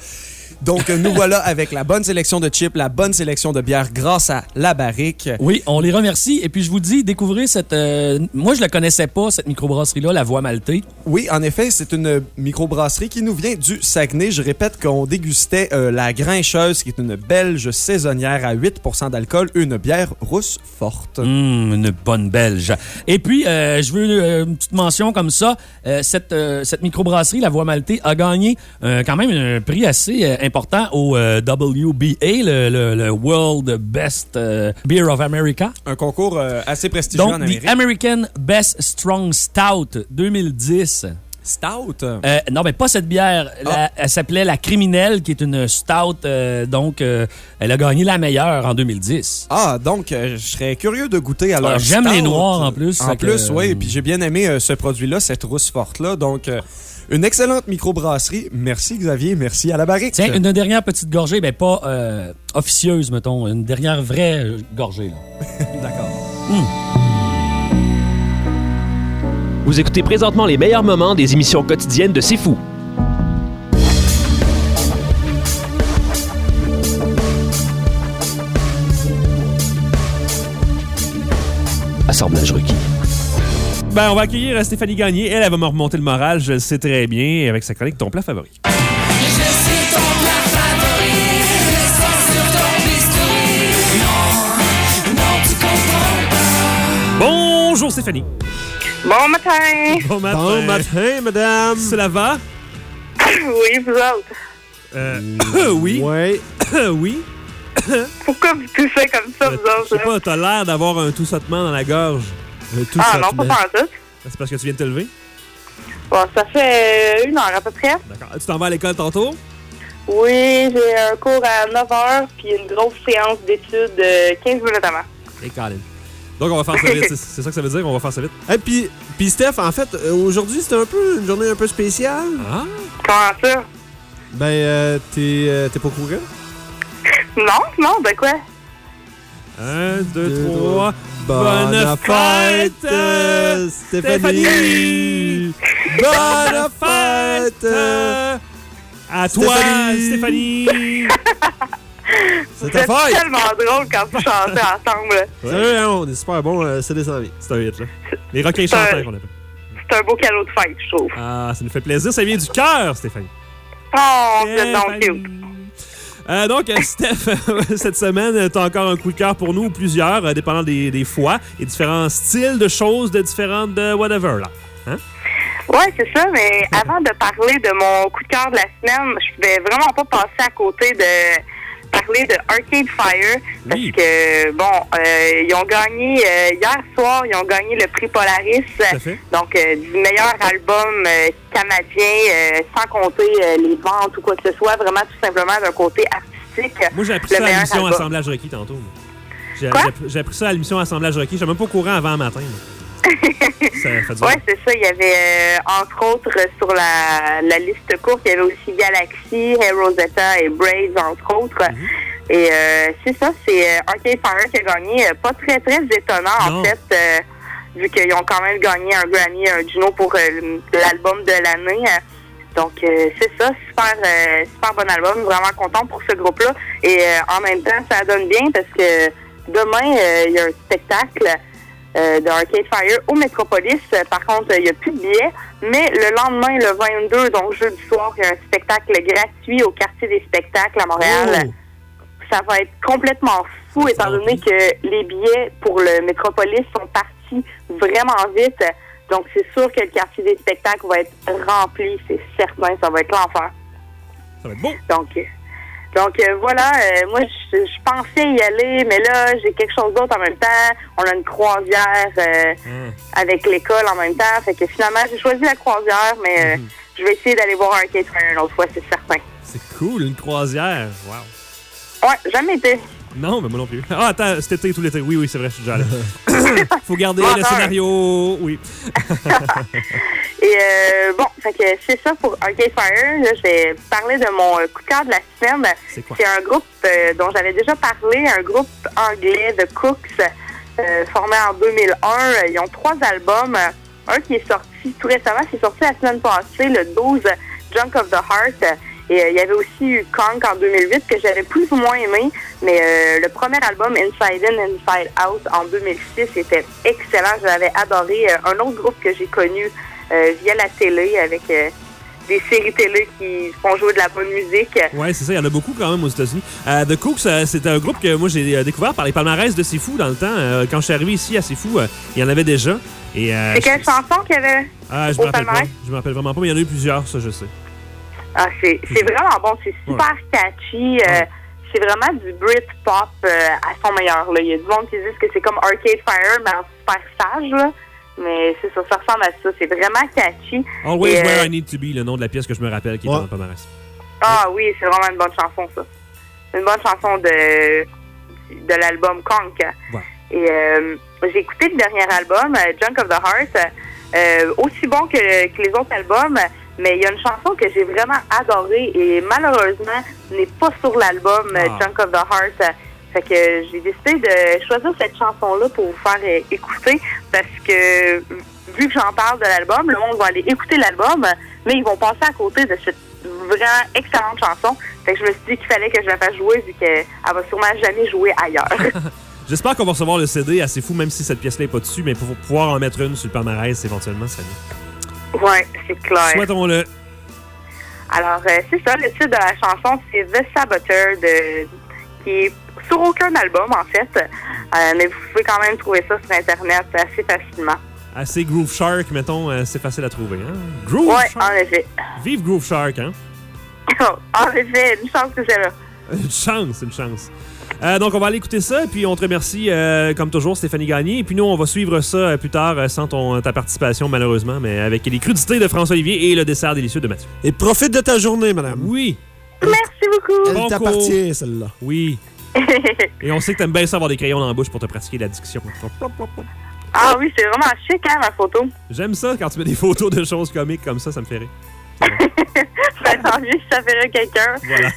Donc, euh, nous voilà avec la bonne sélection de chips, la bonne sélection de bières grâce à la barrique. Oui, on les remercie. Et puis je vous dis, découvrez cette. euh, moi, je la connaissais pas, cette microbrasserie-là, la Voix Maltée. Oui, en effet, c'est une microbrasserie qui nous vient du Saguenay. Je répète qu'on dégustait euh, la Grincheuse, qui est une belge saisonnière à 8% d'alcool, une bière rousse forte. Hum, une bonne belge. Et puis, euh, je veux une petite mention comme ça. Cette, cette microbrasserie, la Voix Maltée, a gagné quand même un prix assez euh, important au euh, WBA, le, le- le World Best euh, Beer of America. Un concours euh, assez prestigieux Donc, en The Amérique. American Best Strong Stout 2010. Stout? Euh, non, mais pas cette bière. La- elle s'appelait la Criminelle, qui est une stout. euh, donc, euh, elle a gagné la meilleure en 2010. Ah, donc, je serais curieux de goûter à Ah, leur j'aime les noirs en plus, En que, plus, euh, oui. Puis j'ai bien aimé ce produit-là, cette rousse forte-là. Donc, une excellente microbrasserie. Merci, Xavier. Merci à la barrique. Tiens, une dernière petite gorgée, mais pas euh, officieuse, mettons. Une dernière vraie gorgée. là. D'accord. Vous écoutez présentement les meilleurs moments des émissions quotidiennes de C'est Fou. Assemblage requis. Ben, on va accueillir euh, Stéphanie Gagné. Elle, elle va me remonter le moral, je le sais très bien, avec sa chronique Ton plat favori. Je suis ton plat favori, laissant sur ton bistouri. Non, non, tu comprends pas. Bonjour Stéphanie. Bon matin. Bon matin. Bon matin, madame. Cela va? Oui, vous autres. Euh, oui. Oui. oui. Pourquoi vous toussez comme ça, vous Je autres? sais là? pas, t'as l'air d'avoir un tout sautement dans la gorge. Tout Ah non, pas sautement. tout. C'est parce que tu viens de te lever? Bon, ça fait une heure à peu près. D'accord. Tu t'en vas à l'école tantôt? Oui, j'ai un cours à 9h, puis une grosse séance d'études de 15 minutes avant. Et Colin. Donc, on va faire ça vite. C'est- C'est ça que ça veut dire? On va faire ça vite. Et puis, puis Steph, en fait, euh, aujourd'hui, c'était un peu une journée un peu spéciale. Ah? Comment ça? Ben, euh, t'es euh, t'es pas courant? Non, non, ben quoi? Un, deux, trois. Bonne fête, Stéphanie! Bonne fête! À toi, Stéphanie! C'est ta fête! tellement drôle quand vous chantez ensemble. Sérieux, hein, on est super bon, euh, c'est des envies. C'est un hit, là. Les requins C'est chanteurs qu'on appelle. C'est un beau cadeau de fête, je trouve. Ah, ça nous fait plaisir. Ça vient du cœur, Stéphanie. Oh, vous êtes donc cute. Euh, donc, euh, Steph, cette semaine, tu as encore un coup de cœur pour nous, ou plusieurs, euh, dépendant des, des fois, et différents styles de choses, de différentes de whatever, là. Hein? Ouais, c'est ça, mais avant de parler de mon coup de cœur de la semaine, je pouvais vraiment pas passer à côté de parler de Arcade Fire parce que bon, euh, ils ont gagné euh, hier soir, ils ont gagné le prix Polaris, donc euh, du meilleur album canadien, sans compter les ventes ou quoi que ce soit, vraiment tout simplement d'un côté artistique. Moi, j'ai appris ça à l'émission. Assemblage requis tantôt. J'ai appris- ça à l'émission Assemblage requis. J'étais même pas au courant avant le matin. là. Bien. c'est ça. Il y avait, euh, entre autres, euh, sur la, la liste courte, il y avait aussi Galaxy, Hey Rosetta et Brave, entre autres. Et euh, c'est ça, c'est euh, Arcade Fire qui a gagné. Euh, Pas très, très étonnant, en fait, euh, vu qu'ils ont quand même gagné un Grammy, un Juno pour l'album de l'année. Donc, euh, c'est ça, super, euh, super bon album. Vraiment content pour ce groupe-là. Et euh, en même temps, ça donne bien parce que demain, euh, il y a un spectacle de Arcade Fire au Metropolis. Euh, Par contre, il n'y a plus de billets. Mais le lendemain, le 22, donc jeudi soir, il y a un spectacle gratuit au quartier des spectacles à Montréal. Ça va être complètement fou étant donné que les billets pour le Metropolis sont partis vraiment vite. Donc, c'est sûr que le quartier des spectacles va être rempli, c'est certain. Ça va être l'enfer. Ça va être beau. Donc, euh, donc euh, voilà, euh, moi, je, je pensais y aller, mais là, j'ai quelque chose d'autre en même temps. On a une croisière euh, avec l'école en même temps. Fait que finalement, j'ai choisi la croisière, mais euh, je vais essayer d'aller voir un Kate Fire une autre fois, c'est certain. C'est cool, une croisière. Wow. Ouais, jamais été. Non, mais moi non plus. Ah, attends, cet été, tout l'été. Oui, oui, c'est vrai, je suis déjà allé. Faut garder le scénario. Oui. Et euh, bon, c'est ça pour Arcade Fire. Là, je vais parler de mon euh, coup de cœur de la semaine. C'est quoi? un groupe euh, dont j'avais déjà parlé, un groupe anglais de Cooks, euh, formé en 2001. Ils ont trois albums. Un qui est sorti tout récemment, c'est sorti la semaine passée, le 12, Junk of the Heart. Et euh, il y avait aussi eu Conk en 2008 que j'avais plus ou moins aimé. Mais euh, le premier album, Inside In, Inside Out, en 2006, était excellent. J'avais adoré. Euh, un autre groupe que j'ai connu via la télé avec des séries télé qui font jouer de la bonne musique. Ouais, c'est ça, il y en a beaucoup quand même aux États-Unis. Euh, The Cooks, euh, c'était un groupe que moi j'ai découvert par les palmarès de C'est Fou dans le temps. Euh, quand je suis arrivé ici à C'est Fou, il y en avait déjà. Et, C'est je- quelle chanson qu'il y avait Ah, je au pas. Je me rappelle vraiment pas, mais il y en a eu plusieurs, ça je sais. Ah, c'est c'est vraiment bon, c'est super catchy. euh, C'est vraiment du Britpop euh, à son meilleur. Là. Il y a du monde qui disent que c'est comme Arcade Fire, mais en super sage. Là. Mais c'est ça, ça ressemble à ça. C'est vraiment catchy. Always Et, euh, Where I Need to Be, le nom de la pièce que je me rappelle qui est dans le palmarès. Ah oui, c'est vraiment une bonne chanson, ça. Une bonne chanson de, de l'album Conk. Et euh, j'ai écouté le dernier album, euh, Junk of the Heart, euh, aussi bon que, que les autres albums, mais il y a une chanson que j'ai vraiment adorée et malheureusement n'est pas sur l'album Ah. Junk of the Heart. Fait que j'ai décidé de choisir cette chanson-là pour vous faire euh, écouter parce que vu que j'en parle de l'album, le monde va aller écouter l'album, mais ils vont passer à côté de cette vraiment excellente chanson. Fait que je me suis dit qu'il fallait que je la fasse jouer vu qu'elle va sûrement jamais jouer ailleurs. J'espère qu'on va recevoir le CD assez fou, même si cette pièce-là n'est pas dessus, mais pour pouvoir en mettre une sur le palmarès éventuellement, ça ouais, c'est clair. Souhaitons-le. Alors, euh, c'est ça, le titre de la chanson, c'est The Saboteur, de, qui est sur aucun album, en fait. Euh, mais vous pouvez quand même trouver ça sur Internet assez facilement. Assez Groove Shark, mettons, euh, c'est facile à trouver. Hein? Groove Ouais, Shark. en effet. Vive Groove Shark, hein? en effet, une chance que c'est là. Une chance, une chance. Euh, donc, on va aller écouter ça, et puis on te remercie, euh, comme toujours, Stéphanie Gagné. Et puis nous, on va suivre ça euh, plus tard, sans ton, ta participation, malheureusement, mais avec les crudités de François-Olivier et le dessert délicieux de Mathieu. Et profite de ta journée, madame. Oui. Merci beaucoup. Elle Bon t'appartient, celle-là. Oui. Et on sait que t'aimes bien ça avoir des crayons dans la bouche pour te pratiquer la diction. Ah oui, c'est vraiment chic, hein, ma photo. J'aime ça quand tu mets des photos de choses comiques comme ça, ça me fait rire. Ben, tant mieux si ça ferait quelqu'un. Voilà.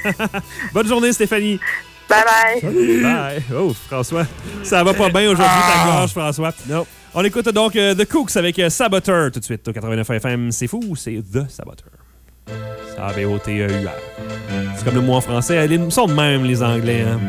Bonne journée, Stéphanie. Bye bye. Bye. Oh, François. Ça va pas bien aujourd'hui, ta gorge, François. Non. On écoute donc euh, The Cooks avec euh, Saboteur tout de suite au 89 FM. C'est fou, c'est The Saboteur. S-A-B-O-T-E-U-R. C'est comme le mot en français. Ils sont de même, les Anglais. Hein?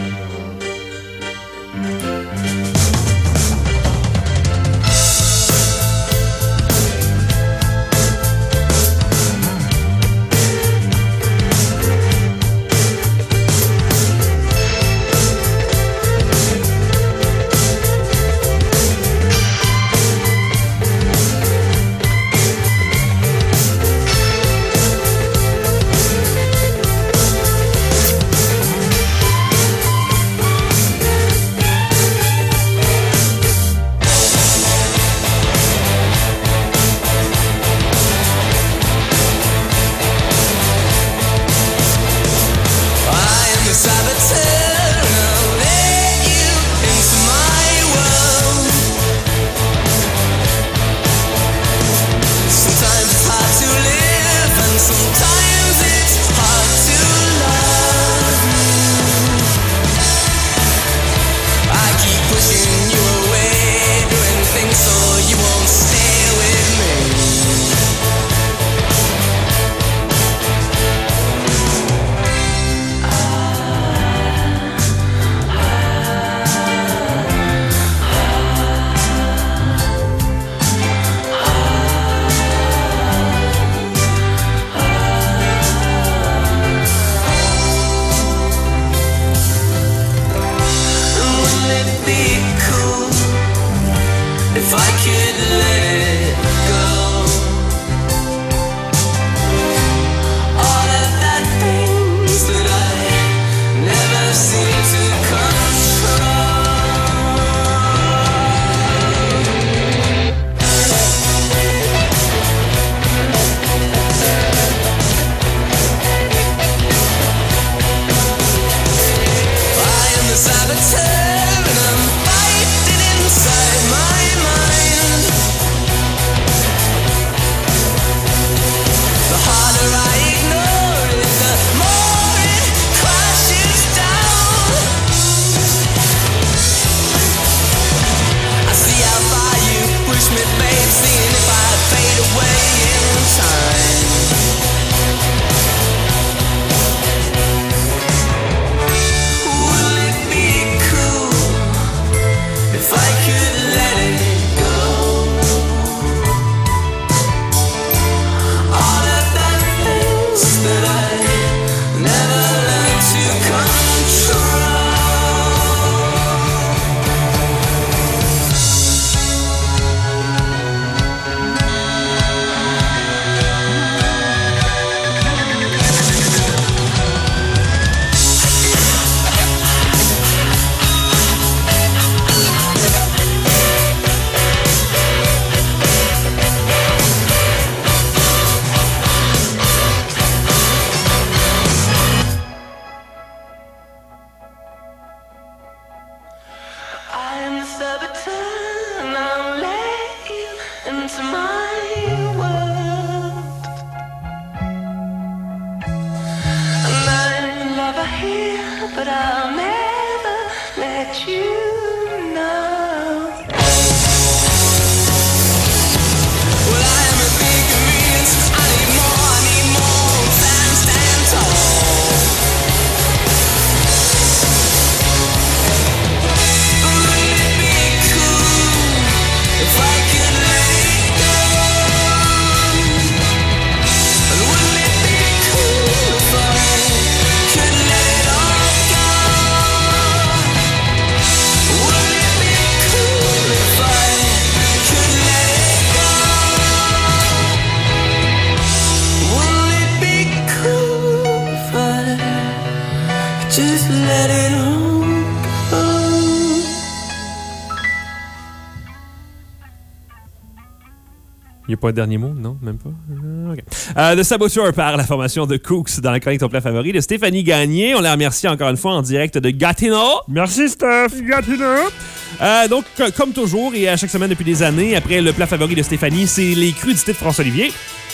Pas de dernier mot? Non, même pas? Ah, ok. Euh, The Saboteur par la formation de Cooks dans la chronique ton plat favori de Stéphanie Gagné. On la remercie encore une fois en direct de Gatineau. Merci, Steph. Gatineau. Euh, donc, co- comme toujours, et à chaque semaine depuis des années, après le plat favori de Stéphanie, c'est les crudités de François-Olivier.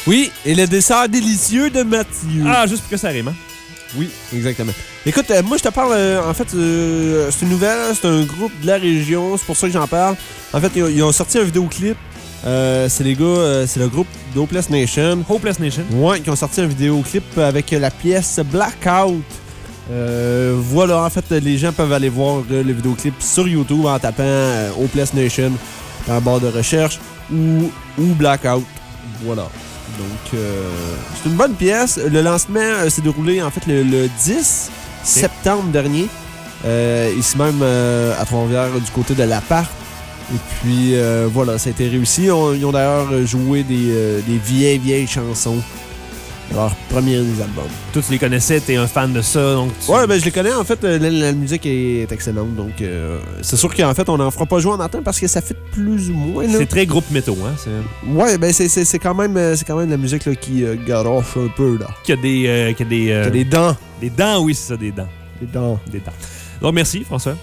Oui, et le dessert délicieux de Mathieu. Ah, juste pour que ça rime, hein? Oui, exactement. Écoute, euh, moi, je te parle, euh, en fait, euh, c'est une nouvelle, c'est un groupe de la région, c'est pour ça que j'en parle. En fait, ils ont, ils ont sorti un vidéoclip. Euh, c'est les gars, euh, c'est le groupe Hopeless Nation. Hopeless Nation. Ouais, qui ont sorti un vidéoclip avec la pièce Blackout. Euh, voilà, en fait, les gens peuvent aller voir le vidéoclip sur YouTube en tapant Hopeless Nation dans la barre de recherche ou, ou Blackout. Voilà. Donc, c'est une bonne pièce. Le lancement s'est déroulé en fait le, le 10 septembre dernier. Ici même à Trois-Rivières, du côté de l'appart. Et puis euh, voilà, ça a été réussi. On- ils ont d'ailleurs joué des, euh, des vieilles, vieilles chansons. Leur premier des albums. Toi, tu les connaissais, t'es un fan de ça, donc tu- Ouais, ben je les connais. En fait, euh, la, la musique est excellente. Donc, euh, c'est sûr qu'en fait, on n'en fera pas jouer en antenne parce que ça fait plus ou moins. C'est très groupe métaux, hein? C'est... Ouais, ben c'est, quand même euh, c'est quand même la musique là, qui garoche un peu là. Qui a des. qui a des, Qui a des dents. Des dents, oui, c'est ça, des dents. Des dents. Des dents. Donc, merci, François.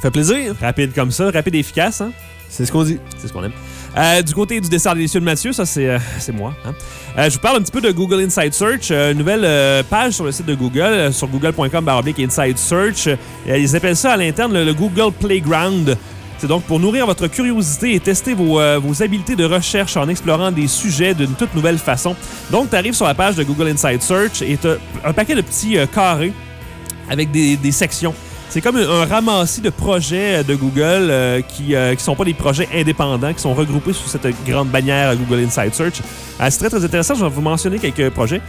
Fait plaisir. Rapide comme ça, rapide et efficace, hein? C'est ce qu'on dit. C'est ce qu'on aime. Euh, du côté du dessert délicieux de Mathieu, ça, c'est, euh, moi. hein? Euh, je vous parle un petit peu de Google Inside Search, une nouvelle page sur le site de Google, sur google.com Inside Search. Ils appellent ça à l'interne le, le Google Playground. C'est donc pour nourrir votre curiosité et tester vos, vos habiletés de recherche en explorant des sujets d'une toute nouvelle façon. Donc, tu arrives sur la page de Google Inside Search et tu un paquet de petits carrés avec des, des sections. C'est comme un, ramassis de projets euh, de Google euh, qui ne sont pas des projets indépendants, qui sont regroupés sous cette grande bannière euh, Google Inside Search. Euh, c'est très, très intéressant. Je vais vous mentionner quelques projets.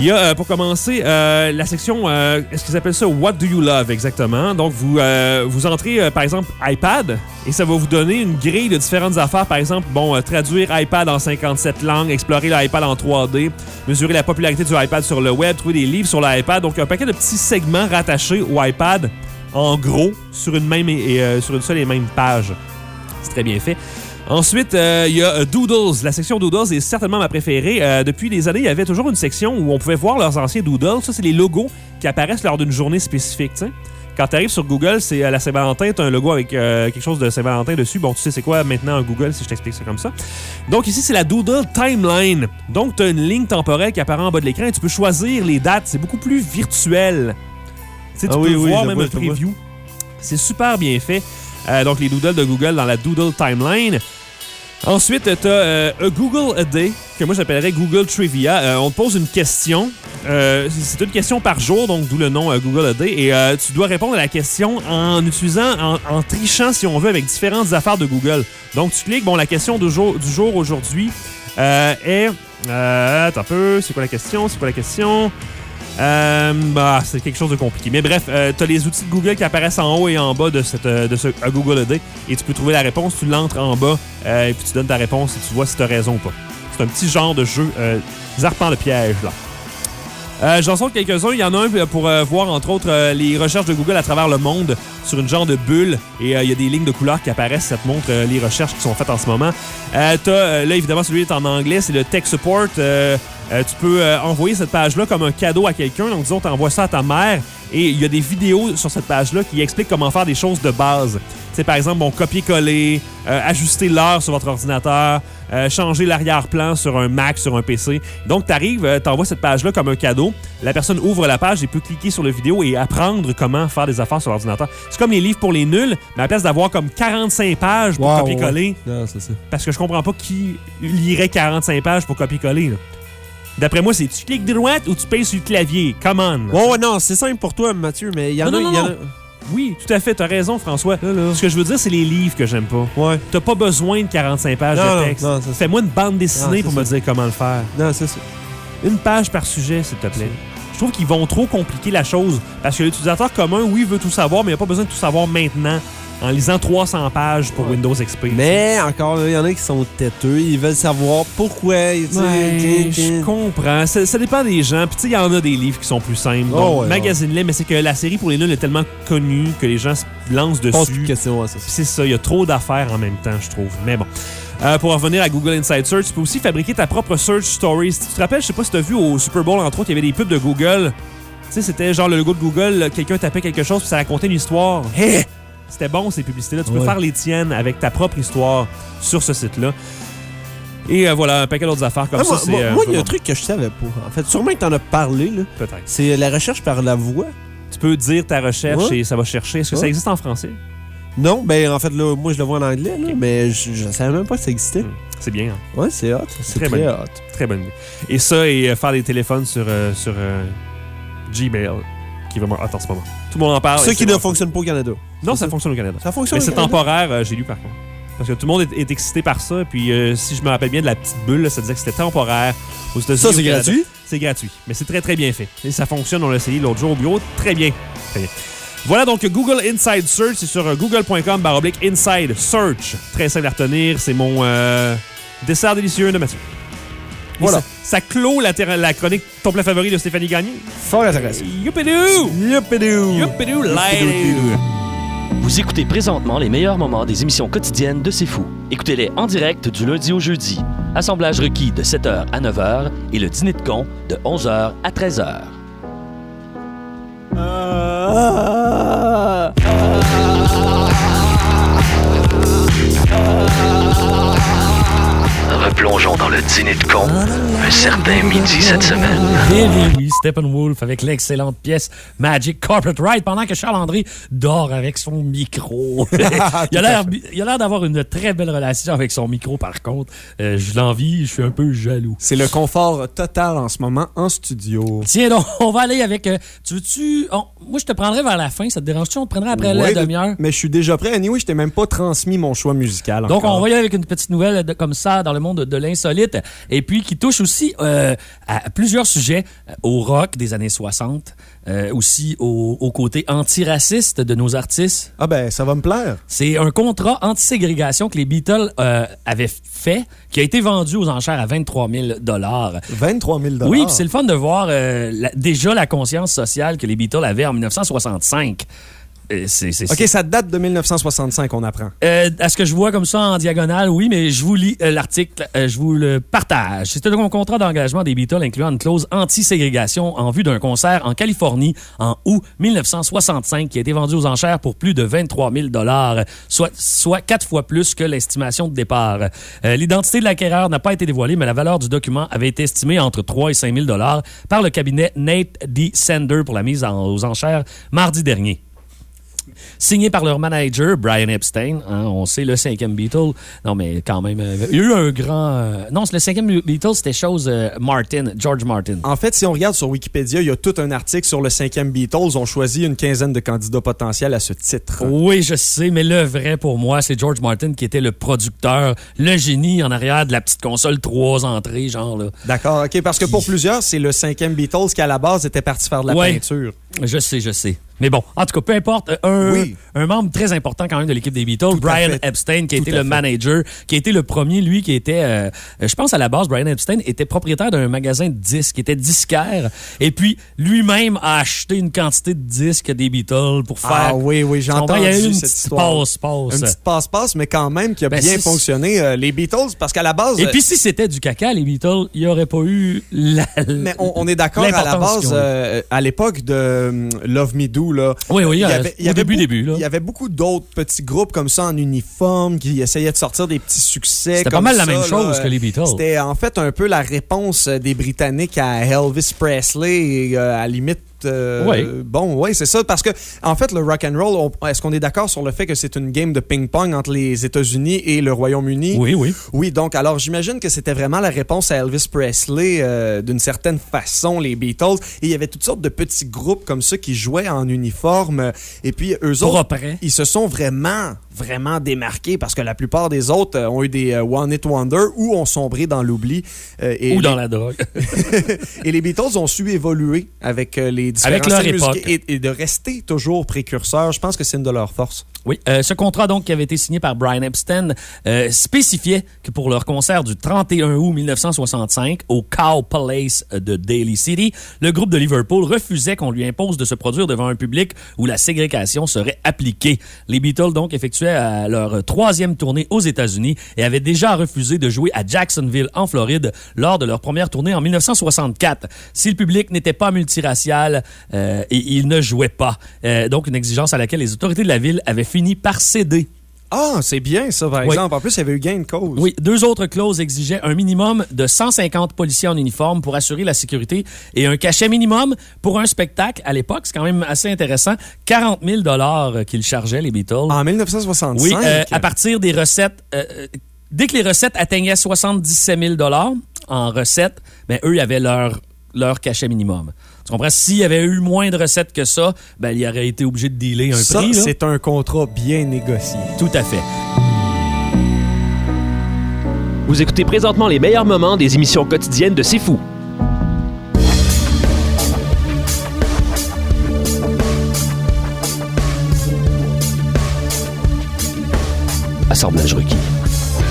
Il y a, euh, pour commencer, euh, la section, euh, est-ce qu'ils appellent ça What do you love exactement? Donc, vous, vous entrez, par exemple, iPad, et ça va vous donner une grille de différentes affaires. Par exemple, bon, traduire iPad en 57 langues, explorer l'iPad en 3D, mesurer la popularité du iPad sur le web, trouver des livres sur l'iPad. Donc, un paquet de petits segments rattachés au iPad, en gros, sur une, même et, sur une seule et même page. C'est très bien fait. Ensuite, euh, il y a euh, Doodles. La section Doodles est certainement ma préférée. Euh, depuis des années, il y avait toujours une section où on pouvait voir leurs anciens Doodles. Ça, c'est les logos qui apparaissent lors d'une journée spécifique. Quand tu arrives sur Google, c'est à la Saint-Valentin, tu as un logo avec euh, quelque chose de Saint-Valentin dessus. Bon, tu sais c'est quoi maintenant en Google si je t'explique ça comme ça. Donc ici, c'est la Doodle Timeline. Donc, tu as une ligne temporelle qui apparaît en bas de l'écran et tu peux choisir les dates. C'est beaucoup plus virtuel. Tu sais, tu Ah peux oui, voir même vois, un preview. C'est super bien fait. Euh, donc, les doodles de Google dans la Doodle Timeline. Ensuite, tu as Google A Day, que moi j'appellerais Google Trivia. Euh, on te pose une question. Euh, c'est une question par jour, donc d'où le nom euh, Google A Day. Et euh, tu dois répondre à la question en utilisant, en, trichant, si on veut, avec différentes affaires de Google. Donc, tu cliques, bon, la question du jour, du jour aujourd'hui euh, est. Euh, attends un peu, c'est quoi la question? C'est quoi la question? Euh, bah, c'est quelque chose de compliqué. Mais bref, tu as les outils de Google qui apparaissent en haut et en bas de, euh, ce Google A Day et tu peux trouver la réponse, tu l'entres en bas euh, et puis tu donnes ta réponse et tu vois si tu as raison ou pas. C'est un petit genre de jeu, euh, des arpents de piège là. Euh, J'en sors quelques-uns. Il y en a un pour euh, voir, entre autres, euh, les recherches de Google à travers le monde sur une genre de bulle. Et euh, il y a des lignes de couleurs qui apparaissent. Ça te montre euh, les recherches qui sont faites en ce moment. Euh, euh, là, évidemment, celui est en anglais, c'est le Tech Support. Euh, tu peux euh, envoyer cette page-là comme un cadeau à quelqu'un. Donc, disons, tu envoies ça à ta mère et il y a des vidéos sur cette page-là qui expliquent comment faire des choses de base. Sais, par exemple, bon, copier-coller, euh, ajuster l'heure sur votre ordinateur, changer l'arrière-plan sur un Mac, sur un PC. Donc, tu arrives, tu envoies cette page-là comme un cadeau. La personne ouvre la page et peut cliquer sur la vidéo et apprendre comment faire des affaires sur l'ordinateur. C'est comme les livres pour les nuls, mais à la place d'avoir comme 45 pages pour Wow, copier-coller, ouais. C'est ça. parce que je comprends pas qui lirait 45 pages pour copier-coller. D'après moi, c'est tu cliques droite ou tu payes sur le clavier? Come on. Ouais, ouais, non, c'est simple pour toi, Mathieu, mais il y en Non, a. non, il y en non. a- Oui, tout à fait, t'as raison, François. Ce que je veux dire, c'est les livres que j'aime pas. Ouais. T'as pas besoin de 45 pages Non, de texte. Fais-moi une bande dessinée pour me dire comment le faire. Non, c'est ça. Une page par sujet, s'il te plaît. Je trouve qu'ils vont trop compliquer la chose. Parce que l'utilisateur commun, oui, veut tout savoir, mais il n'a pas besoin de tout savoir maintenant en lisant 300 pages pour Windows XP. Mais encore, il y en a qui sont têteux, ils veulent savoir pourquoi. Ouais, je comprends. Ça, ça dépend des gens. Puis, tu sais, il y en a des livres qui sont plus simples. Oh, Donc, ouais, magazine-les, mais c'est que la série pour les nuls est tellement connue que les gens se lancent dessus. C'est ça. Il y a trop d'affaires en même temps, je trouve. Mais bon. Euh, pour revenir à Google Inside Search, tu peux aussi fabriquer ta propre Search Stories. Tu te rappelles, je sais pas si tu as vu au Super Bowl, entre autres, il y avait des pubs de Google. Tu sais, c'était genre le logo de Google, quelqu'un tapait quelque chose, puis ça racontait une histoire. Hé! C'était bon, ces publicités-là. Tu peux Ouais. faire les tiennes avec ta propre histoire sur ce site-là. Et euh, voilà, un paquet d'autres affaires comme Ah, ça. moi, euh, moi, il y a un truc que je savais pas. En fait, sûrement que t'en as parlé, là. Peut-être. C'est la recherche par la voix. Tu peux dire ta recherche Ouais. et ça va chercher. Est-ce que ça existe en français? Non, ben en fait, là, moi, je le vois en anglais, là, mais je, je savais même pas que ça existait. C'est bien. hein? Ouais, c'est hot. C'est très, bonne hot. Très bonne idée. Et ça, et euh, faire des téléphones sur, euh, sur euh, Gmail, qui est vraiment hot en ce moment. Tout le monde en parle. Ceux et qui ne bon. fonctionnent pas au Canada. Non, C'est ça fonctionne au Canada. Ça fonctionne Mais c'est temporaire, euh, j'ai lu par contre. Parce que tout le monde est, est excité par ça. Puis euh, si je me rappelle bien de la petite bulle, là, ça disait que c'était temporaire. Aux États-Unis, Ça, c'est gratuit? C'est gratuit. Mais c'est très, très bien fait. Et ça fonctionne. On l'a essayé l'autre jour au bureau. Très bien. Très bien. Voilà donc Google Inside Search. C'est sur euh, google.com baroblique Inside Search. Très simple à retenir. C'est mon euh, dessert délicieux de Mathieu. Voilà. Ça, ça clôt la, la chronique Ton plat favori de Stéphanie Gagné. Fort intéressant. Youpidou! Youpidou! Youpidou! Vous écoutez présentement les meilleurs moments des émissions quotidiennes de C'est Fou. Écoutez-les en direct du lundi au jeudi. Assemblage requis de 7h à 9h et le dîner de con de 11h à 13h. Replongeons dans le dîner de con un certain midi cette semaine. Bien oui, Steppenwolf avec l'excellente pièce Magic Corporate Ride pendant que Charles-André dort avec son micro. il a l'air il a l'air d'avoir une très belle relation avec son micro par contre. Euh, je l'envie, je suis un peu jaloux. C'est le confort total en ce moment en studio. Tiens donc, on va aller avec... euh, tu veux-tu... moi, je te prendrai vers la fin. Ça te dérange-tu? On te prendrait après Ouais, la de- demi-heure? Mais je suis déjà prêt. Anyway, je t'ai même pas transmis mon choix musical. Donc, encore. on va y aller avec une petite nouvelle de- comme ça dans le monde de, de l'insolite et puis qui touche aussi euh, à plusieurs sujets, euh, au rock des années 60, euh, aussi au, au côté antiraciste de nos artistes. Ah ben, ça va me plaire. C'est un contrat anti-ségrégation que les Beatles euh, avaient fait, qui a été vendu aux enchères à 23 000 23 000 Oui, c'est le fun de voir la- déjà la conscience sociale que les Beatles avaient en 1965. C'est- c'est- OK, ça date de 1965, on apprend. euh, à ce que je vois comme ça en diagonale, oui, mais je vous lis euh, l'article, euh, je vous le partage. C'était donc un contrat d'engagement des Beatles incluant une clause anti-ségrégation en vue d'un concert en Californie en août 1965 qui a été vendu aux enchères pour plus de 23 000 soit, soit quatre fois plus que l'estimation de départ. Euh, L'identité de l'acquéreur n'a pas été dévoilée, mais la valeur du document avait été estimée entre 3 et 5 000 par le cabinet Nate D. Sender pour la mise en- aux enchères mardi dernier signé par leur manager, Brian Epstein. hein, on sait le cinquième Beatle. Non, mais quand même, euh, il y a eu un grand... euh, non, c'est le cinquième Beatle, c'était chose euh, Martin, George Martin. En fait, si on regarde sur Wikipédia, il y a tout un article sur le cinquième Beatles. On choisit une quinzaine de candidats potentiels à ce titre. Oui, je sais, mais le vrai pour moi, c'est George Martin qui était le producteur, le génie en arrière de la petite console trois entrées, genre là. D'accord, OK, parce que pour plusieurs, c'est le cinquième Beatles qui, à la base, était parti faire de la Ouais. peinture. Je sais, je sais. Mais bon, en tout cas, peu importe, un, Oui. un membre très important quand même de l'équipe des Beatles, Brian. Epstein, qui a Tout été le fait. manager, qui a été le premier, lui, qui était, euh, euh, je pense à la base, Brian Epstein était propriétaire d'un magasin de disques, qui était disquaire, et puis lui-même a acheté une quantité de disques des Beatles pour faire... Ah oui, oui, eu une petite passe-passe. Une petite passe-passe, mais quand même qui a Ben, bien fonctionné. euh, les Beatles, parce qu'à la base... Et euh, puis si c'était du caca, les Beatles, il n'y aurait pas eu la... Mais on, on est d'accord à la base, euh, à l'époque de euh, Love Me Do, là. Oui, oui, il y euh, avait, il y au avait début, beau- début, là. Il y avait beaucoup d'autres petits groupes comme ça en uniforme qui essayaient de sortir des petits succès. C'était pas mal la même là. chose que les Beatles. C'était en fait un peu la réponse euh, des Britanniques à Elvis Presley et euh, à la limite. Euh, Ouais. Bon, oui, c'est ça. Parce que, en fait, le rock and roll, est-ce qu'on est d'accord sur le fait que c'est une game de ping-pong entre les États-Unis et le Royaume-Uni? Oui, oui. Oui, donc, alors, j'imagine que c'était vraiment la réponse à Elvis Presley euh, d'une certaine façon, les Beatles. Et il y avait toutes sortes de petits groupes comme ça qui jouaient en uniforme. Et puis, eux autres, ils se sont vraiment, vraiment démarqués parce que la plupart des autres euh, ont eu des euh, One Hit Wonder ou ont sombré dans l'oubli. Euh, Ou dans les- la drogue. et les Beatles ont su évoluer avec euh, les différents Avec leur époque. et, et de rester toujours précurseurs. Je pense que c'est une de leurs forces. Oui, euh, ce contrat donc qui avait été signé par Brian Epstein euh, spécifiait que pour leur concert du 31 août 1965 au Cow Palace de Daly City, le groupe de Liverpool refusait qu'on lui impose de se produire devant un public où la ségrégation serait appliquée. Les Beatles donc effectuaient euh, leur troisième tournée aux États-Unis et avaient déjà refusé de jouer à Jacksonville en Floride lors de leur première tournée en 1964. Si le public n'était pas multiracial, euh, et il ne jouait pas. Euh, donc une exigence à laquelle les autorités de la ville avaient fini par céder. Ah, c'est bien ça, par Oui. exemple. En plus, il y avait eu gain de cause. Oui, deux autres clauses exigeaient un minimum de 150 policiers en uniforme pour assurer la sécurité et un cachet minimum pour un spectacle. À l'époque, c'est quand même assez intéressant. 40 000 dollars qu'ils chargeaient, les Beatles. En 1965. Oui, euh, à partir des recettes... euh, euh, dès que les recettes atteignaient 77 000 en recettes, ben, eux, ils avaient leur, leur cachet minimum. Tu comprends? S'il y avait eu moins de recettes que ça, ben, ils auraient été obligés de dealer un ça, prix. là. c'est un contrat bien négocié. Tout à fait. Vous écoutez présentement les meilleurs moments des émissions quotidiennes de C'est Fou. Assemblage requis.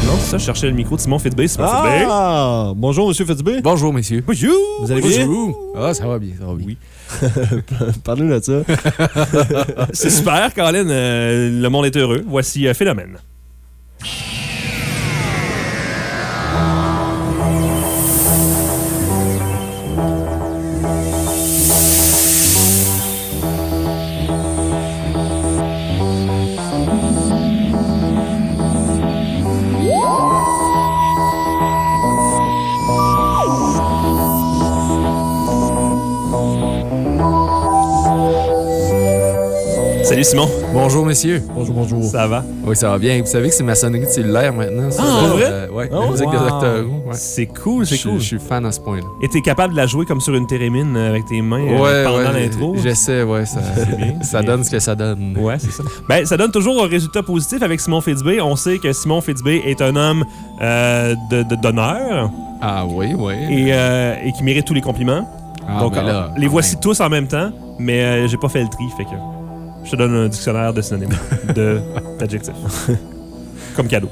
Non, c'est ça, je cherchais le micro de Simon Fitzbé. Simon Fitzbé. Ah! Bonjour, monsieur Fitzbé. Bonjour, messieurs. Bonjour! Vous allez bien? Ah, ça va bien, ça va bien. Parlez de ça. C'est super, Colin. euh, le monde est heureux. Voici euh, Phénomène. Salut Simon. Bonjour, messieurs. Bonjour, bonjour. Ça va? Oui, ça va bien. Vous savez que c'est ma sonnerie de cellulaire maintenant. ça, Ah, là, vrai? euh, ouais, Oh, la musique de wow. Doctor Who. ouais. C'est cool, c'est Je suis- cool. Je suis fan à ce point-là. Et t'es capable de la jouer comme sur une thérémine euh, avec tes mains euh, Ouais, pendant ouais, l'intro? J'essaie, ouais. Ça, C'est bien, ça bien. donne ce que ça donne. Ouais, c'est ça. Ben, ça donne toujours un résultat positif avec Simon Fitzbé. On sait que Simon Fitzbé est un homme euh, d'honneur Ah oui, oui. et, euh, et qui mérite tous les compliments. Ah, Donc, ben là, les voici tous en même temps, mais euh, j'ai pas fait le tri, fait que je te donne un dictionnaire de synonymes, de d'adjectifs. Comme cadeau.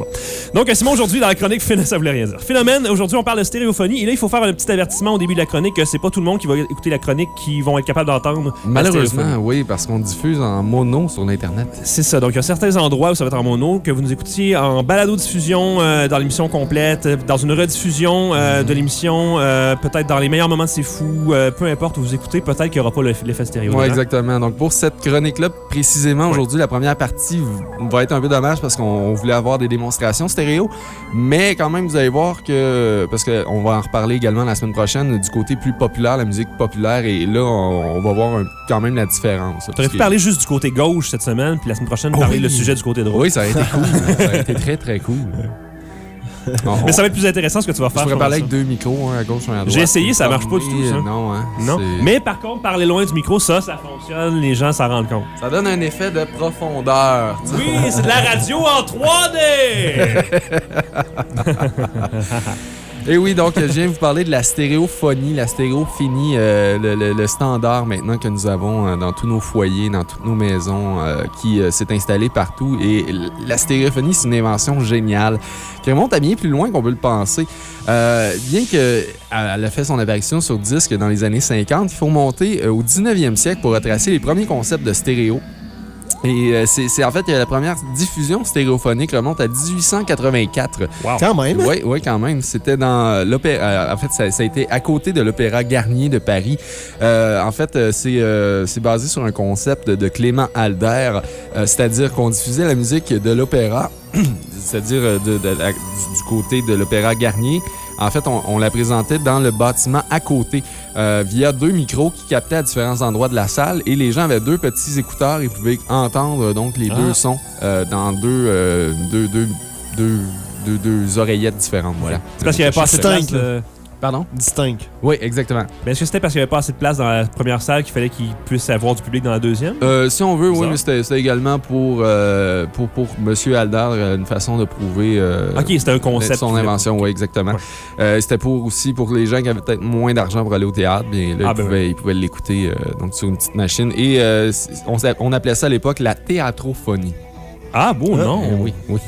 Bon. Donc, euh, Simon, aujourd'hui, dans la chronique, ça voulait rien dire. Phénomène, aujourd'hui, on parle de stéréophonie. Et là, il faut faire un petit avertissement au début de la chronique que c'est pas tout le monde qui va écouter la chronique qui vont être capable d'entendre. Malheureusement, oui, parce qu'on diffuse en mono sur l'Internet. C'est ça. Donc, il y a certains endroits où ça va être en mono, que vous nous écoutiez en balado-diffusion euh, dans l'émission complète, dans une rediffusion euh, de l'émission, euh, peut-être dans les meilleurs moments de C'est Fou, peu importe où vous écoutez, peut-être qu'il n'y aura pas le- l'effet stéréo. Oui, exactement. Donc, pour cette chronique-là, précisément, aujourd'hui, la première partie va être un peu dommage parce qu'on voulait avoir des démonstrations stéréo. Mais quand même, vous allez voir que, parce qu'on va en reparler également la semaine prochaine, du côté plus populaire, la musique populaire, et là, on, on va voir un- quand même la différence. T'aurais pu parler juste du côté gauche cette semaine, puis la semaine prochaine, parler Oui. le sujet du côté droit. Oui, ça a été cool. ça a été très, très cool. Mais ça va être plus intéressant ce que tu vas Je faire. pourrais je parler pense, avec deux micros, un à gauche, un à droite. J'ai essayé, ça marche pas du tout, ça. Non, hein. Non. Mais par contre, parler loin du micro, ça, ça fonctionne, les gens s'en rendent compte. Ça donne un effet de profondeur. Oui, c'est de la radio en 3D! Et oui, donc je viens vous parler de la stéréophonie, la stéréophonie, euh, le, standard maintenant que nous avons euh, dans tous nos foyers, dans toutes nos maisons, euh, qui s'est installé partout. Et la stéréophonie, c'est une invention géniale qui remonte à bien plus loin qu'on peut le penser. Bien que elle a fait son apparition sur disque dans les années 50, il faut remonter euh, au 19e siècle pour retracer les premiers concepts de stéréo. Et euh, c'est en fait la première diffusion stéréophonique remonte à 1884. Quand même, hein? Oui, oui, quand même. C'était dans l'opéra. euh, en fait, ça, ça a été à côté de l'Opéra Garnier de Paris. Euh, en fait, c'est euh, c'est basé sur un concept de, Clément Alder, euh, c'est-à-dire qu'on diffusait la musique de l'opéra, c'est-à-dire du côté de l'Opéra Garnier. En fait, on, on la présentait dans le bâtiment à côté euh, via deux micros qui captaient à différents endroits de la salle et les gens avaient deux petits écouteurs et pouvaient entendre euh, donc les Ah. deux sons euh, dans deux, deux, deux, deux, oreillettes différentes. Voilà. C'est parce qu'il n'y avait pas assez de. Pardon? Distinct. Oui, exactement. Mais est-ce que c'était parce qu'il n'y avait pas assez de place dans la première salle qu'il fallait qu'il puisse avoir du public dans la deuxième? Euh, si on veut, oui, mais c'était également pour, euh, pour, pour M. Aldar euh, une façon de prouver euh, Ok, c'était un concept son invention, oui, exactement. Euh, c'était pour aussi pour les gens qui avaient peut-être moins d'argent pour aller au théâtre, bien là, Ah, ils, ben pouvaient, ils pouvaient l'écouter euh, donc sur une petite machine. Et euh, on, appelait ça à l'époque la théâtrophonie. Ah, beau, non? Euh, oui, oui.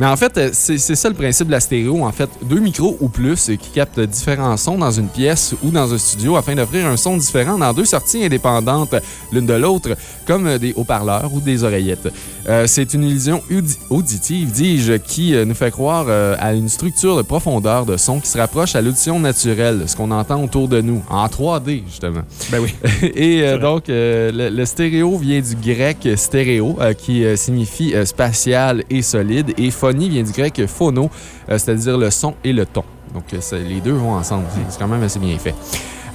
Mais en fait, euh, c'est ça le principe de la stéréo. En fait, deux micros ou plus qui captent différents sons dans une pièce ou dans un studio afin d'offrir un son différent dans deux sorties indépendantes l'une de l'autre, comme euh, des haut-parleurs ou des oreillettes. Euh, c'est une illusion audi- auditive, dis-je, qui nous fait croire à une structure de profondeur de son qui se rapproche à l'audition naturelle, ce qu'on entend autour de nous, en 3D, justement. Ben oui. Et euh, donc, euh, le, le stéréo vient du grec stéréo, qui signifie spatial et solide, et phonie vient du grec phono, euh, c'est-à-dire le son et le ton. Donc, euh, les deux vont ensemble. C'est quand même assez bien fait.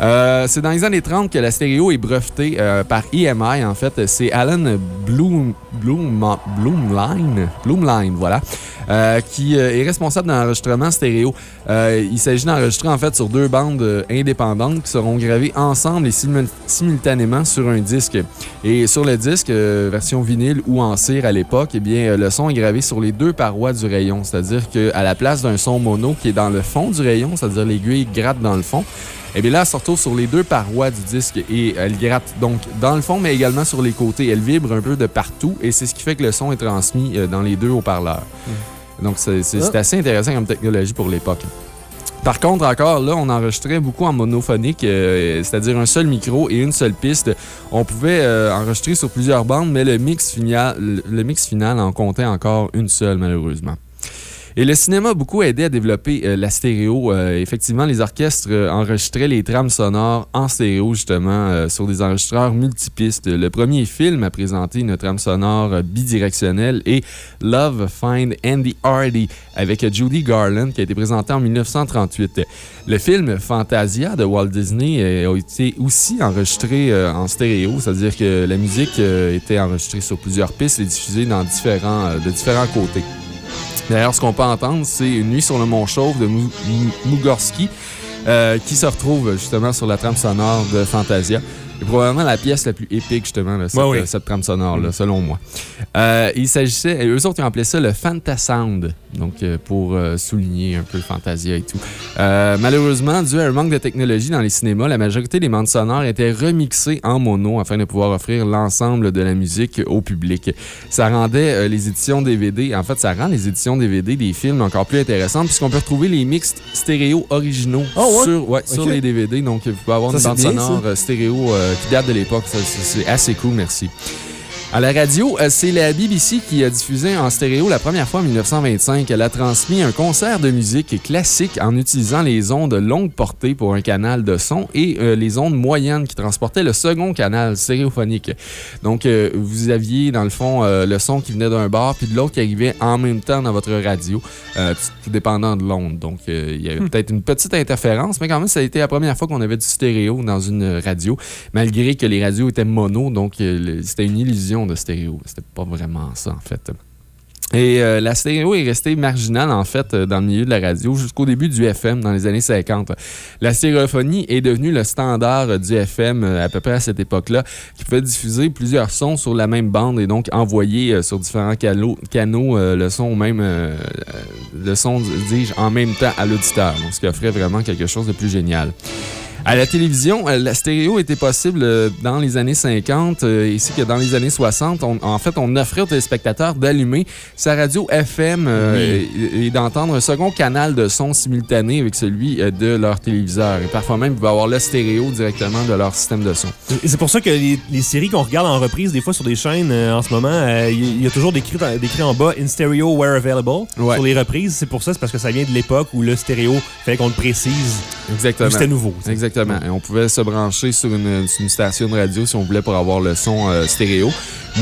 Euh, c'est dans les années 30 que la stéréo est brevetée euh, par EMI. En fait, c'est Alan Bloom, Bloom, Bloomline, Bloomline, voilà, euh, qui est responsable de l'enregistrement stéréo. Il s'agit d'enregistrer en fait sur deux bandes indépendantes qui seront gravées ensemble et simul- simultanément sur un disque. Et sur le disque, version vinyle ou en cire à l'époque, eh bien, le son est gravé sur les deux parois du rayon. C'est-à-dire qu'à la place d'un son mono qui est dans le fond du rayon, c'est-à-dire l'aiguille gratte dans le fond, et bien là, elle se retrouve sur les deux parois du disque et elle gratte donc dans le fond, mais également sur les côtés. Elle vibre un peu de partout et c'est ce qui fait que le son est transmis euh, dans les deux haut-parleurs. Donc, c'est Ah. assez intéressant comme technologie pour l'époque. Par contre, encore là, on enregistrait beaucoup en monophonique, euh, c'est-à-dire un seul micro et une seule piste. On pouvait euh, enregistrer sur plusieurs bandes, mais le mix, final, le mix final en comptait encore une seule, malheureusement. Et le cinéma a beaucoup aidé à développer euh, la stéréo. Euh, effectivement, les orchestres euh, enregistraient les trames sonores en stéréo, justement, sur des enregistreurs multipistes. Le premier film à présenter une trame sonore bidirectionnelle est Love, Find Andy Hardy avec Judy Garland, qui a été présenté en 1938. Le film Fantasia de Walt Disney a été aussi enregistré en stéréo, c'est-à-dire que la musique était enregistrée sur plusieurs pistes et diffusée dans différents, de différents côtés. D'ailleurs, ce qu'on peut entendre, c'est Une nuit sur le Mont Chauve de Mou- Mou- Mougorski, euh, qui se retrouve justement sur la trame sonore de Fantasia. C'est probablement la pièce la plus épique, justement, de cette, Ouais, oui. euh, cette trame sonore-là, selon moi. Euh, il s'agissait, eux autres, ils ont appelé ça le Fantasound, donc euh, pour euh, souligner un peu le Fantasia et tout. Malheureusement, dû à un manque de technologie dans les cinémas, la majorité des bandes sonores étaient remixées en mono afin de pouvoir offrir l'ensemble de la musique au public. Ça rendait les éditions DVD, en fait, ça rend les éditions DVD des films encore plus intéressantes puisqu'on peut retrouver les mix stéréo originaux Oh, ouais? sur, ouais, sur les DVD. Donc, vous pouvez avoir Ça, une bande bien, sonore stéréo qui date de l'époque. C'est assez cool, merci. À la radio, euh, c'est la BBC qui a diffusé en stéréo la première fois en 1925. Elle a transmis un concert de musique classique en utilisant les ondes longue portée pour un canal de son et euh, les ondes moyennes qui transportaient le second canal stéréophonique. Donc, euh, vous aviez dans le fond euh, le son qui venait d'un bar puis de l'autre qui arrivait en même temps dans votre radio, tout dépendant de l'onde. Donc, il y avait peut-être une petite interférence, mais quand même, ça a été la première fois qu'on avait du stéréo dans une radio, malgré que les radios étaient mono, donc c'était une illusion de stéréo. C'était pas vraiment ça, en fait. Et euh, la stéréo est restée marginale, en fait, euh, dans le milieu de la radio jusqu'au début du FM, dans les années 50. La stéréophonie est devenue le standard du FM euh, à peu près à cette époque-là, qui pouvait diffuser plusieurs sons sur la même bande et donc envoyer sur différents canaux, le son même, en même temps à l'auditeur. Ce qui offrait vraiment quelque chose de plus génial. À la télévision, euh, la stéréo était possible euh, dans les années 50, euh, ainsi que dans les années 60. On- en fait, on offrait aux téléspectateurs d'allumer sa radio FM et, et d'entendre un second canal de son simultané avec celui de leur téléviseur. Et parfois même, ils pouvaient avoir le stéréo directement de leur système de son. C'est pour ça que les, les séries qu'on regarde en reprise, des fois sur des chaînes en ce moment, il y, a toujours décrit, décrit en bas In stereo where available sur les reprises. C'est pour ça, c'est parce que ça vient de l'époque où le stéréo fait qu'on le précise. Exactement. C'était nouveau. Exactement. Et on pouvait se brancher sur une, sur une station de radio si on voulait pour avoir le son euh, stéréo.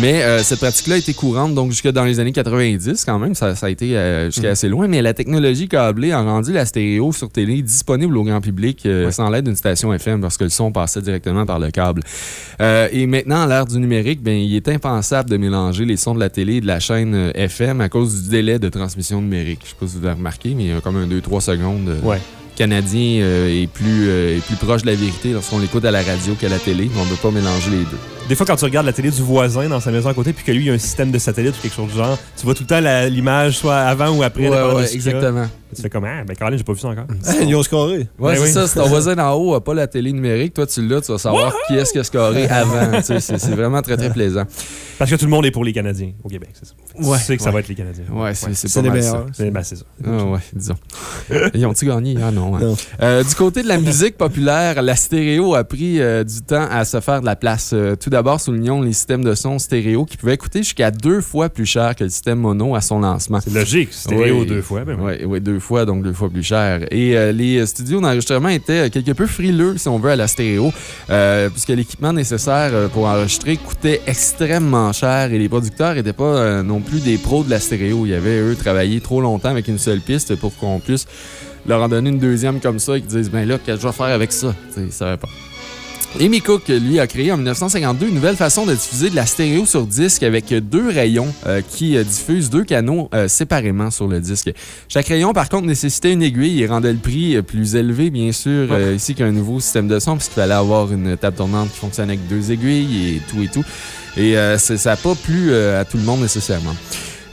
Mais euh, cette pratique-là a été courante donc jusque dans les années 90 quand même. Ça, ça a été euh, jusqu'à assez loin. Mais la technologie câblée a rendu la stéréo sur télé disponible au grand public sans l'aide d'une station FM parce que le son passait directement par le câble. Et maintenant, à l'ère du numérique, ben, il est impensable de mélanger les sons de la télé et de la chaîne FM à cause du délai de transmission numérique. Je sais pas si vous avez remarqué, mais il y a comme un 2-3 secondes. euh, canadien euh, est, plus, euh, est plus proche de la vérité lorsqu'on l'écoute à la radio qu'à la télé. On ne peut pas mélanger les deux. Des fois, quand tu regardes la télé du voisin dans sa maison à côté, puis que lui, il y a un système de satellite ou quelque chose du genre, tu vois tout le temps l'image, soit avant ou après. Ouais, ouais, exactement. Tu fais comme, ah, ben Caroline, j'ai pas vu ça encore. Ils ont scoré. Ouais, Ben c'est oui. ça. Si ton voisin d'en haut n'a pas la télé numérique, toi, tu l'as, tu vas savoir qui est-ce qui a scoré avant. Tu sais, C'est vraiment très, très plaisant. Parce que tout le monde est pour les Canadiens au Québec, c'est ça. Ouais, tu sais que ça ouais. va être les Canadiens. Ouais, c'est c'est C'est pas les mal meilleurs. ça. Ben, c'est ça. Ah ouais, disons. Ils ont-ils gagné? Ah non. hein. Non. Euh, du côté de la musique populaire, la stéréo a pris euh, du temps à se faire de la place. Euh, tout d'abord, soulignons les systèmes de son stéréo qui pouvaient coûter jusqu'à deux fois plus cher que le système mono à son lancement. C'est logique, stéréo deux fois, ben oui. Oui, ouais, deux fois, donc deux fois plus cher. Et euh, les studios d'enregistrement étaient quelque peu frileux, si on veut, à la stéréo, euh, puisque l'équipement nécessaire euh, pour enregistrer coûtait extrêmement cher et les producteurs n'étaient pas euh, non plus des pros de la stéréo. Ils avaient, eux, travaillé trop longtemps avec une seule piste pour qu'on puisse leur en donner une deuxième comme ça et qu'ils disent, ben là, qu'est-ce que je vais faire avec ça? Tu sais, Ils ne savaient pas. Amy Cook, lui, a créé en 1952 une nouvelle façon de diffuser de la stéréo sur disque avec deux rayons euh, qui euh, diffusent deux canaux euh, séparément sur le disque. Chaque rayon, par contre, nécessitait une aiguille et rendait le prix plus élevé, bien sûr, euh, ici qu'un nouveau système de son, puisqu'il fallait avoir une table tournante qui fonctionne avec deux aiguilles et tout et tout. Et ça n'a pas plu à tout le monde nécessairement.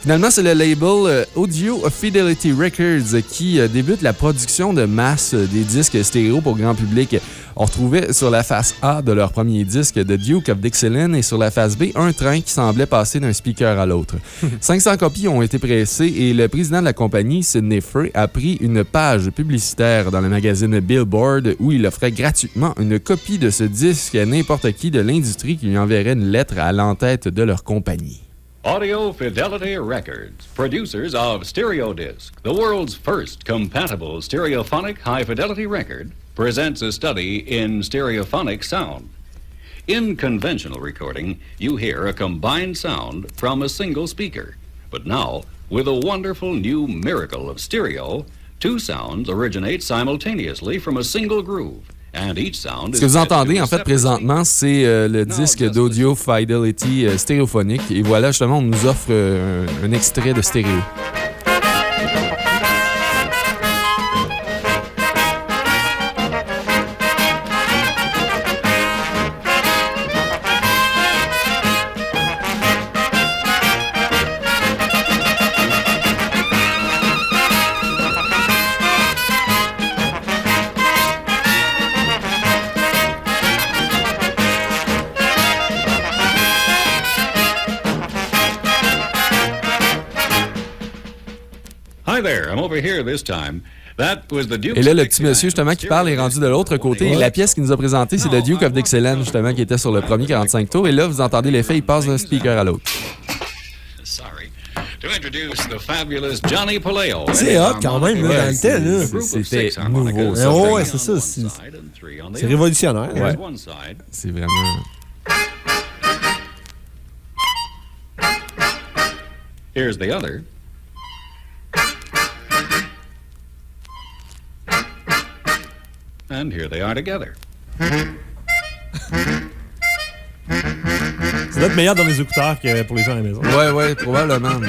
Finalement, c'est le label euh, Audio Fidelity Records qui euh, débute la production de masse euh, des disques stéréo pour grand public. On retrouvait sur la face A de leur premier disque The Duke of Dixieland et sur la face B un train qui semblait passer d'un speaker à l'autre. 500 copies ont été pressées et le président de la compagnie, Sidney Frey, a pris une page publicitaire dans le magazine Billboard où il offrait gratuitement une copie de ce disque à n'importe qui de l'industrie qui lui enverrait une lettre à l'entête de leur compagnie. Audio Fidelity Records, producers of Stereo Disc, the world's first compatible stereophonic high fidelity record, presents a study in stereophonic sound. In conventional recording, you hear a combined sound from a single speaker. But now, with a wonderful new miracle of stereo, two sounds originate simultaneously from a single groove. And each sound Ce que vous entendez a en fait présentement, c'est euh, le disque d'audio Fidelity euh, stéréophonique. Et voilà, justement, on nous offre euh, un, un extrait de stéréo. Et là, le petit monsieur, justement, qui parle est rendu de l'autre côté. Et la pièce qu'il nous a présentée, c'est le Duke of Dixieland, justement, qui était sur le premier 45 tours. Et là, vous entendez l'effet, il passe d'un speaker à l'autre. Sorry. To introduce the fabulous Johnny Paleo. C'est hot quand même, là, dans le temps, là. C'était nouveau, ça. Ouais, c'est ça. C'est c'est révolutionnaire. Ouais. C'est vraiment... Here's the other. And here they are together. Ça doit être meilleur dans les écouteurs que pour les gens à la maison. Ouais, ouais, probablement.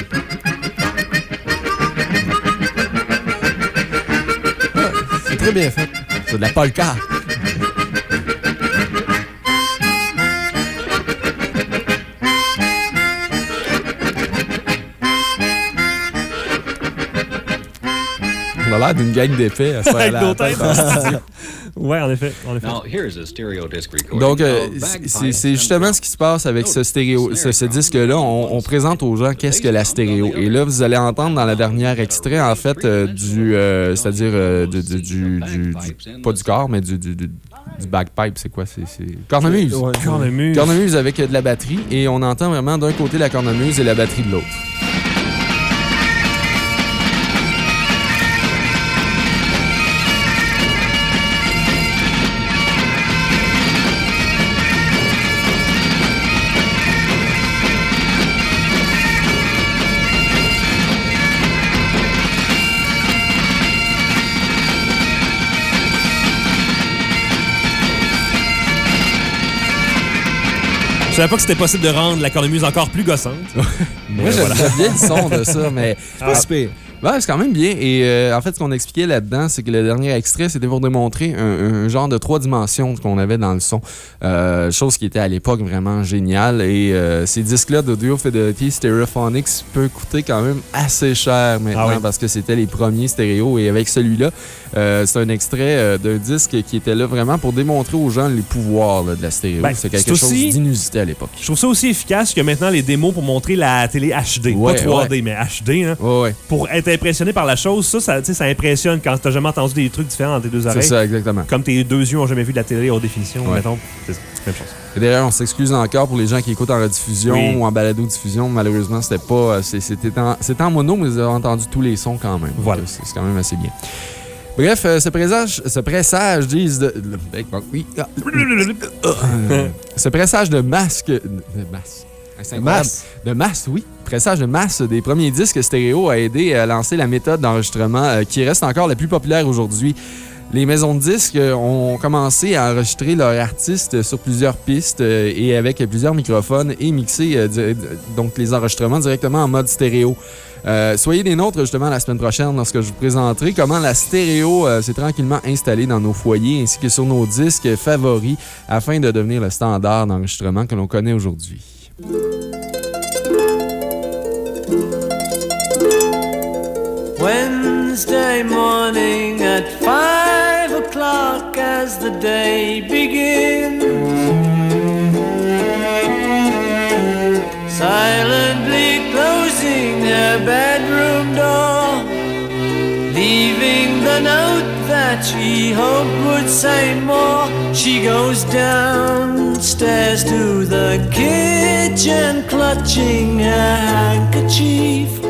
C'est très bien fait. C'est de la polka. On a l'air d'une gang à faire la tête le studio. ouais, en effet. En effet. Now, here's a stereo disc recording Donc, euh, c'est- justement ce qui se passe avec ce stéréo, ce, ce disque-là. On, on présente aux gens qu'est-ce que la stéréo. Et là, vous allez entendre dans la dernière extrait, en fait, euh, du, euh, c'est-à-dire euh, du, du, du- du- du- pas du corps, mais du, du, du- du bagpipe. C'est quoi? C'est cornemuse. Ouais. Cornemuse. Cornemuse avec de la batterie. Et on entend vraiment d'un côté la cornemuse et la batterie de l'autre. Je savais pas que c'était possible de rendre la cornemuse encore plus gossante. Moi, j'aime voilà. bien le son de ça, mais C'est pas si pire. Ouais, c'est quand même bien. Et euh, en fait, ce qu'on expliquait là-dedans, c'est que le dernier extrait, c'était pour démontrer un, un genre de trois dimensions qu'on avait dans le son. Euh, chose qui était à l'époque vraiment géniale. Et euh, ces disques-là d'Audio Fidelity Stereophonics peut coûter quand même assez cher maintenant Ah oui. parce que c'était les premiers stéréos. Et avec celui-là, c'est un extrait d'un disque qui était là vraiment pour démontrer aux gens les pouvoirs là, de la stéréo. Ben, c'est quelque chose d'inusité à l'époque. Je trouve ça aussi efficace que maintenant les démos pour montrer la télé HD. Ouais, pas 3D, ouais. mais HD. Hein, Ouais, ouais. Pour être impressionné par la chose, ça, ça, ça impressionne quand t'as jamais entendu des trucs différents dans tes deux C'est oreilles. ça, exactement. Comme tes deux yeux ont jamais vu de la télé haute définition, Ouais. mettons. C'est c'est même chose. Et d'ailleurs, on s'excuse encore pour les gens qui écoutent en rediffusion Oui. ou en balado-diffusion. Malheureusement, c'était pas. euh, c'est- C'était en, en mono, mais vous avez entendu tous les sons quand même. Voilà. C'est c'est quand même assez bien. Bref, euh, ce, présage, ce pressage, disent. De, le- oui. ah, euh, ce pressage de masque. De masse. C'est De incroyable. masse. De masse, oui. Pressage de masse des premiers disques stéréo a aidé à lancer la méthode d'enregistrement euh, qui reste encore la plus populaire aujourd'hui. Les maisons de disques euh, ont commencé à enregistrer leurs artistes sur plusieurs pistes euh, et avec plusieurs microphones et mixer euh, donc les enregistrements directement en mode stéréo. Euh, soyez des nôtres justement la semaine prochaine lorsque je vous présenterai comment la stéréo euh, s'est tranquillement installée dans nos foyers ainsi que sur nos disques favoris afin de devenir le standard d'enregistrement que l'on connaît aujourd'hui. Wednesday morning at five o'clock as the day begins. Silently closing her bedroom door, leaving the note that she hoped would say more. She goes downstairs to the kitchen, clutching a handkerchief.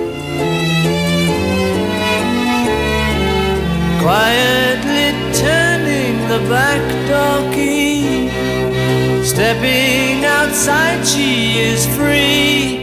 quietly turning the back door key. Stepping outside, she is free.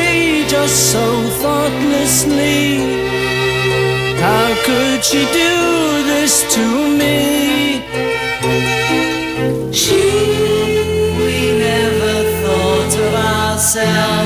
us so thoughtlessly? How could she do this to me? She, we never thought of ourselves.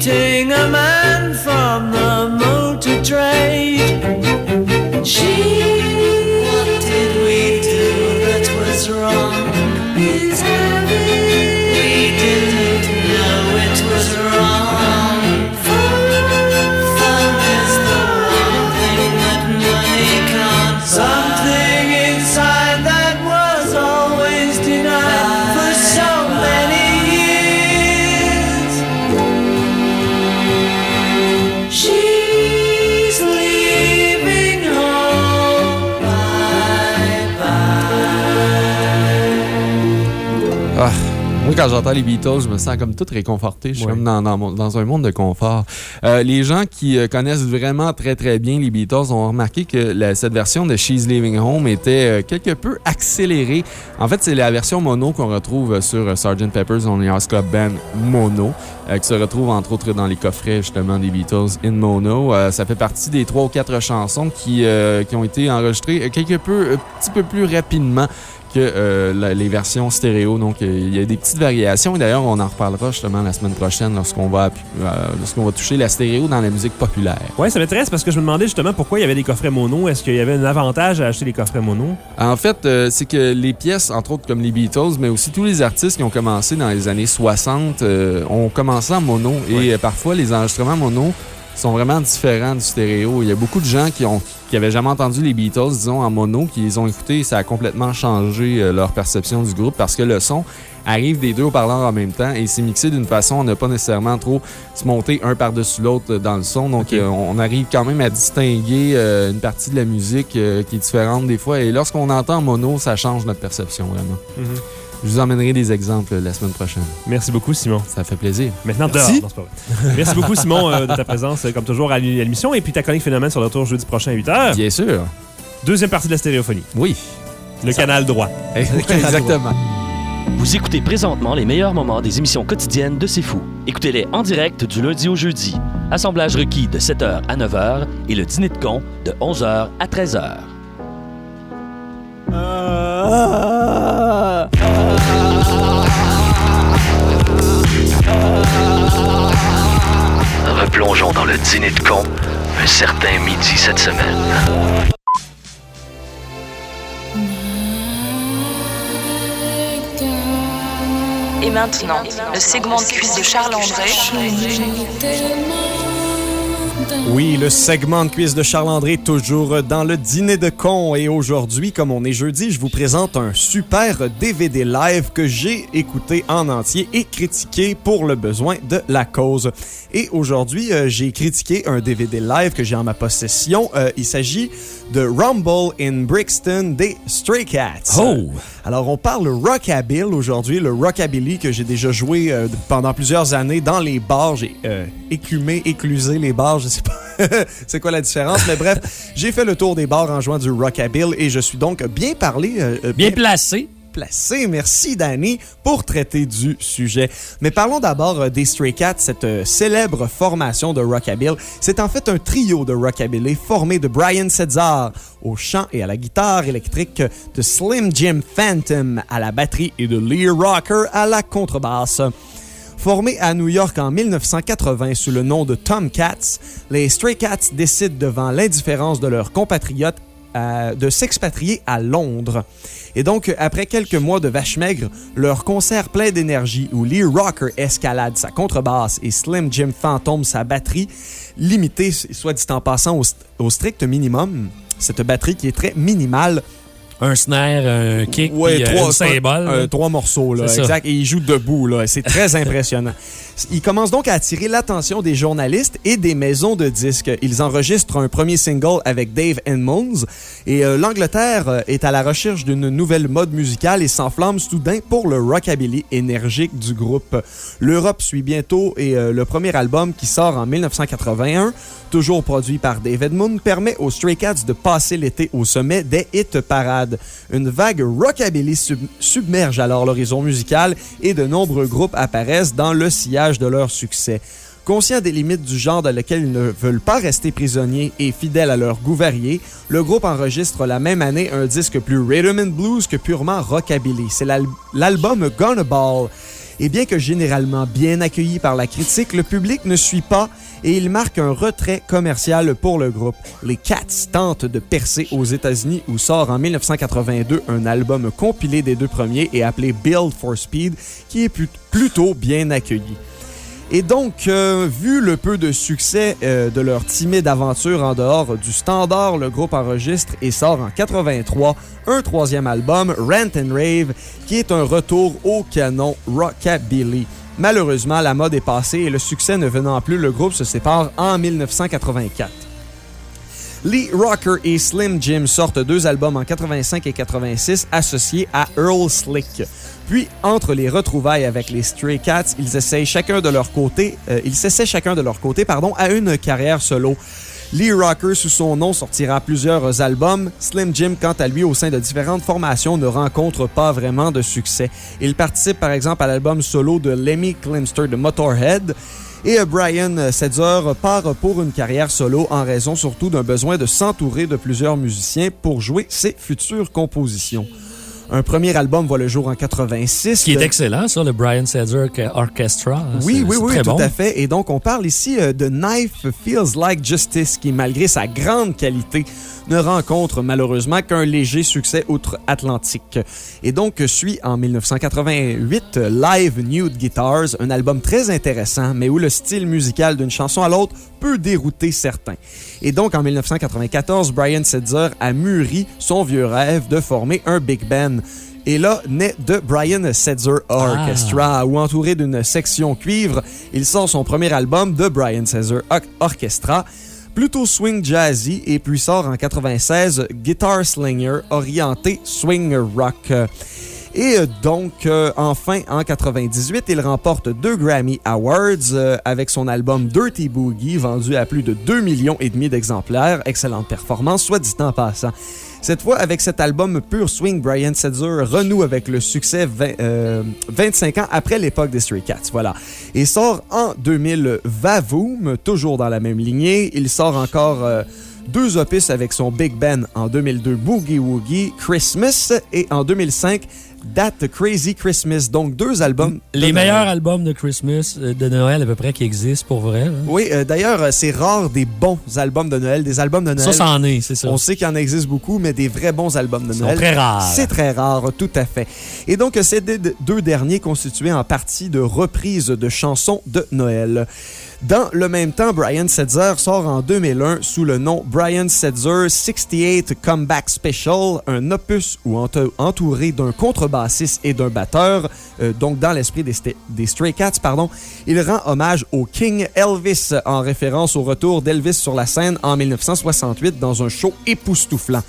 Meeting a man from the motor trade. She, moi, quand j'entends les Beatles, je me sens comme tout réconforté. Je suis Ouais. comme dans, dans un monde de confort. Euh, les gens qui euh, connaissent vraiment très, très bien les Beatles ont remarqué que la- cette version de She's Leaving Home était euh, quelque peu accélérée. En fait, c'est la version mono qu'on retrouve sur Sgt. Pepper's Only Hearts Club Band mono, euh, qui se retrouve entre autres dans les coffrets justement des Beatles in mono. Euh, ça fait partie des trois ou quatre chansons qui, qui ont été enregistrées quelque peu, un petit peu plus rapidement que euh, la- les versions stéréo. Donc, euh, il y a des petites variations. Et d'ailleurs, on en reparlera justement la semaine prochaine lorsqu'on va, euh, lorsqu'on va toucher la stéréo dans la musique populaire. Ouais, ça m'intéresse parce que je me demandais justement pourquoi il y avait des coffrets mono. Est-ce qu'il y avait un avantage à acheter des coffrets mono? En fait, c'est que les pièces, entre autres comme les Beatles, mais aussi tous les artistes qui ont commencé dans les années 60, euh, ont commencé en mono. Et parfois, les enregistrements mono sont vraiment différents du stéréo. Il y a beaucoup de gens qui ont qui avaient jamais entendu les Beatles, disons, en mono, qui les ont écoutés et ça a complètement changé euh, leur perception du groupe parce que le son arrive des deux haut-parleurs en même temps et c'est mixé d'une façon à ne pas nécessairement trop se monter un par-dessus l'autre dans le son. Donc, euh, on arrive quand même à distinguer euh, une partie de la musique qui est différente des fois. Et lorsqu'on entend en mono, ça change notre perception vraiment. Mhm. Je vous emmènerai des exemples la semaine prochaine. Merci beaucoup, Simon. Ça fait plaisir. Maintenant, dehors. Merci. Non, c'est pas vrai. Merci beaucoup, Simon, euh, de ta présence, euh, comme toujours, à l'émission. Et puis ta chronique Phénomène sur le retour jeudi prochain à 8h. Bien sûr. Deuxième partie de la stéréophonie. Oui. Le canal droit. Exactement. Vous écoutez présentement les meilleurs moments des émissions quotidiennes de C'est Fou. Écoutez-les en direct du lundi au jeudi. Assemblage requis de 7h à 9h et le dîner de con de 11h à 13h. Replongeons dans le dîner de con un certain midi cette semaine. Et maintenant, le segment de cuisse de Charles André. Oui, le segment de quiz de Charles-André, toujours dans le dîner de con. Et aujourd'hui, comme on est jeudi, je vous présente un super DVD live que j'ai écouté en entier et critiqué pour le besoin de la cause. Et aujourd'hui, euh, j'ai critiqué un DVD live que j'ai en ma possession. Euh, il s'agit de Rumble in Brixton des Stray Cats. Oh! Alors, on parle rockabilly aujourd'hui, le rockabilly que j'ai déjà joué euh, pendant plusieurs années dans les bars. J'ai euh, écumé, éclusé les bars, je sais pas c'est quoi la différence, mais bref, j'ai fait le tour des bars en jouant du rockabilly et je suis donc bien parlé. euh, Bien placé. Merci, Danny, pour traiter du sujet. Mais parlons d'abord euh, des Stray Cats, cette euh, célèbre formation de rockabilly. C'est en fait un trio de rockabilly formé de Brian Setzer au chant et à la guitare électrique, de Slim Jim Phantom à la batterie et de Lee Rocker à la contrebasse. Formés à New York en 1980 sous le nom de Tomcats, les Stray Cats décident devant l'indifférence de leurs compatriotes de s'expatrier à Londres. Et donc, après quelques mois de vache maigre, leur concert plein d'énergie où Lee Rocker escalade sa contrebasse et Slim Jim Phantom sa batterie, limitée, soit dit en passant, au, au strict minimum, cette batterie qui est très minimale, Un snare, un kick, Ouais, puis, euh, trois, une cymbale. euh, trois morceaux, là, exact. Et il joue debout, là. C'est très impressionnant. Il commence donc à attirer l'attention des journalistes et des maisons de disques. Ils enregistrent un premier single avec Dave Edmonds et euh, l'Angleterre est à la recherche d'une nouvelle mode musicale et s'enflamme soudain pour le rockabilly énergique du groupe. L'Europe suit bientôt et euh, le premier album qui sort en 1981, toujours produit par Dave Edmonds, permet aux Stray Cats de passer l'été au sommet des hit parades. Une vague rockabilly sub- submerge alors l'horizon musical et de nombreux groupes apparaissent dans le sillage de leur succès. Conscients des limites du genre dans lequel ils ne veulent pas rester prisonniers et fidèles à leur gouvernier, le groupe enregistre la même année un disque plus rhythm and blues que purement rockabilly. C'est l'al- l'album Gonna Ball. Et bien que généralement bien accueilli par la critique, le public ne suit pas et il marque un retrait commercial pour le groupe. Les Cats tentent de percer aux États-Unis où sort en 1982 un album compilé des deux premiers et appelé Build for Speed qui est plut- plutôt bien accueilli. Et donc, euh, vu le peu de succès euh, de leur timide aventure en dehors du standard, le groupe enregistre et sort en 83 un troisième album, Rant and Rave, qui est un retour au canon rockabilly. Malheureusement, la mode est passée et le succès ne venant plus, le groupe se sépare en 1984. Lee Rocker et Slim Jim sortent deux albums en 85 et 86 associés à Earl Slick. Puis, entre les retrouvailles avec les Stray Cats, ils essayent chacun de leur côté, euh, ils s'essaient chacun de leur côté, pardon, à une carrière solo. Lee Rocker, sous son nom, sortira plusieurs albums. Slim Jim, quant à lui, au sein de différentes formations, ne rencontre pas vraiment de succès. Il participe par exemple à l'album solo de Lemmy Climster de Motorhead. Et euh, Brian Setzer part pour une carrière solo en raison surtout d'un besoin de s'entourer de plusieurs musiciens pour jouer ses futures compositions. Un premier album voit le jour en 86. Qui est excellent, ça, le Brian Setzer Orchestra. hein. Oui, oui, oui, très tout bon. à fait. Et donc, on parle ici euh, de Knife Feels Like Justice, qui, malgré sa grande qualité, ne rencontre malheureusement qu'un léger succès outre-Atlantique. Et donc, suit en 1988 euh, Live Nude Guitars, un album très intéressant, mais où le style musical d'une chanson à l'autre peut dérouter certains. Et donc, en 1994, Brian Setzer a mûri son vieux rêve de former un big band. Et là, naît de Brian Setzer Orchestra, où entouré d'une section cuivre, il sort son premier album de Brian Setzer Or- Orchestra, plutôt swing jazzy, et puis sort en 96 Guitar Slinger, orienté swing rock. Et donc, euh, enfin, en 98, il remporte deux Grammy Awards euh, avec son album Dirty Boogie, vendu à plus de 2 millions d'exemplaires. Excellente performance, soit dit en passant. Cette fois, avec cet album pur swing, Brian Setzer renoue avec le succès 20, euh, 25 ans après l'époque des Stray Cats. Voilà. Et sort en 2000 Vavoom, toujours dans la même lignée. Il sort encore euh, deux opus avec son Big Ben en 2002, Boogie Woogie, Christmas, et en 2005, That Crazy Christmas. Donc, deux albums. Les meilleurs albums de Christmas, euh, de Noël à peu près qui existent pour vrai. là. Oui, euh, d'ailleurs, euh, c'est rare des bons albums de Noël, des albums de Noël. Ça, ça en est, c'est ça. On sait qu'il en existe beaucoup, mais des vrais bons albums de Ils Noël. très rares. C'est très rare, tout à fait. Et donc, ces deux- derniers constituaient en partie de reprises de chansons de Noël. Dans le même temps, Brian Setzer sort en 2001 sous le nom Brian Setzer 68 Comeback Special, un opus où ento- entouré d'un contrebassiste et d'un batteur, euh, donc dans l'esprit des, Stray Cats, pardon, il rend hommage au King Elvis en référence au retour d'Elvis sur la scène en 1968 dans un show époustouflant.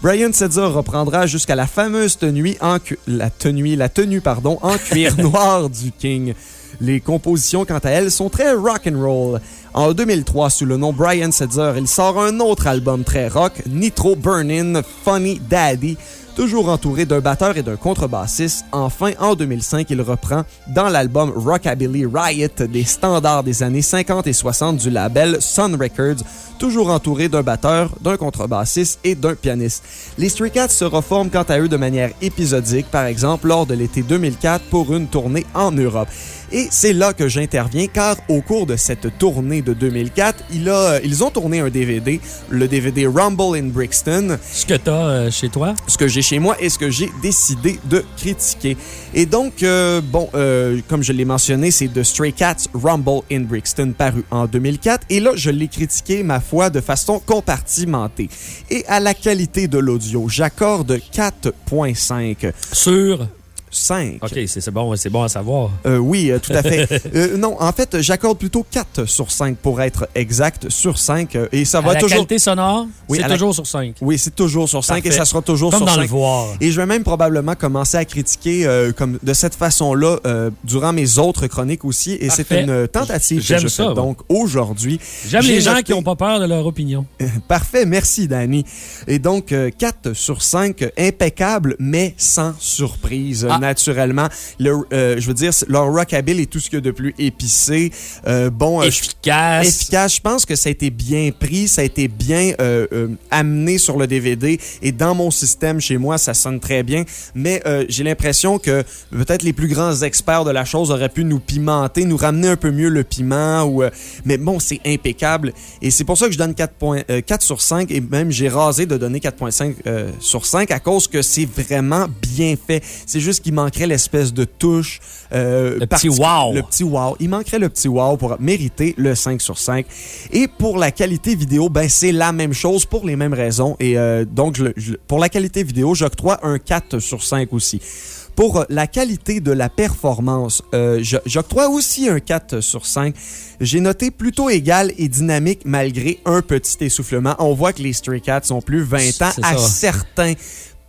Brian Setzer reprendra jusqu'à la fameuse tenue en cu- la tenue, la tenue pardon, en cuir noir du King. Les compositions, quant à elles, sont très rock and roll. En 2003, sous le nom Brian Setzer, il sort un autre album très rock, Nitro Burnin' Funny Daddy, toujours entouré d'un batteur et d'un contrebassiste. Enfin, en 2005, il reprend dans l'album Rockabilly Riot des standards des années 50 et 60 du label Sun Records, toujours entouré d'un batteur, d'un contrebassiste et d'un pianiste. Les Stray Cats se reforment quant à eux de manière épisodique, par exemple lors de l'été 2004 pour une tournée en Europe. Et c'est là que j'interviens car au cours de cette tournée de 2004, il a, ils ont tourné un DVD, le DVD Rumble in Brixton. Ce que tu as chez toi? Ce que j'ai chez moi et ce que j'ai décidé de critiquer. Et donc, euh, bon, euh, comme je l'ai mentionné, c'est The Stray Cats Rumble in Brixton paru en 2004. Et là, je l'ai critiqué, ma foi, de façon compartimentée. Et à la qualité de l'audio, j'accorde 4.5. Sur 5. OK, c'est c'est bon, c'est bon à savoir. Euh, oui, euh, tout à fait. Euh, non, en fait, j'accorde plutôt 4 sur 5 pour être exact, sur 5. euh, et ça va À la toujours. qualité sonore, c'est à la- toujours sur 5. Oui, c'est toujours sur 5 et ça sera toujours Comme sur dans 5. le voir. Et je vais même probablement commencer à critiquer comme de cette façon-là durant mes autres chroniques aussi. Et c'est une tentative que J'aime je ça, fais moi. donc aujourd'hui. J'aime J'ai les gens noté- qui n'ont pas peur de leur opinion. Parfait, merci Danny. Et donc, euh, 4 sur 5, impeccable, mais sans surprise. Ah, naturellement. Le, euh, je veux dire, leur rockabilly est tout ce qu'il y a de plus épicé. Euh, bon, euh, je- Efficace. efficace. Je pense que ça a été bien pris, ça a été bien euh, amené sur le DVD et dans mon système chez moi, ça sonne très bien. Mais j'ai l'impression que peut-être les plus grands experts de la chose auraient pu nous pimenter, nous ramener un peu mieux le piment. Ou, mais bon, c'est impeccable et c'est pour ça que je donne 4, points- euh, 4 sur 5 et même j'ai rasé de donner 4.5 euh, sur 5 à cause que c'est vraiment bien fait. C'est juste qu'il manquerait l'espèce de touche. euh, Le petit wow. Le petit wow. Il manquerait le petit wow pour mériter le 5 sur 5. Et pour la qualité vidéo, ben c'est la même chose pour les mêmes raisons. Et euh, donc, je je pour la qualité vidéo, j'octroie un 4 sur 5 aussi. Pour la qualité de la performance, euh, j'octroie aussi un 4 sur 5. J'ai noté plutôt égal et dynamique malgré un petit essoufflement. On voit que les Stray Cats ont plus 20 ans à certains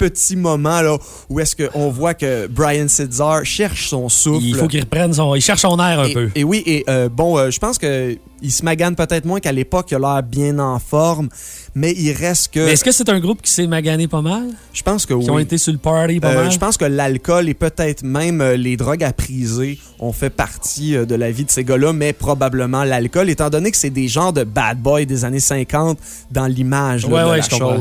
petits moments là, où est-ce qu'on voit que Brian Sitzar cherche son souffle. Il faut qu'il reprenne son. Il cherche son air un Et- peu. Et oui, et euh, bon, euh, je pense que il se magane peut-être moins qu'à l'époque, il a l'air bien en forme, mais il reste que. Mais est-ce que c'est un groupe qui s'est magané pas mal? Je pense que oui. Qui ont été sur le party pas Euh, mal? je pense que l'alcool et peut-être même euh, les drogues à priser ont fait partie de la vie de ces gars-là, mais probablement l'alcool, étant donné que c'est des genres de bad boys des années 50 dans l'image Ouais, de ouais, la je comprends.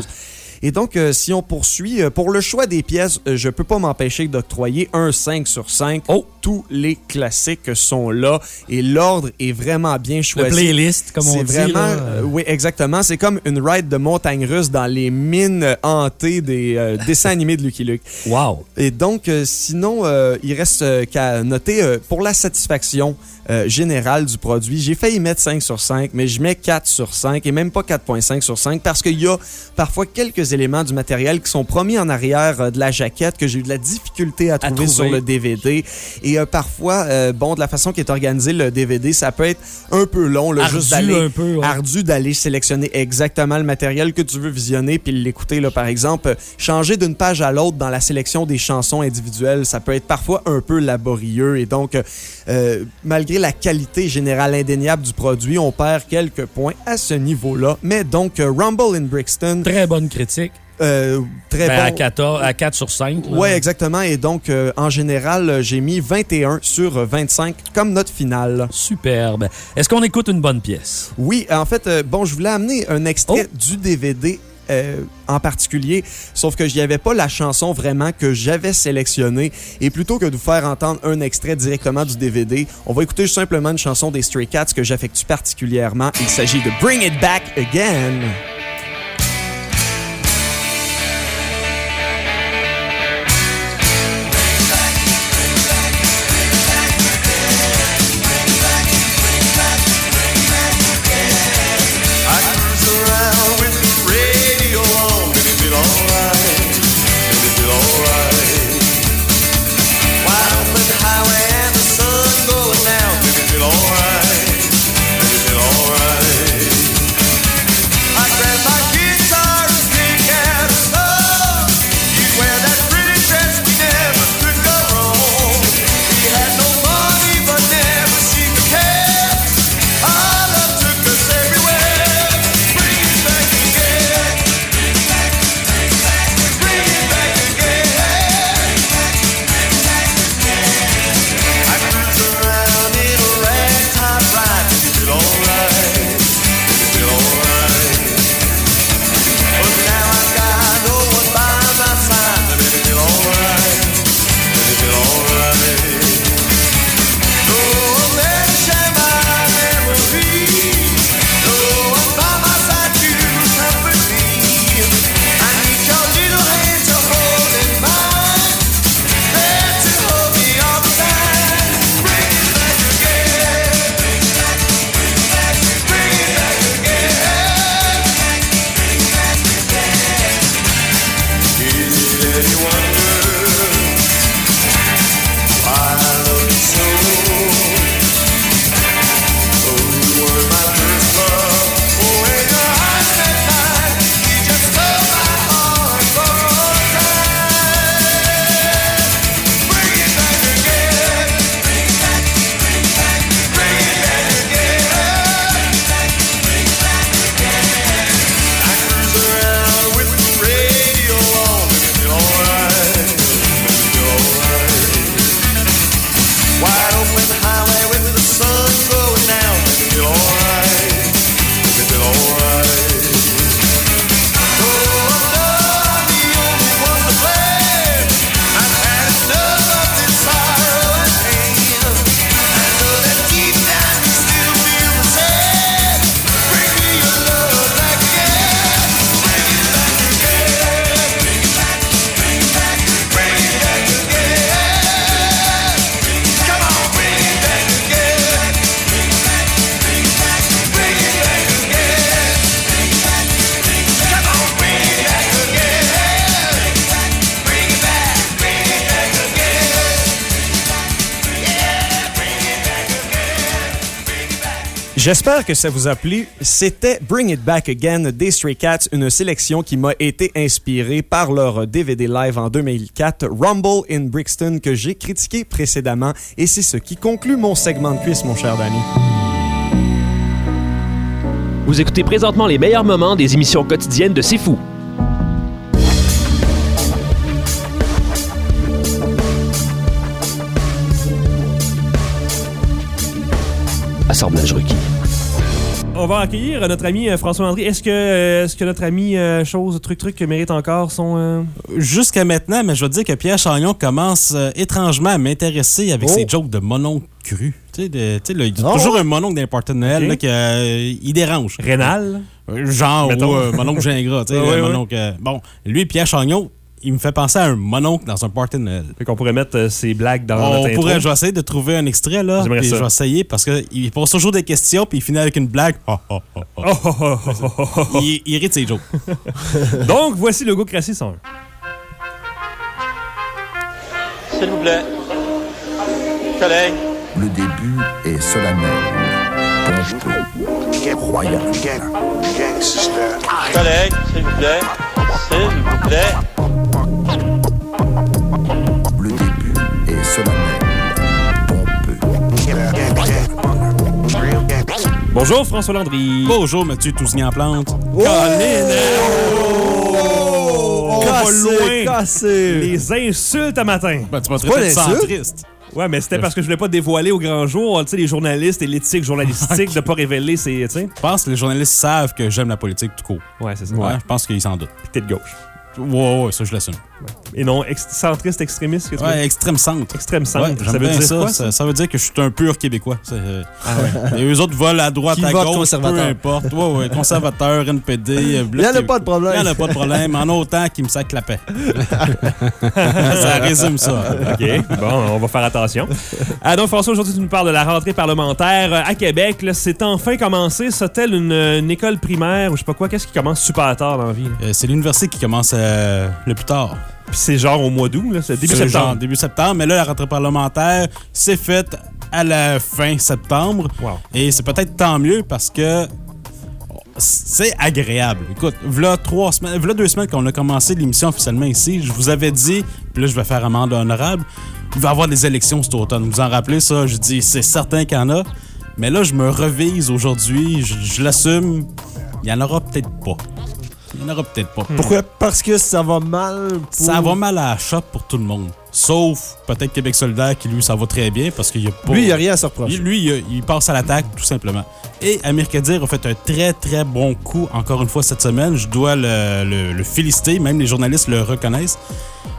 Et donc, euh, si on poursuit, euh, pour le choix des pièces, euh, je peux pas m'empêcher d'octroyer un 5 sur 5. Oh! Tous les classiques sont là et l'ordre est vraiment bien choisi. playlist, comme on C'est dit, vraiment, là. euh, oui, exactement. C'est comme une ride de montagne russe dans les mines hantées des dessins animés de Lucky Luke. Wow! Et donc, sinon, il reste qu'à noter pour la satisfaction générale du produit. J'ai failli mettre 5 sur 5, mais je mets 4 sur 5 et même pas 4.5 sur 5 parce qu'il y a parfois quelques éléments du matériel qui sont promis en arrière euh, de la jaquette que j'ai eu de la difficulté à trouver, trouver. sur le DVD. Et euh, parfois, euh, bon, de la façon qui est organisé le DVD, ça peut être un peu long, là, Ardu juste d'aller ouais. ardu d'aller sélectionner exactement le matériel que tu veux visionner puis l'écouter. Là, par exemple, changer d'une page à l'autre dans la sélection des chansons individuelles, ça peut être parfois un peu laborieux. Et donc, euh, malgré la qualité générale indéniable du produit, on perd quelques points à ce niveau-là. Mais donc, euh, Rumble in Brixton. Très bonne critique. Euh, très Ben, bon. à, 14 à 4 sur 5. là. Oui, exactement. Et donc, euh, en général, j'ai mis 21 sur euh, 25 comme note finale. Superbe. Est-ce qu'on écoute une bonne pièce? Oui, en fait, euh, bon, je voulais amener un extrait Oh. du DVD. Euh, en particulier, sauf que j'y avais pas la chanson vraiment que j'avais sélectionnée. Et plutôt que de vous faire entendre un extrait directement du DVD, on va écouter simplement une chanson des Stray Cats que j'affectue particulièrement. Il s'agit de Bring It Back Again. J'espère que ça vous a plu. C'était Bring It Back Again des Stray Cats, une sélection qui m'a été inspirée par leur DVD live en 2004, Rumble in Brixton, que j'ai critiqué précédemment. Et c'est ce qui conclut mon segment de cuisse, mon cher Danny. Vous écoutez présentement les meilleurs moments des émissions quotidiennes de C'est Fou. Assemblage requis. On va accueillir notre ami euh, François Landry. Est-ce que, euh, est-ce que notre ami euh, chose, truc, truc, mérite encore son. euh, Jusqu'à maintenant, mais je veux dire que Pierre Chagnon commence euh, étrangement à m'intéresser avec Oh. ses jokes de mononcle cru. Tu sais, il y a Oh. toujours un mononcle de Noël Ok. là, qui euh, il dérange. Rénal? Genre, ou mononcle gingras. tu sais, mononcle, euh, bon, lui, Pierre Chagnon, il me fait penser à un mononcle dans un party de Noël. Fait qu'on pourrait mettre euh, ses blagues dans On notre intro. pourrait, je vais essayer de trouver un extrait, là. J'aimerais puis ça. je vais essayer parce qu'il pose toujours des questions, puis il finit avec une blague. Oh, oh, oh, oh. Oh, oh, oh, oh, oh, oh. Il, il irrite ses jokes. Donc, voici le Go Crassis 101. S'il vous plaît. Collègue. Le début est solennel, pompeux, royal. Collègue, s'il vous plaît. S'il vous plaît. Le début est solennel, Bonjour, François Landry. Bonjour, Mathieu Tousignan-Plante. On va Cassé, loin. cassé. Les insultes à matin. Ben, tu m'as traité de centriste. Ouais, mais c'était parce que je voulais pas dévoiler au grand jour, tu sais, les journalistes et l'éthique journalistique de pas révéler ces. Je pense que les journalistes savent que j'aime la politique tout court. Ouais, c'est ça. Ouais, je pense qu'ils s'en doutent. Puis t'es de gauche. Ouais, ouais, ça, je l'assume. Et non, ex- centriste extrémiste, que tu veux? Ouais, extrême centre. Extrême centre. Ouais, ça veut bien dire ça. quoi, ça? ça? veut dire que je suis un pur Québécois. Euh, Ah Et eux autres volent à droite, Qui à vote gauche, conservateur? peu importe. Ouais, ouais, conservateur, NPD. Il y en a pas de problème. Il n'y en a pas de problème, en autant qu'ils me sacent la paix. ça résume ça. OK, bon, on va faire attention. Ah, donc, François, aujourd'hui, tu nous parles de la rentrée parlementaire euh, à Québec. là. C'est enfin commencé. Tel une, une école primaire ou je sais pas quoi? Qu'est-ce qui commence super tard dans la vie? Euh, c'est l'université qui commence euh, le plus tard. Puis c'est genre au mois d'août? C'est début C'est septembre. genre début septembre, mais là, la rentrée parlementaire s'est faite à la fin septembre. Wow. Et c'est peut-être tant mieux parce que c'est agréable. Écoute, voilà trois semaines, voilà deux semaines qu'on a commencé l'émission officiellement ici. Je vous avais dit, puis là, je vais faire amende honorable, il va y avoir des élections cet automne. Vous en rappelez ça? Je dis, c'est certain qu'il y en a. Mais là, je me revise aujourd'hui, je, je l'assume, il y en aura peut-être pas. Il y en aura peut-être pas. Pourquoi? Parce que ça va mal. pour- Ça va mal à la shop pour tout le monde. Sauf peut-être Québec solidaire qui, lui, ça va très bien parce qu'il y a pas. Lui, il n'y a rien à se reprocher. Lui, il, il passe à l'attaque, tout simplement. Et Amir Kadir a fait un très, très bon coup, encore une fois, cette semaine. Je dois le, le- le féliciter. Même les journalistes le reconnaissent.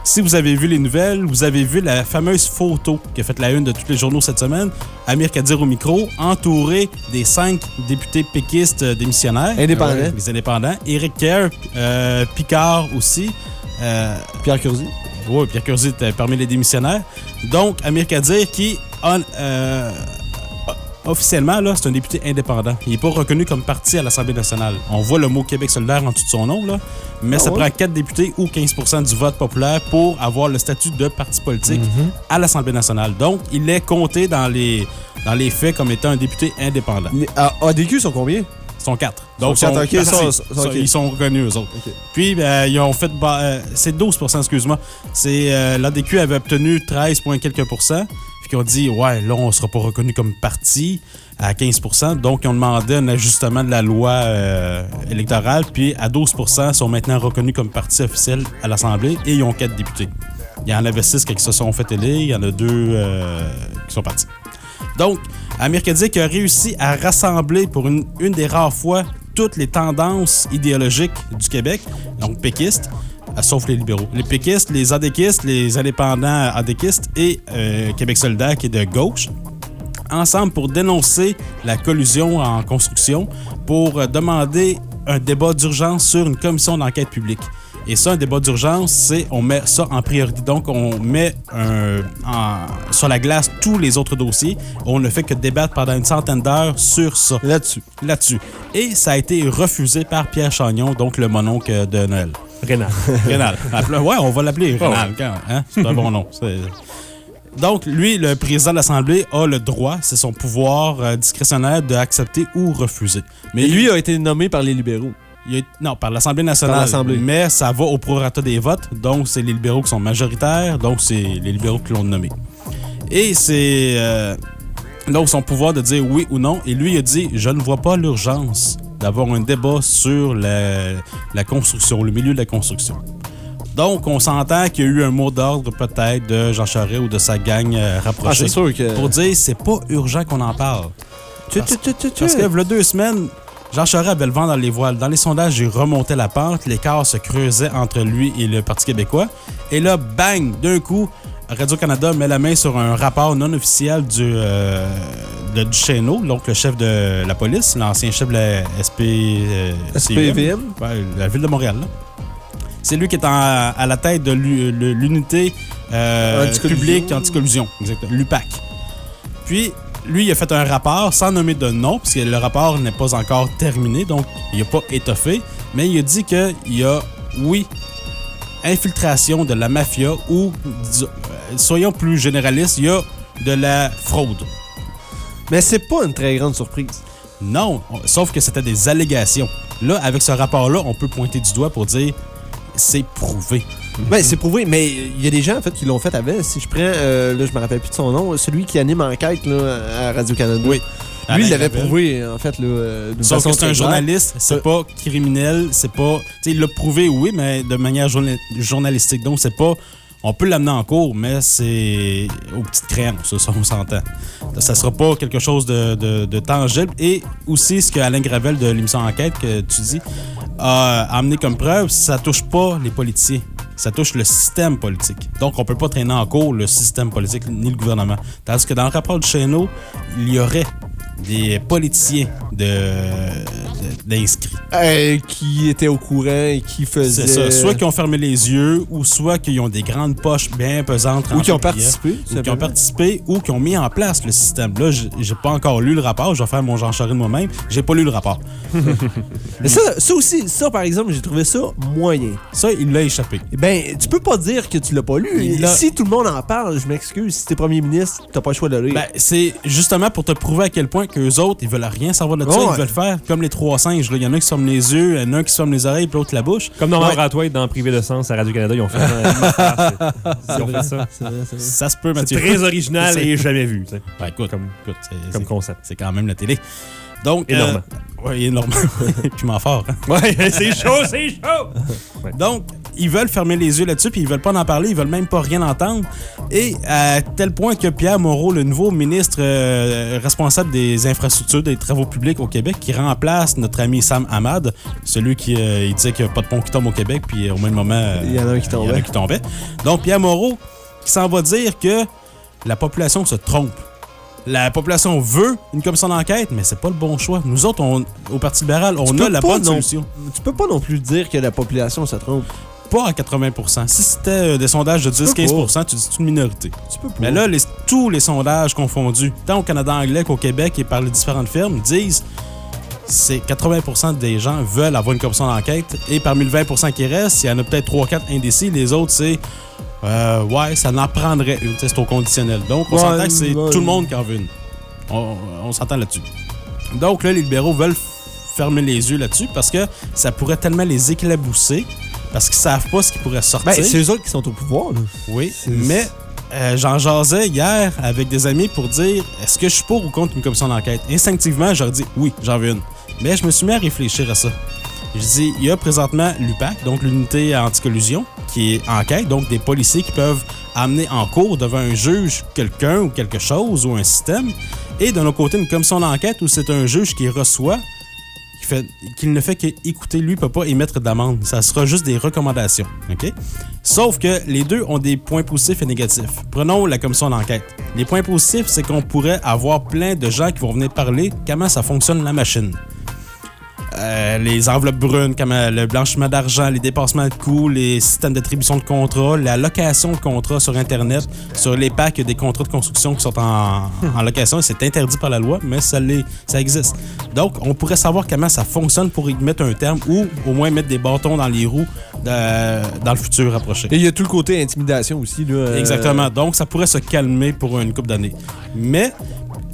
Si vous avez vu les nouvelles, vous avez vu la fameuse photo qui a fait la une de tous les journaux cette semaine. Amir Kadir au micro, entouré des cinq députés péquistes euh, démissionnaires. Indépendants. Euh, les indépendants. Éric Kerr, euh, Picard aussi. Euh, Pierre Curzi. oui, Pierre Curzi était parmi les démissionnaires. Donc, Amir Kadir, qui, on- euh, officiellement, là, c'est un député indépendant. Il n'est pas reconnu comme parti à l'Assemblée nationale. On voit le mot Québec solidaire en dessous de son nom, là, mais Ah ça ouais? prend 4 députés ou 15% du vote populaire pour avoir le statut de parti politique Mhm. à l'Assemblée nationale. Donc, il est compté dans les, dans les faits comme étant un député indépendant. Les- à ADQ sont combien? Ils sont quatre. Donc, sont ils sont- ils reconnus, eux autres. Puis, ben, ils ont fait. euh, c'est 12% excuse-moi. C'est euh, L'ADQ avait obtenu 13, point quelques pourcents. Ont dit, ouais, là, on sera pas reconnu comme parti à 15% Donc, ils ont demandé un ajustement de la loi euh, électorale. Puis, à 12 ils sont maintenant reconnus comme parti officiel à l'Assemblée et ils ont quatre députés. Il y en avait six qui se sont fait élire. Il y en a deux euh, qui sont partis. Donc, Amir Kadir qui a réussi à rassembler pour une, une des rares fois toutes les tendances idéologiques du Québec, donc péquistes, sauf les libéraux. Les péquistes, les adéquistes, les indépendants adéquistes et euh, Québec solidaire qui est de gauche, ensemble pour dénoncer la collusion en construction, pour euh, demander un débat d'urgence sur une commission d'enquête publique. Et ça, un débat d'urgence, c'est on met ça en priorité. Donc, on met un- en- sur la glace tous les autres dossiers. On ne fait que débattre pendant une centaine d'heures sur ça. Là-dessus. Là-dessus. Et ça a été refusé par Pierre Chagnon, donc le mononcle de Noël. Rénal. Rénal. Appelons- Ouais, on va l'appeler Oh. Rénal. quand- hein? C'est un bon nom. C'est- Donc, lui, le président de l'Assemblée a le droit, c'est son pouvoir euh, discrétionnaire d'accepter ou refuser. Mais lui a été nommé par les libéraux. Il a- non, par l'Assemblée nationale. Par l'Assemblée. Mais ça va au prorata des votes. Donc, c'est les libéraux qui sont majoritaires. Donc, c'est les libéraux qui l'ont nommé. Et c'est euh, donc son pouvoir de dire oui ou non. Et lui, il a dit Je ne vois pas l'urgence d'avoir un débat sur la, la construction, le milieu de la construction. Donc, on s'entend qu'il y a eu un mot d'ordre peut-être de Jean Charest ou de sa gang euh, rapprochée. Ah, sûr que- Pour dire c'est pas urgent qu'on en parle. Parce, parce que, il y a deux semaines, Jean Charest avait le vent dans les voiles. Dans les sondages, il remontait la pente. L'écart se creusait entre lui et le Parti québécois. Et là, bang, d'un coup, Radio-Canada met la main sur un rapport non officiel du, euh, de Duchesneau, donc le chef de la police, l'ancien chef de la SP, euh, SPVM? Ouais, la ville de Montréal. là. C'est lui qui est en- à la tête de l'unité euh, Anticollusion. publique anticollusion, l'UPAC. Puis, lui, il a fait un rapport sans nommer de nom, puisque le rapport n'est pas encore terminé, donc il n'a pas étoffé, mais il a dit qu'il y a, oui, infiltration de la mafia ou, euh, soyons plus généralistes, il y a de la fraude. Mais c'est pas une très grande surprise. Non, on- sauf que c'était des allégations. Là, avec ce rapport-là, on peut pointer du doigt pour dire c'est prouvé. Ben, c'est prouvé, mais il y a des gens en fait qui l'ont fait avec. Si je prends, euh, là, je me rappelle plus de son nom, celui qui anime Enquête là, à Radio-Canada. Oui. Lui, il l'avait prouvé, en fait, là, euh, Sauf façon que c'est un journaliste, c'est pas criminel, c'est pas. Tu sais, il l'a prouvé, oui, mais de manière journa- journalistique. Donc, c'est pas. On peut l'amener en cours, mais c'est aux petites crèmes, ça, ça, on s'entend. Ça sera pas quelque chose de, de- de tangible. Et aussi, ce que Alain Gravel de l'émission Enquête, que tu dis, a amené comme preuve, ça touche pas les politiciens. Ça touche le système politique. Donc, on peut pas traîner en cours le système politique ni le gouvernement. Tandis que dans le rapport du Chesneau, il y aurait des politiciens de- de- d'inscrits. Euh, qui était au courant et qui faisait. C'est ça. Soit qui ont fermé les yeux, ou soit qui ont des grandes poches bien pesantes. Ou qui ont de participé, Ou qui ont participé, ou qui ont mis en place le système. Là, j'ai pas encore lu le rapport. Je vais faire mon Jean Charest de moi-même. J'ai pas lu le rapport. Mais ça, ça aussi, ça par exemple, j'ai trouvé ça moyen. Ça, il l'a échappé. Ben, tu peux pas dire que tu l'as pas lu. Si tout le monde en parle, je m'excuse. Si t'es premier ministre, t'as pas le choix de le lire. Ben, c'est justement pour te prouver à quel point que les autres, ils veulent rien savoir de ça. Ouais. Ils veulent faire comme les trois singes. là. Il y en a qui se ferment les yeux, il y en a un qui ferme les oreilles, puis l'autre la bouche. Comme Norman Ouais. Dans Privé de sens à Radio-Canada, ils ont fait ça. Ils ont fait ça. Ça se peut, C'est Mathieu. très original C'est- et jamais vu. Ben, écoute, écoute, c'est- Comme c'est- concept. C'est quand même la télé. Donc, Énorme. euh, ouais, énorme. Puis m'en fort. hein. Ouais, c'est chaud, c'est chaud! Donc, ils veulent fermer les yeux là-dessus, puis ils veulent pas en parler, ils veulent même pas rien entendre. Et à tel point que Pierre Moreau, le nouveau ministre euh, responsable des infrastructures, des travaux publics au Québec, qui remplace notre ami Sam Hamad, celui qui euh, il disait qu'il n'y a pas de pont qui tombe au Québec, puis au même moment, euh, Il y en a un qui il y en a tombait. un qui tombait. Donc, Pierre Moreau, qui s'en va dire que la population se trompe. La population veut une commission d'enquête, mais c'est pas le bon choix. Nous autres, on- au Parti libéral, on Tu a la bonne non- solution. Tu peux pas non plus dire que la population se trompe. Pas à 80% Si c'était euh, des sondages de peux 10-15% tu dis c'est une minorité. peux pas. Mais là, les- tous les sondages confondus, tant au Canada anglais qu'au Québec et par les différentes firmes, disent c'est 80% des gens veulent avoir une commission d'enquête. Et parmi le 20% qui reste, il y en a peut-être 3-4 indécis. Les autres, c'est euh, ouais, ça en prendrait une. C'est au conditionnel. Donc, on Ouais, s'entend que c'est ouais. tout le monde qui en veut une. On, on s'entend là-dessus. Donc là, les libéraux veulent fermer les yeux là-dessus parce que ça pourrait tellement les éclabousser parce qu'ils savent pas ce qui pourrait sortir. Ben, c'est eux autres qui sont au pouvoir. là. Oui, mais euh, j'en jasais hier avec des amis pour dire est-ce que je suis pour ou contre une commission d'enquête? Instinctivement, j'aurais dit oui, j'en veux une. Mais je me suis mis à réfléchir à ça. Je dis il y a présentement l'UPAC, donc l'unité anticollusion, qui est enquête, donc des policiers qui peuvent amener en cours devant un juge quelqu'un ou quelque chose ou un système. Et d'un autre côté, une commission d'enquête où c'est un juge qui reçoit qu'il ne fait qu'écouter, lui, ne peut pas émettre d'amende. Ça sera juste des recommandations. OK? Sauf que les deux ont des points positifs et négatifs. Prenons la commission d'enquête. Les points positifs, c'est qu'on pourrait avoir plein de gens qui vont venir parler comment ça fonctionne la machine. Euh, les enveloppes brunes, comme euh, le blanchiment d'argent, les dépassements de coûts, les systèmes d'attribution de contrats, la location de contrats sur Internet, sur les packs, il y a des contrats de construction qui sont en, en location et c'est interdit par la loi, mais ça, ça existe. Donc, on pourrait savoir comment ça fonctionne pour y mettre un terme ou au moins mettre des bâtons dans les roues dans le futur rapproché. Et il y a tout le côté intimidation aussi. Là, euh, Exactement. Donc, ça pourrait se calmer pour une couple d'années. Mais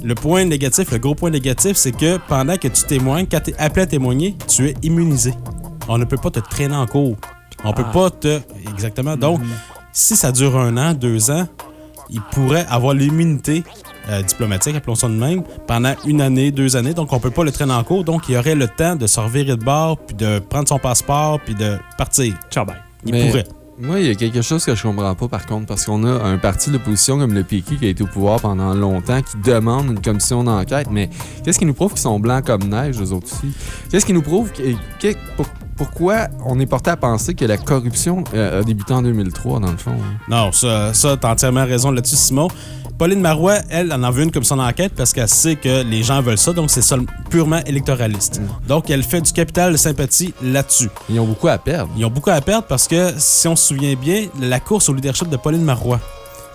le point négatif, le gros point négatif, c'est que pendant que tu témoignes, quand tu es appelé à témoigner, tu es immunisé. On ne peut pas te traîner en cours. On peut Ah. pas te. Exactement. Donc, si ça dure un an, deux ans, il pourrait avoir l'immunité euh, diplomatique, appelons ça de même, pendant une année, deux années. Donc, on peut pas le traîner en cours. Donc, il aurait le temps de se revirer de bord, puis de prendre son passeport, puis de partir. Ciao, bye. Il Mais pourrait. Moi, il y a quelque chose que je comprends pas, par contre, parce qu'on a un parti de l'opposition comme le PQ qui a été au pouvoir pendant longtemps, qui demande une commission d'enquête. Mais qu'est-ce qui nous prouve qu'ils sont blancs comme neige, eux autres aussi? Qu'est-ce qui nous prouve que, que- pour- pourquoi on est porté à penser que la corruption euh, a débuté en 2003, dans le fond? hein? Non, ça, ça t'as entièrement raison là-dessus, Simon. Pauline Marois, elle, en a vu une comme son enquête parce qu'elle sait que les gens veulent ça, donc c'est purement électoraliste. Donc, elle fait du capital de sympathie là-dessus. Ils ont beaucoup à perdre. Ils ont beaucoup à perdre parce que, si on se souvient bien, la course au leadership de Pauline Marois,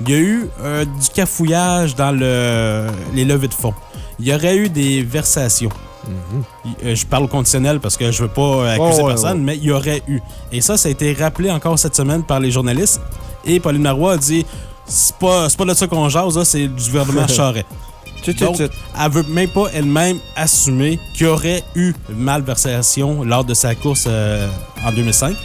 il y a eu euh, du cafouillage dans le, les levées de fonds. Il y aurait eu des versations. Il- euh, Je parle au conditionnel parce que je veux pas euh, accuser Oh, ouais, personne, ouais. mais il y aurait eu. Et ça, ça a été rappelé encore cette semaine par les journalistes. Et Pauline Marois a dit c'est pas, c'est pas de ça qu'on jase, là, c'est du gouvernement Charest. Donc, elle veut même pas elle-même assumer qu'il y aurait eu malversation lors de sa course euh, en 2005.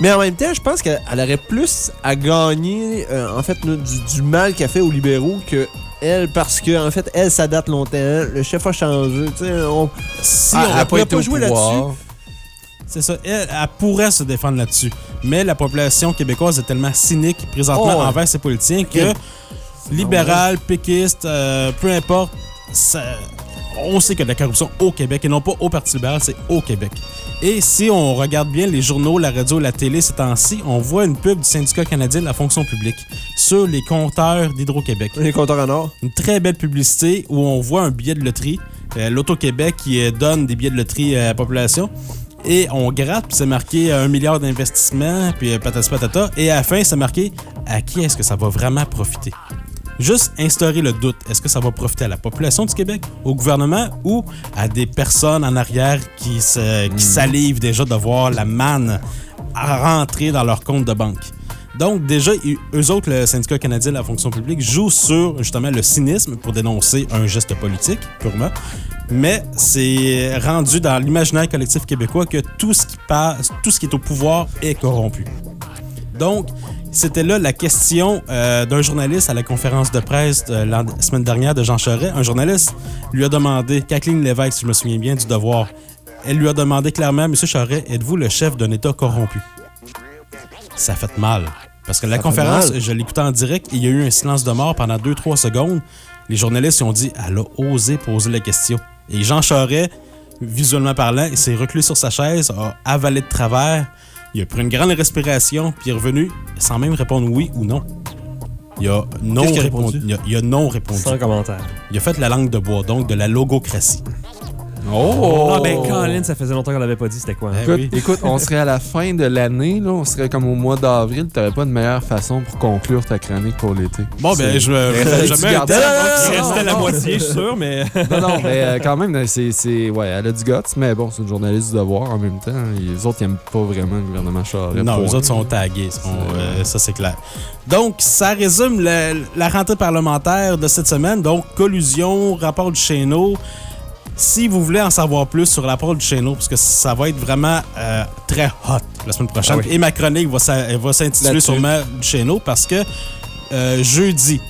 Mais en même temps, je pense qu'elle elle aurait plus à gagner, euh, en fait, du, du mal qu'elle fait aux libéraux que elle, parce que, en fait, elle, ça date longtemps. Le chef a changé. On. Si Ah, on pourrait pas pas jouer là-dessus. C'est ça. Elle, elle pourrait se défendre là-dessus. Mais la population québécoise est tellement cynique présentement Oh, ouais. envers ses politiciens que libéral, péquiste, euh, peu importe, ça- on sait qu'il y a de la corruption au Québec et non pas au Parti libéral, c'est au Québec. Et si on regarde bien les journaux, la radio, la télé ces temps-ci, on voit une pub du syndicat canadien de la fonction publique sur les compteurs d'Hydro-Québec. Les compteurs en or? Une très belle publicité où on voit un billet de loterie, euh, l'Auto-Québec qui euh, donne des billets de loterie à la population. Et on gratte, puis c'est marqué un milliard d'investissements, puis euh, patati patata. Et à la fin, c'est marqué à qui est-ce que ça va vraiment profiter? Juste instaurer le doute. Est-ce que ça va profiter à la population du Québec, au gouvernement ou à des personnes en arrière qui, se, qui salivent déjà de voir la manne à rentrer dans leur compte de banque? Donc, déjà, eux autres, le syndicat canadien de la fonction publique, jouent sur justement le cynisme pour dénoncer un geste politique, purement. Mais c'est rendu dans l'imaginaire collectif québécois que tout ce, qui passe, tout ce qui est au pouvoir est corrompu. Donc, c'était là la question euh, d'un journaliste à la conférence de presse de la semaine dernière de Jean Charest. Un journaliste lui a demandé, Kathleen Lévesque, si je me souviens bien, du devoir, elle lui a demandé clairement, Monsieur Charest, êtes-vous le chef d'un État corrompu? Ça fait mal. Parce que la Ça conférence, je l'écoutais en direct, et il y a eu un silence de mort pendant 2-3 secondes. Les journalistes ils ont dit, elle a osé poser la question. Et Jean Charest, visuellement parlant, il s'est reculé sur sa chaise, a avalé de travers, il a pris une grande respiration, puis il est revenu sans même répondre oui ou non. Il a non répondu? Il a, il a non répondu. Sans commentaire. Il a fait la langue de bois, donc de la logocratie. Oh! Ah, ben, Colin, ça faisait longtemps qu'on l'avait pas dit, c'était quoi? hein? Écoute, écoute, on serait à la fin de l'année, là, on serait comme au mois d'avril, t'aurais pas de meilleure façon pour conclure ta chronique pour l'été. Bon, ben, je- Mais je- fallait je que tu mets un restait la moitié, je suis sûr, mais- non, non, mais euh, quand même, c'est, c'est. Ouais, elle a du guts, mais bon, c'est une journaliste du devoir en même temps. Les autres, ils aiment pas vraiment le gouvernement Charest. Non, les autres sont tagués, sont, euh, ça c'est clair. Donc, ça résume la, la rentrée parlementaire de cette semaine. Donc, collusion, rapport du Chéneau. Si vous voulez en savoir plus sur le rapport du Chéneau, parce que ça va être vraiment euh, très hot la semaine prochaine, Ah oui. et ma chronique va, s'intituler sûrement du Chéneau parce que euh, jeudi,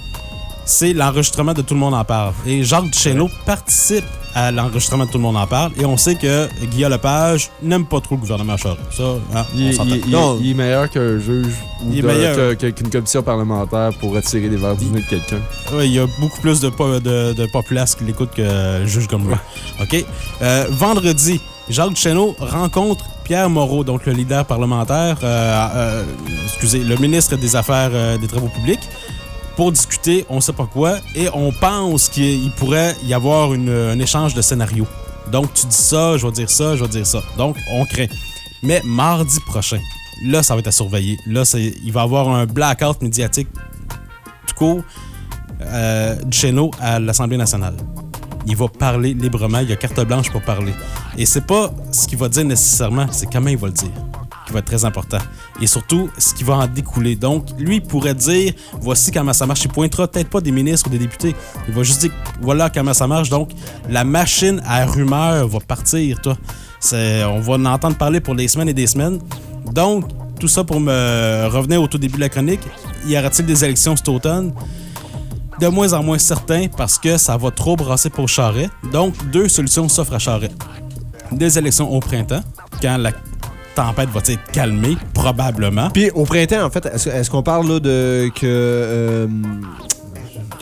c'est l'enregistrement de Tout le monde en parle. Et Jacques Duchesneau participe à l'enregistrement de Tout le monde en parle. Et on sait que Guillaume Lepage n'aime pas trop le gouvernement Charest. Ça, hein, Il, on il il est- il est meilleur qu'un juge ou qu'une commission parlementaire pour retirer des verres du nez de quelqu'un. Ouais, il y a beaucoup plus de, de, de populace qui l'écoutent que juge comme moi. OK? Euh, vendredi, Jacques Duchesneau rencontre Pierre Moreau, donc le leader parlementaire, euh, euh, excusez, le ministre des Affaires euh, des Travaux publics, pour discuter, on sait pas quoi, et on pense qu'il il pourrait y avoir un échange de scénarios. Donc, tu dis ça, je vais dire ça, je vais dire ça. Donc, on crée. Mais mardi prochain, là, ça va être à surveiller. Là, il va y avoir un blackout médiatique tout court euh, du Cheno à l'Assemblée nationale. Il va parler librement, il a carte blanche pour parler. Et c'est pas ce qu'il va dire nécessairement, c'est comment il va le dire qui va être très important. Et surtout, ce qui va en découler. Donc, lui, pourrait dire voici comment ça marche. Il pointera peut-être pas des ministres ou des députés. Il va juste dire voilà comment ça marche. Donc, la machine à rumeurs va partir, toi. On va en entendre parler pour des semaines et des semaines. Donc, tout ça pour me revenir au tout début de la chronique. Y aura-t-il des élections cet automne? de moins en moins certain parce que ça va trop brasser pour Charret. Donc, deux solutions s'offrent à Charret. Des élections au printemps, quand la tempête va être calmée, probablement. Puis au printemps, en fait, est-ce qu'on parle là, de que. euh,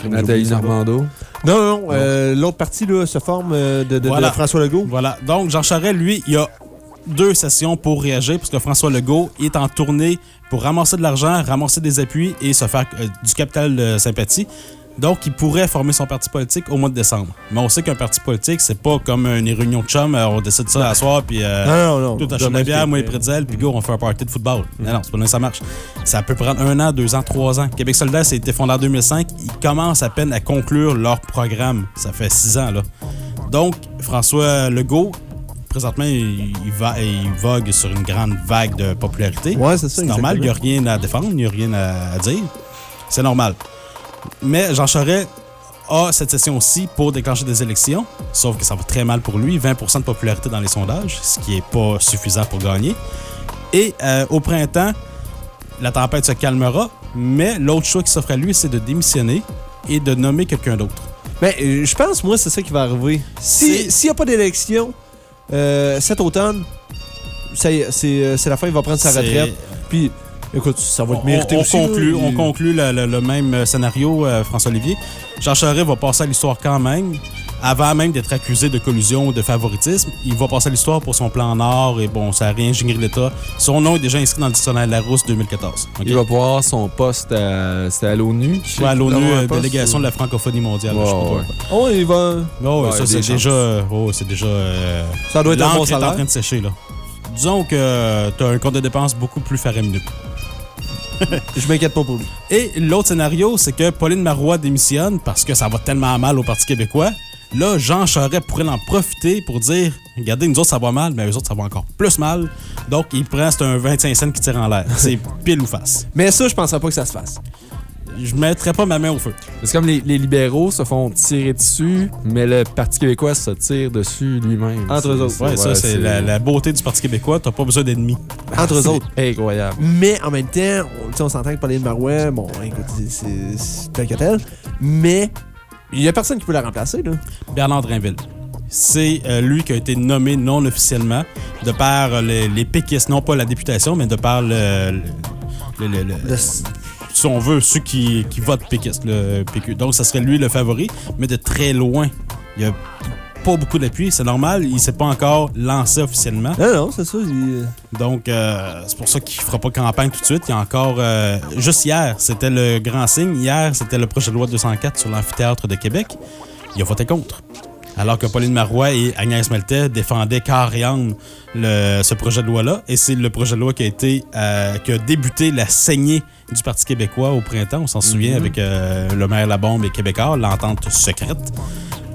Nathalie Normando. Non, non, non. euh, L'autre partie là, se forme euh, de. François Legault. Voilà. Donc, Jean Charest, lui, il a deux sessions pour réagir parce que François Legault est en tournée pour ramasser de l'argent, ramasser des appuis et se faire euh, du capital de sympathie. Donc, il pourrait former son parti politique au mois de décembre. Mais on sait qu'un parti politique, c'est pas comme une réunion de chum, euh, on décide ça à soir, puis euh, Non, non, non. tout achète Dommage la bière, moi les pretzels, puis go, on fait un party de football. Non, non, c'est pas là que ça marche. Ça peut prendre un an, deux ans, trois ans. Québec solidaire, a été fondé en 2005. Ils commencent à peine à conclure leur programme. Ça fait six ans, là. Donc, François Legault, présentement, il, va, il vogue sur une grande vague de popularité. Ouais, c'est ça, C'est normal, il n'y a rien à défendre, il n'y a rien à, à dire. C'est normal. Mais Jean Charest a cette session-ci pour déclencher des élections, sauf que ça va très mal pour lui, 20% de popularité dans les sondages, ce qui n'est pas suffisant pour gagner. Et euh, au printemps, la tempête se calmera, mais l'autre choix qui s'offre à lui, c'est de démissionner et de nommer quelqu'un d'autre. Mais euh, je pense, moi, c'est ça qui va arriver. Si- S'il n'y a pas d'élection euh, cet automne, c'est la fin, il va prendre sa retraite. Puis, écoute, ça va être mérité on, on aussi. là. conclut, on Il- conclut le, le- le même euh, scénario, euh, François-Olivier. Jean Charest va passer à l'histoire quand même. Avant même d'être accusé de collusion ou de favoritisme, il va passer à l'histoire pour son plan Nord et bon, ça a réingénié l'État. Son nom est déjà inscrit dans le dictionnaire Larousse 2014. OK? Il va pouvoir son poste à, c'était à l'ONU. Ouais, à l'ONU, euh, poste, délégation ou- de la francophonie mondiale. Pas quoi. Oh, il va. Oh, Ouais, ça, des c'est déjà. Oh, c'est déjà. euh, Ça doit être un bon est en salaire. train de sécher, là. Disons que tu as un compte de dépenses beaucoup plus faramineux. Je m'inquiète pas pour lui. Et l'autre scénario, c'est que Pauline Marois démissionne parce que ça va tellement mal au Parti québécois. Là, Jean Charest pourrait en profiter pour dire Regardez, nous autres, ça va mal, mais eux autres, ça va encore plus mal. Donc, il prend, c'est un 25 cents qui tire en l'air. C'est pile ou face. Mais ça, je penserais pas que ça se fasse. Je mettrais pas ma main au feu. C'est comme les, les libéraux se font tirer dessus, mais le Parti québécois se tire dessus lui-même. Entre eux autres. Ouais, ça, c'est la, la beauté du Parti québécois. T'as pas besoin d'ennemis. Entre eux C'est autres. Incroyable. Mais en même temps, on, on s'entend que Pauline Marouet, bon, écoute, c'est- tel que tel. Mais il y a personne qui peut la remplacer, là. Bernard Drinville. C'est euh, lui qui a été nommé non officiellement de par euh, les, les péquistes, non pas la députation, mais de par le. le- le- le- le- si on veut, ceux qui, qui votent le PQ. Donc, ça serait lui le favori, mais de très loin. Il n'y a pas beaucoup d'appui, c'est normal. Il ne s'est pas encore lancé officiellement. Non, non, c'est ça. il- Donc, euh, c'est pour ça qu'il fera pas campagne tout de suite. Il y a encore. euh, juste hier, c'était le grand signe. Hier, c'était le projet de loi 204 sur l'amphithéâtre de Québec. Il a voté contre. Alors que Pauline Marois et Agnès Maltais défendaient corps et âme le- ce projet de loi-là. Et c'est le projet de loi qui a été euh, qui a débuté la saignée du Parti québécois au printemps. On s'en souvient Mhm. avec euh, le maire Labombe et Québécois, l'entente secrète.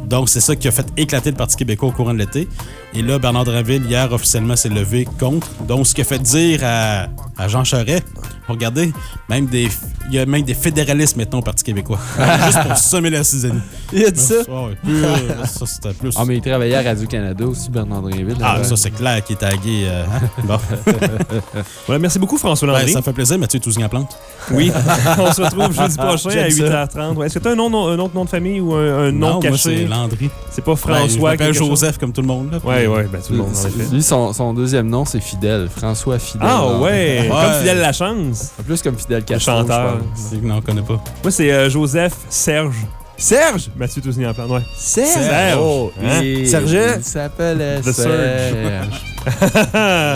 Donc, c'est ça qui a fait éclater le Parti québécois au courant de l'été. Et là, Bernard Drinville, hier, officiellement, s'est levé contre. Donc, ce qui a fait dire à, à Jean Charest, regardez, même des, il y a même des fédéralistes maintenant au Parti québécois. Juste pour semer la cisanie. Il a dit ça? Ouais, ouais. Plus, euh, ça, c'était plus. Ah, mais il travaillait à Radio-Canada aussi, Bernard Drinville. Ah, ça, c'est clair qu'il est tagué. euh, hein? Bon. Voilà, merci beaucoup, François Ouais, Landry. ça fait plaisir, Mathieu Tousignan-Plante. Oui, on se retrouve jeudi prochain à J'aime ça. 8h30. Ouais, Est-ce que tu as un, nom, nom- un autre nom de famille ou un, un nom Non, moi, caché? c'est Landry. C'est pas Ouais, François. je m'appelle quelque chose? Joseph comme tout le monde. Là, Ouais, ouais, ben tout le monde, en effet. Lui, son, son deuxième nom, c'est Fidèle. François Fidèle. Ah Landry. ouais, comme Fidèle Lachance. Plus comme Fidèle Le Castro, chanteur. je. Non, on connaît pas. Moi, c'est euh, Joseph Serge. Serge? Mathieu Toussignan-Plante, ouais. Serge? Serge. Oh, Hein? il- Serge? Il s'appelle The Surge. Serge.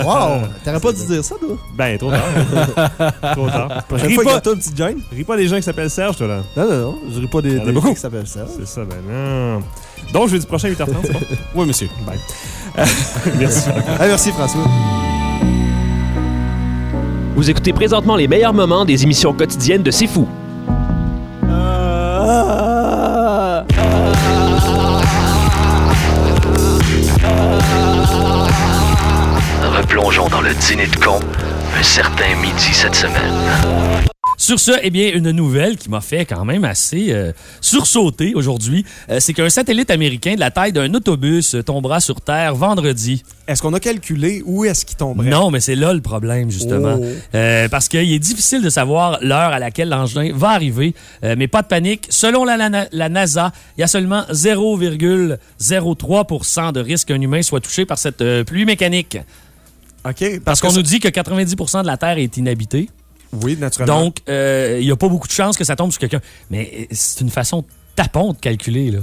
wow! T'aurais pas dû dire ça, toi? Ben, trop tard. trop tard. Prochaine Ris fois, pas, une petite gêne. ris pas des gens qui s'appellent Serge, toi, là. Non, non, non. Je ris pas des, en gens qui s'appellent ça. C'est ça, ben non. Donc, jeudi prochain, 8h30, c'est bon? Oui, monsieur. Bye. Merci. Ah, merci, François. Vous écoutez présentement les meilleurs moments des émissions quotidiennes de C'est Fou. Replongeons dans le dîner de con un certain midi cette semaine. Sur ce, eh bien, une nouvelle qui m'a fait quand même assez euh, sursauter aujourd'hui, euh, c'est qu'un satellite américain de la taille d'un autobus tombera sur Terre vendredi. Est-ce qu'on a calculé où est-ce qu'il tomberait? Non, mais c'est là le problème, justement. Oh. Euh, parce qu'il est difficile de savoir l'heure à laquelle l'engin va arriver. Euh, mais pas de panique. Selon la, la- la NASA, il y a seulement 0,03% de risque qu'un humain soit touché par cette pluie mécanique. OK. Parce qu'on nous dit que 90% de la Terre est inhabitée. Oui, naturellement. Donc, euh, il n'y a pas beaucoup de chances que ça tombe sur quelqu'un. Mais euh, c'est une façon tapon de calculer, là.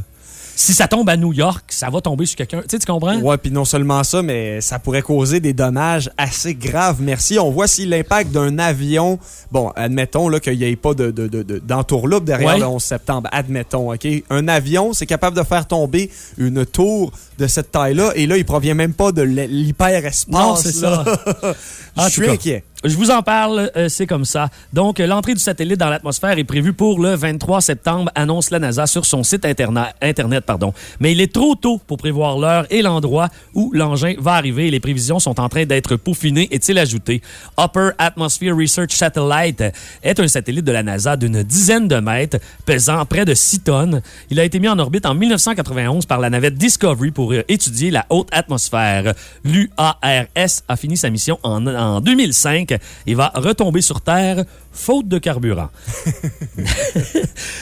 Si ça tombe à New York, ça va tomber sur quelqu'un. Tu sais, tu comprends? Ouais, puis non seulement ça, mais ça pourrait causer des dommages assez graves. Merci. On voit si l'impact d'un avion, bon, admettons là qu'il n'y ait pas de, de, de- d'entourloupe derrière Ouais. le 11 septembre. Admettons, OK? Un avion, c'est capable de faire tomber une tour de cette taille-là, et là, il provient même pas de l'hyperespace. Non, c'est là. En Je suis inquiet. Je vous en parle, euh, c'est comme ça. Donc, euh, l'entrée du satellite dans l'atmosphère est prévue pour le 23 septembre, annonce la NASA sur son site Internet. Pardon. Mais il est trop tôt pour prévoir l'heure et l'endroit où l'engin va arriver. Les prévisions sont en train d'être peaufinées, est-il ajouté. Upper Atmosphere Research Satellite est un satellite de la NASA d'une dizaine de mètres, pesant près de 6 tonnes. Il a été mis en orbite en 1991 par la navette Discovery pour euh, étudier la haute atmosphère. L'UARS a fini sa mission en 2005 et va retomber sur Terre faute de carburant.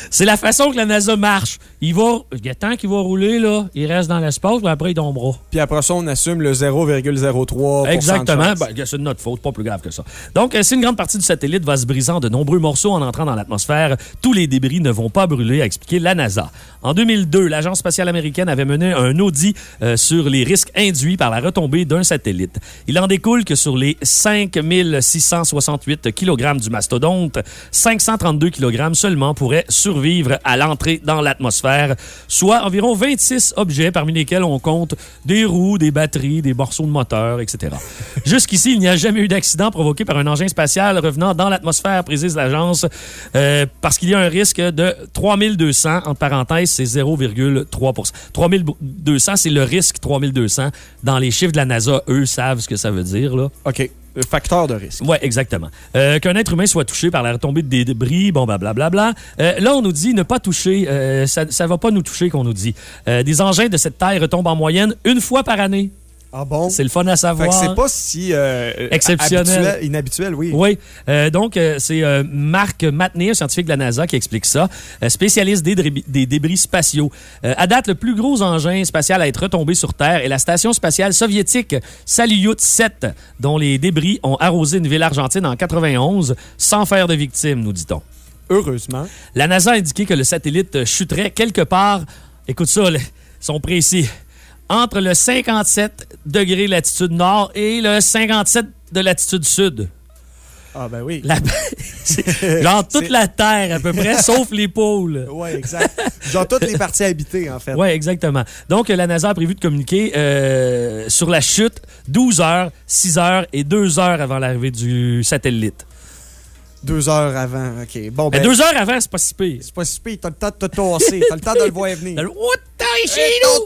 C'est la façon que la NASA marche. Il va, il y a tant qu'il va rouler, là, il reste dans l'espace, puis après il tombera. Puis après ça, on assume le 0,03 Exactement. Ben, c'est de notre faute, pas plus grave que ça. Donc, euh, si une grande partie du satellite va se briser en de nombreux morceaux en entrant dans l'atmosphère, tous les débris ne vont pas brûler, a expliqué la NASA. En 2002, l'Agence spatiale américaine avait mené un audit euh, sur les risques induits par la retombée d'un satellite. Il en découle que sur les 5668 kg du mastodonte, 532 kg seulement pourraient survivre à l'entrée dans l'atmosphère, soit environ 26 objets parmi lesquels on compte des roues, des batteries, des morceaux de moteur, etc. Jusqu'ici, il n'y a jamais eu d'accident provoqué par un engin spatial revenant dans l'atmosphère, précise l'agence, euh, parce qu'il y a un risque de 3200, entre parenthèses, c'est 0,3 3200, c'est le risque 3200. Dans les chiffres de la NASA, eux savent ce que ça veut dire, là. OK. Facteur de risque. Oui, exactement. Euh, Qu'un être humain soit touché par la retombée de débris, bon, blablabla. Euh, là, on nous dit ne pas toucher. euh, ça ne va pas nous toucher qu'on nous dit. Euh, des engins de cette taille retombent en moyenne une fois par année. Ah bon? C'est le fun à savoir. c'est pas si euh, Exceptionnel. habituel- inhabituel, oui. Oui. Euh, donc, euh, c'est euh, Marc Matney, un scientifique de la NASA, qui explique ça, euh, spécialiste des, débris- des débris spatiaux. Euh, à date, le plus gros engin spatial à être retombé sur Terre est la station spatiale soviétique Salyut 7, dont les débris ont arrosé une ville argentine en 91 sans faire de victimes, nous dit-on. Heureusement. La NASA a indiqué que le satellite chuterait quelque part, écoute ça, ils sont précis, entre le 57 degrés latitude nord et le 57 de latitude sud. Ah ben oui. La- genre toute la Terre à peu près, sauf les pôles. Oui, exact. Genre toutes les parties habitées, en fait. Oui, exactement. Donc, la NASA a prévu de communiquer euh, sur la chute 12 heures, 6 heures et 2 heures avant l'arrivée du satellite. Deux heures avant, OK. Bon, ben, deux heures avant, c'est pas si pire. C'est pas si pire, t'as le temps de te tasser, t'as le temps de le voir venir. T'as le- nous!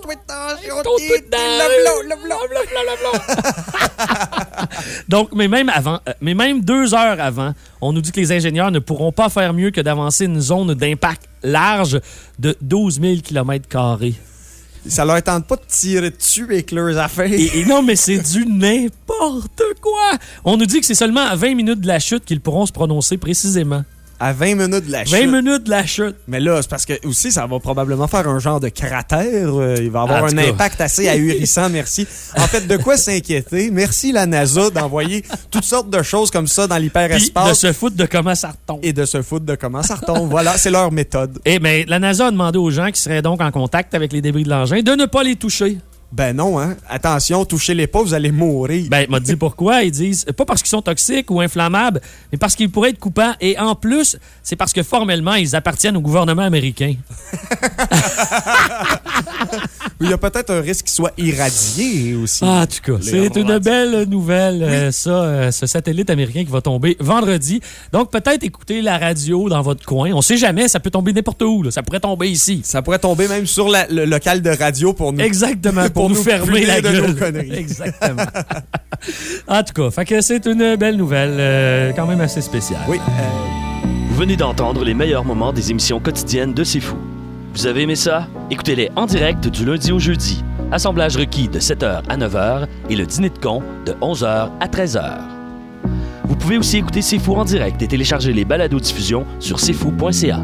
Donc, mais même avant, euh, mais même deux heures avant, on nous dit que les ingénieurs ne pourront pas faire mieux que d'avancer une zone d'impact large de 12 000 km. Ça leur tente pas de tirer dessus avec leurs affaires. Et, et non, mais c'est du n'importe quoi. On nous dit que c'est seulement à 20 minutes de la chute qu'ils pourront se prononcer précisément. À 20 minutes de la 20 chute. minutes de la chute. Mais là, c'est parce que aussi, ça va probablement faire un genre de cratère. euh, il va avoir un cas. impact assez ahurissant, merci. En fait, de quoi s'inquiéter? Merci la NASA d'envoyer toutes sortes de choses comme ça dans Puis de l'hyperespace se foutre de comment ça retombe. et de se foutre de comment ça retombe. voilà, c'est leur méthode. Eh bien, la NASA a demandé aux gens qui seraient donc en contact avec les débris de l'engin de ne pas les toucher. Ben non, hein. Attention, touchez-les pas, vous allez mourir. Ben, m'a dit pourquoi. Ils disent, pas parce qu'ils sont toxiques ou inflammables, mais parce qu'ils pourraient être coupants. Et en plus, c'est parce que formellement, ils appartiennent au gouvernement américain. Il y a peut-être un risque qu'ils soient irradiés aussi. Ah, en tout cas, c'est une belle nouvelle, euh, ça, euh, ce satellite américain qui va tomber vendredi. Donc, peut-être écouter la radio dans votre coin. On sait jamais, ça peut tomber n'importe où. là. Ça pourrait tomber ici. Ça pourrait tomber même sur la- le local de radio pour nous. Exactement, pour, nous, fermer la de gueule. nos conneries. Exactement. en tout cas, fait que c'est une belle nouvelle, euh, quand même assez spéciale. Oui. Vous venez d'entendre les meilleurs moments des émissions quotidiennes de C'est Fou. Vous avez aimé ça? Écoutez-les en direct du lundi au jeudi. Assemblage requis de 7h à 9h et le dîner de con de 11h à 13h. Vous pouvez aussi écouter C'est Fou en direct et télécharger les balados diffusion sur cfou.ca.